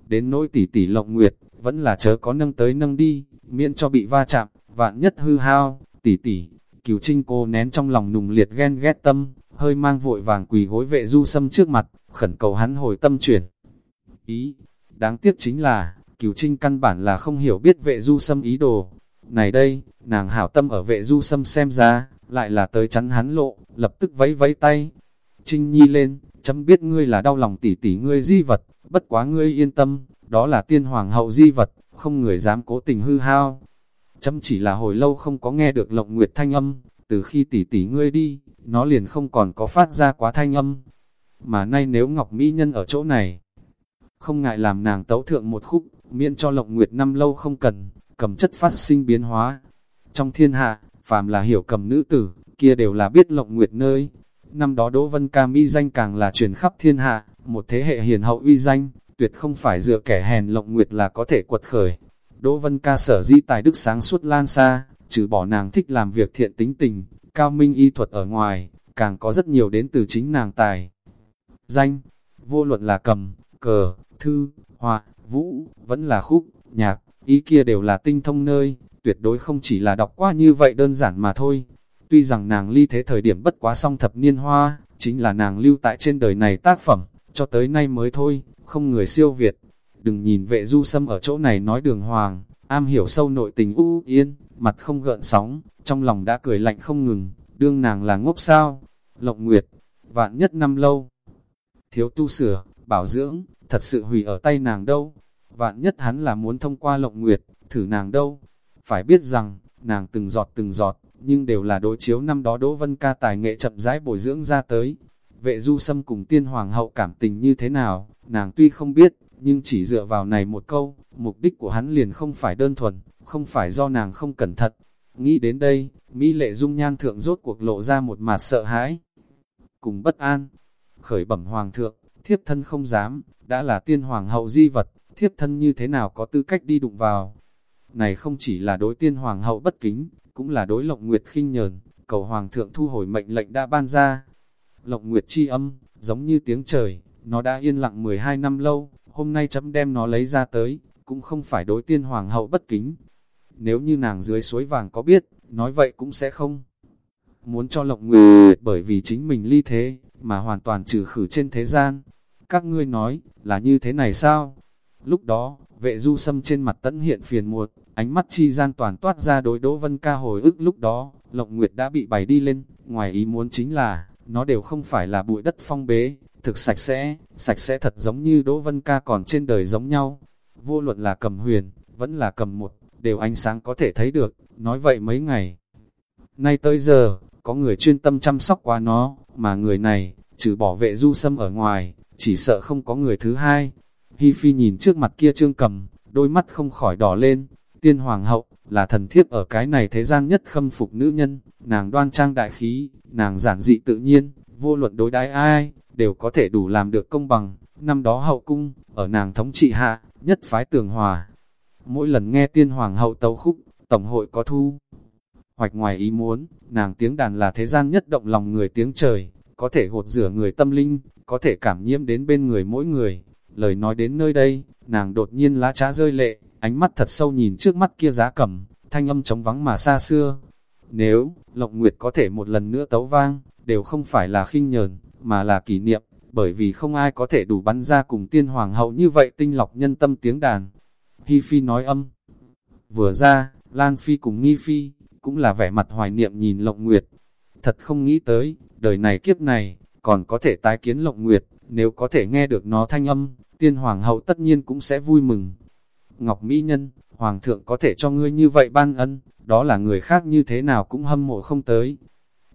Đến nỗi tỷ tỷ lộng nguyệt, vẫn là chớ có nâng tới nâng đi, miễn cho bị va chạm, vạn nhất hư hao, tỷ tỷ. Cửu Trinh cô nén trong lòng nùng liệt ghen ghét tâm, hơi mang vội vàng quỳ gối vệ du sâm trước mặt, khẩn cầu hắn hồi tâm chuyển. Ý, đáng tiếc chính là, Cửu Trinh căn bản là không hiểu biết vệ du sâm ý đồ. Này đây, nàng hảo tâm ở vệ du sâm xem ra, lại là tới chắn hắn lộ, lập tức vẫy vẫy tay. Trinh Nhi lên, chấm biết ngươi là đau lòng tỉ tỉ ngươi di vật, bất quá ngươi yên tâm, đó là tiên hoàng hậu di vật, không người dám cố tình hư hao. Chấm chỉ là hồi lâu không có nghe được lộng nguyệt thanh âm, từ khi tỉ tỉ ngươi đi, nó liền không còn có phát ra quá thanh âm. Mà nay nếu Ngọc Mỹ Nhân ở chỗ này, không ngại làm nàng tấu thượng một khúc, miễn cho lộng nguyệt năm lâu không cần, cầm chất phát sinh biến hóa. Trong thiên hạ, phàm là hiểu cầm nữ tử, kia đều là biết lộng nguyệt nơi. Năm đó Đỗ Vân Ca mi danh càng là truyền khắp thiên hạ, một thế hệ hiền hậu uy danh, tuyệt không phải dựa kẻ hèn lộng nguyệt là có thể quật khởi. Đỗ Vân Ca sở di tài đức sáng suốt lan xa, trừ bỏ nàng thích làm việc thiện tính tình, cao minh y thuật ở ngoài, càng có rất nhiều đến từ chính nàng tài. Danh, vô luận là cầm, cờ, thư, họa, vũ, vẫn là khúc, nhạc, ý kia đều là tinh thông nơi, tuyệt đối không chỉ là đọc qua như vậy đơn giản mà thôi. Tuy rằng nàng ly thế thời điểm bất quá song thập niên hoa, chính là nàng lưu tại trên đời này tác phẩm, cho tới nay mới thôi, không người siêu việt. Đừng nhìn vệ du sâm ở chỗ này nói đường hoàng, am hiểu sâu nội tình u yên, mặt không gợn sóng, trong lòng đã cười lạnh không ngừng, đương nàng là ngốc sao. Lộng Nguyệt, vạn nhất năm lâu, thiếu tu sửa, bảo dưỡng, thật sự hủy ở tay nàng đâu. Vạn nhất hắn là muốn thông qua Lộng Nguyệt, thử nàng đâu. Phải biết rằng, nàng từng giọt từng giọt, nhưng đều là đối chiếu năm đó Đỗ Vân Ca tài nghệ chậm rãi bồi dưỡng ra tới. Vệ du sâm cùng tiên hoàng hậu cảm tình như thế nào, nàng tuy không biết, nhưng chỉ dựa vào này một câu, mục đích của hắn liền không phải đơn thuần, không phải do nàng không cẩn thận. Nghĩ đến đây, Mỹ lệ dung nhan thượng rốt cuộc lộ ra một mặt sợ hãi, cùng bất an. Khởi bẩm hoàng thượng, thiếp thân không dám, đã là tiên hoàng hậu di vật, thiếp thân như thế nào có tư cách đi đụng vào. Này không chỉ là đối tiên hoàng hậu bất kính, cũng là đối lộng nguyệt khinh nhờn, cầu hoàng thượng thu hồi mệnh lệnh đã ban ra. Lộng nguyệt chi âm, giống như tiếng trời, nó đã yên lặng 12 năm lâu, hôm nay chấm đem nó lấy ra tới, cũng không phải đối tiên hoàng hậu bất kính. Nếu như nàng dưới suối vàng có biết, nói vậy cũng sẽ không. Muốn cho lộng nguyệt bởi vì chính mình ly thế, mà hoàn toàn trừ khử trên thế gian. Các ngươi nói, là như thế này sao? Lúc đó, vệ du sâm trên mặt tẫn hiện phiền muộn, ánh mắt chi gian toàn toát ra đối Đỗ Vân Ca hồi ức lúc đó, Lộng Nguyệt đã bị bày đi lên, ngoài ý muốn chính là, nó đều không phải là bụi đất phong bế, thực sạch sẽ, sạch sẽ thật giống như Đỗ Vân Ca còn trên đời giống nhau. Vô luận là cầm huyền, vẫn là cầm một, đều ánh sáng có thể thấy được, nói vậy mấy ngày. Nay tới giờ, có người chuyên tâm chăm sóc qua nó, mà người này, trừ bỏ vệ du sâm ở ngoài, chỉ sợ không có người thứ hai. Hi Phi nhìn trước mặt kia trương cầm, đôi mắt không khỏi đỏ lên, tiên hoàng hậu, là thần thiếp ở cái này thế gian nhất khâm phục nữ nhân, nàng đoan trang đại khí, nàng giản dị tự nhiên, vô luận đối đãi ai, đều có thể đủ làm được công bằng. Năm đó hậu cung, ở nàng thống trị hạ, nhất phái tường hòa. Mỗi lần nghe tiên hoàng hậu tấu khúc, tổng hội có thu. Hoạch ngoài ý muốn, nàng tiếng đàn là thế gian nhất động lòng người tiếng trời, có thể gột rửa người tâm linh, có thể cảm nhiễm đến bên người mỗi người. Lời nói đến nơi đây, nàng đột nhiên lá trá rơi lệ, ánh mắt thật sâu nhìn trước mắt kia giá cầm, thanh âm trống vắng mà xa xưa. Nếu, Lộng Nguyệt có thể một lần nữa tấu vang, đều không phải là khinh nhờn, mà là kỷ niệm, bởi vì không ai có thể đủ bắn ra cùng tiên hoàng hậu như vậy tinh lọc nhân tâm tiếng đàn. Hi Phi nói âm. Vừa ra, Lan Phi cùng Nghi Phi, cũng là vẻ mặt hoài niệm nhìn Lộng Nguyệt. Thật không nghĩ tới, đời này kiếp này, còn có thể tái kiến Lộng Nguyệt, nếu có thể nghe được nó thanh âm, tiên hoàng hậu tất nhiên cũng sẽ vui mừng. Ngọc Mỹ Nhân, Hoàng thượng có thể cho ngươi như vậy ban ân, đó là người khác như thế nào cũng hâm mộ không tới.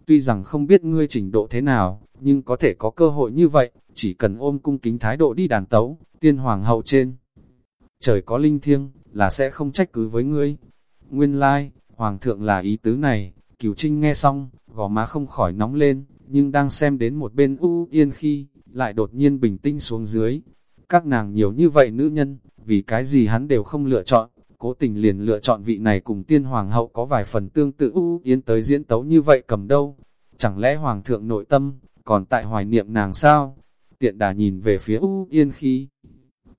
Tuy rằng không biết ngươi trình độ thế nào, nhưng có thể có cơ hội như vậy, chỉ cần ôm cung kính thái độ đi đàn tấu, tiên hoàng hậu trên. Trời có linh thiêng, là sẽ không trách cứ với ngươi. Nguyên lai, hoàng thượng là ý tứ này, Cửu Trinh nghe xong, gò má không khỏi nóng lên, nhưng đang xem đến một bên u yên khi, lại đột nhiên bình tĩnh xuống dưới. Các nàng nhiều như vậy nữ nhân, vì cái gì hắn đều không lựa chọn, cố tình liền lựa chọn vị này cùng tiên hoàng hậu có vài phần tương tự u yên tới diễn tấu như vậy cầm đâu. Chẳng lẽ hoàng thượng nội tâm, còn tại hoài niệm nàng sao? Tiện đà nhìn về phía u yên khi,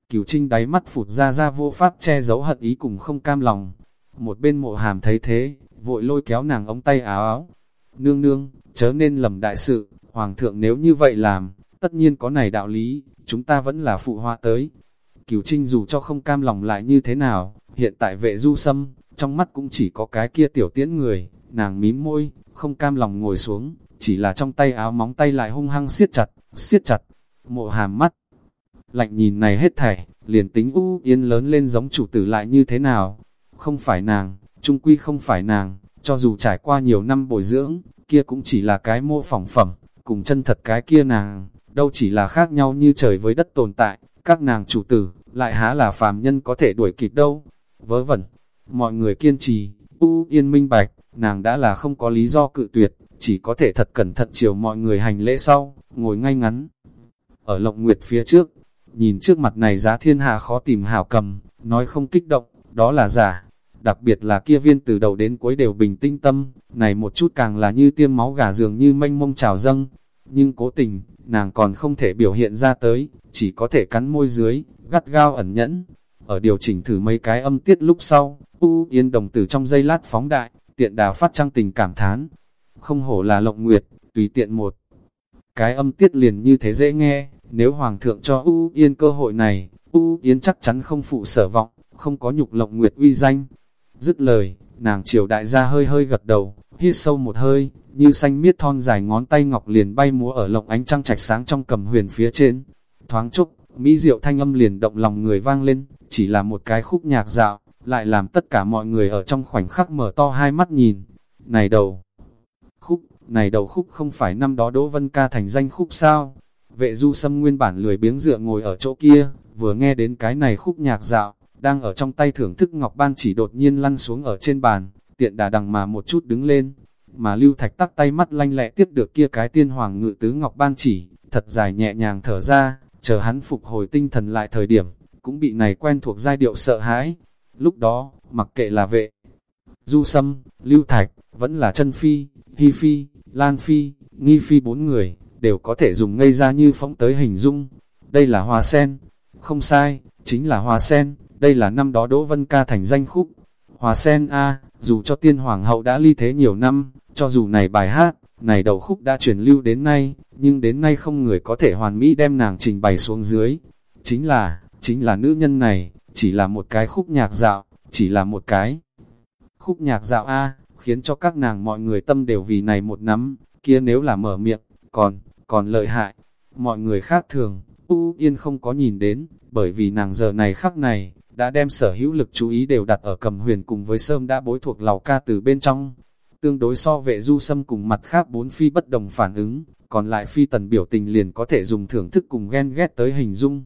cửu trinh đáy mắt phụt ra ra vô pháp che giấu hận ý cùng không cam lòng. Một bên mộ hàm thấy thế, vội lôi kéo nàng ống tay áo áo. Nương nương, chớ nên lầm đại sự, hoàng thượng nếu như vậy làm, tất nhiên có này đạo lý, chúng ta vẫn là phụ họa tới. Cửu Trinh dù cho không cam lòng lại như thế nào, hiện tại vệ du sâm, trong mắt cũng chỉ có cái kia tiểu tiễn người, nàng mím môi, không cam lòng ngồi xuống, chỉ là trong tay áo móng tay lại hung hăng siết chặt, siết chặt, mộ hàm mắt. Lạnh nhìn này hết thảy, liền tính u yên lớn lên giống chủ tử lại như thế nào, không phải nàng, trung quy không phải nàng, cho dù trải qua nhiều năm bồi dưỡng, kia cũng chỉ là cái mô phỏng phẩm, cùng chân thật cái kia nàng, đâu chỉ là khác nhau như trời với đất tồn tại, các nàng chủ tử, lại há là phàm nhân có thể đuổi kịp đâu. Vớ vẩn, mọi người kiên trì, u yên minh bạch, nàng đã là không có lý do cự tuyệt, chỉ có thể thật cẩn thận chiều mọi người hành lễ sau, ngồi ngay ngắn. Ở lộng nguyệt phía trước, nhìn trước mặt này giá thiên hạ khó tìm hảo cầm, nói không kích động, đó là giả. Đặc biệt là kia viên từ đầu đến cuối đều bình tĩnh tâm, này một chút càng là như tiêm máu gà dường như mênh mông trào dâng. Nhưng cố tình, nàng còn không thể biểu hiện ra tới, chỉ có thể cắn môi dưới, gắt gao ẩn nhẫn. Ở điều chỉnh thử mấy cái âm tiết lúc sau, u yên đồng tử trong giây lát phóng đại, tiện đà phát trăng tình cảm thán. Không hổ là lộng nguyệt, tùy tiện một. Cái âm tiết liền như thế dễ nghe, nếu Hoàng thượng cho U Yên cơ hội này, U Yên chắc chắn không phụ sở vọng, không có nhục lộng nguyệt uy danh. Dứt lời, nàng triều đại gia hơi hơi gật đầu, hít sâu một hơi, như xanh miết thon dài ngón tay ngọc liền bay múa ở lộng ánh trăng trạch sáng trong cầm huyền phía trên. Thoáng chốc, mỹ diệu thanh âm liền động lòng người vang lên, chỉ là một cái khúc nhạc dạo, lại làm tất cả mọi người ở trong khoảnh khắc mở to hai mắt nhìn. Này đầu khúc, này đầu khúc không phải năm đó Đỗ Vân Ca thành danh khúc sao? Vệ du sâm nguyên bản lười biếng dựa ngồi ở chỗ kia, vừa nghe đến cái này khúc nhạc dạo, đang ở trong tay thưởng thức ngọc ban chỉ đột nhiên lăn xuống ở trên bàn, tiện đà đằng mà một chút đứng lên, mà lưu thạch tắc tay mắt lanh lẹ tiếp được kia cái tiên hoàng ngự tứ ngọc ban chỉ, thật dài nhẹ nhàng thở ra, chờ hắn phục hồi tinh thần lại thời điểm, cũng bị này quen thuộc giai điệu sợ hãi. Lúc đó, mặc kệ là vệ, du sâm, lưu thạch, vẫn là chân phi, hy phi, lan phi, nghi phi bốn người, đều có thể dùng ngây ra như phóng tới hình dung. Đây là hoa sen, không sai, chính là hoa sen, đây là năm đó Đỗ Vân Ca thành danh khúc. hòa sen A, dù cho tiên hoàng hậu đã ly thế nhiều năm, cho dù này bài hát, này đầu khúc đã truyền lưu đến nay, nhưng đến nay không người có thể hoàn mỹ đem nàng trình bày xuống dưới. Chính là, chính là nữ nhân này, chỉ là một cái khúc nhạc dạo, chỉ là một cái khúc nhạc dạo A, khiến cho các nàng mọi người tâm đều vì này một nắm, kia nếu là mở miệng, còn, còn lợi hại. Mọi người khác thường, U Yên không có nhìn đến, bởi vì nàng giờ này khắc này, đã đem sở hữu lực chú ý đều đặt ở cầm huyền cùng với sơm đã bối thuộc lào ca từ bên trong. Tương đối so vệ du sâm cùng mặt khác bốn phi bất đồng phản ứng, còn lại phi tần biểu tình liền có thể dùng thưởng thức cùng ghen ghét tới hình dung.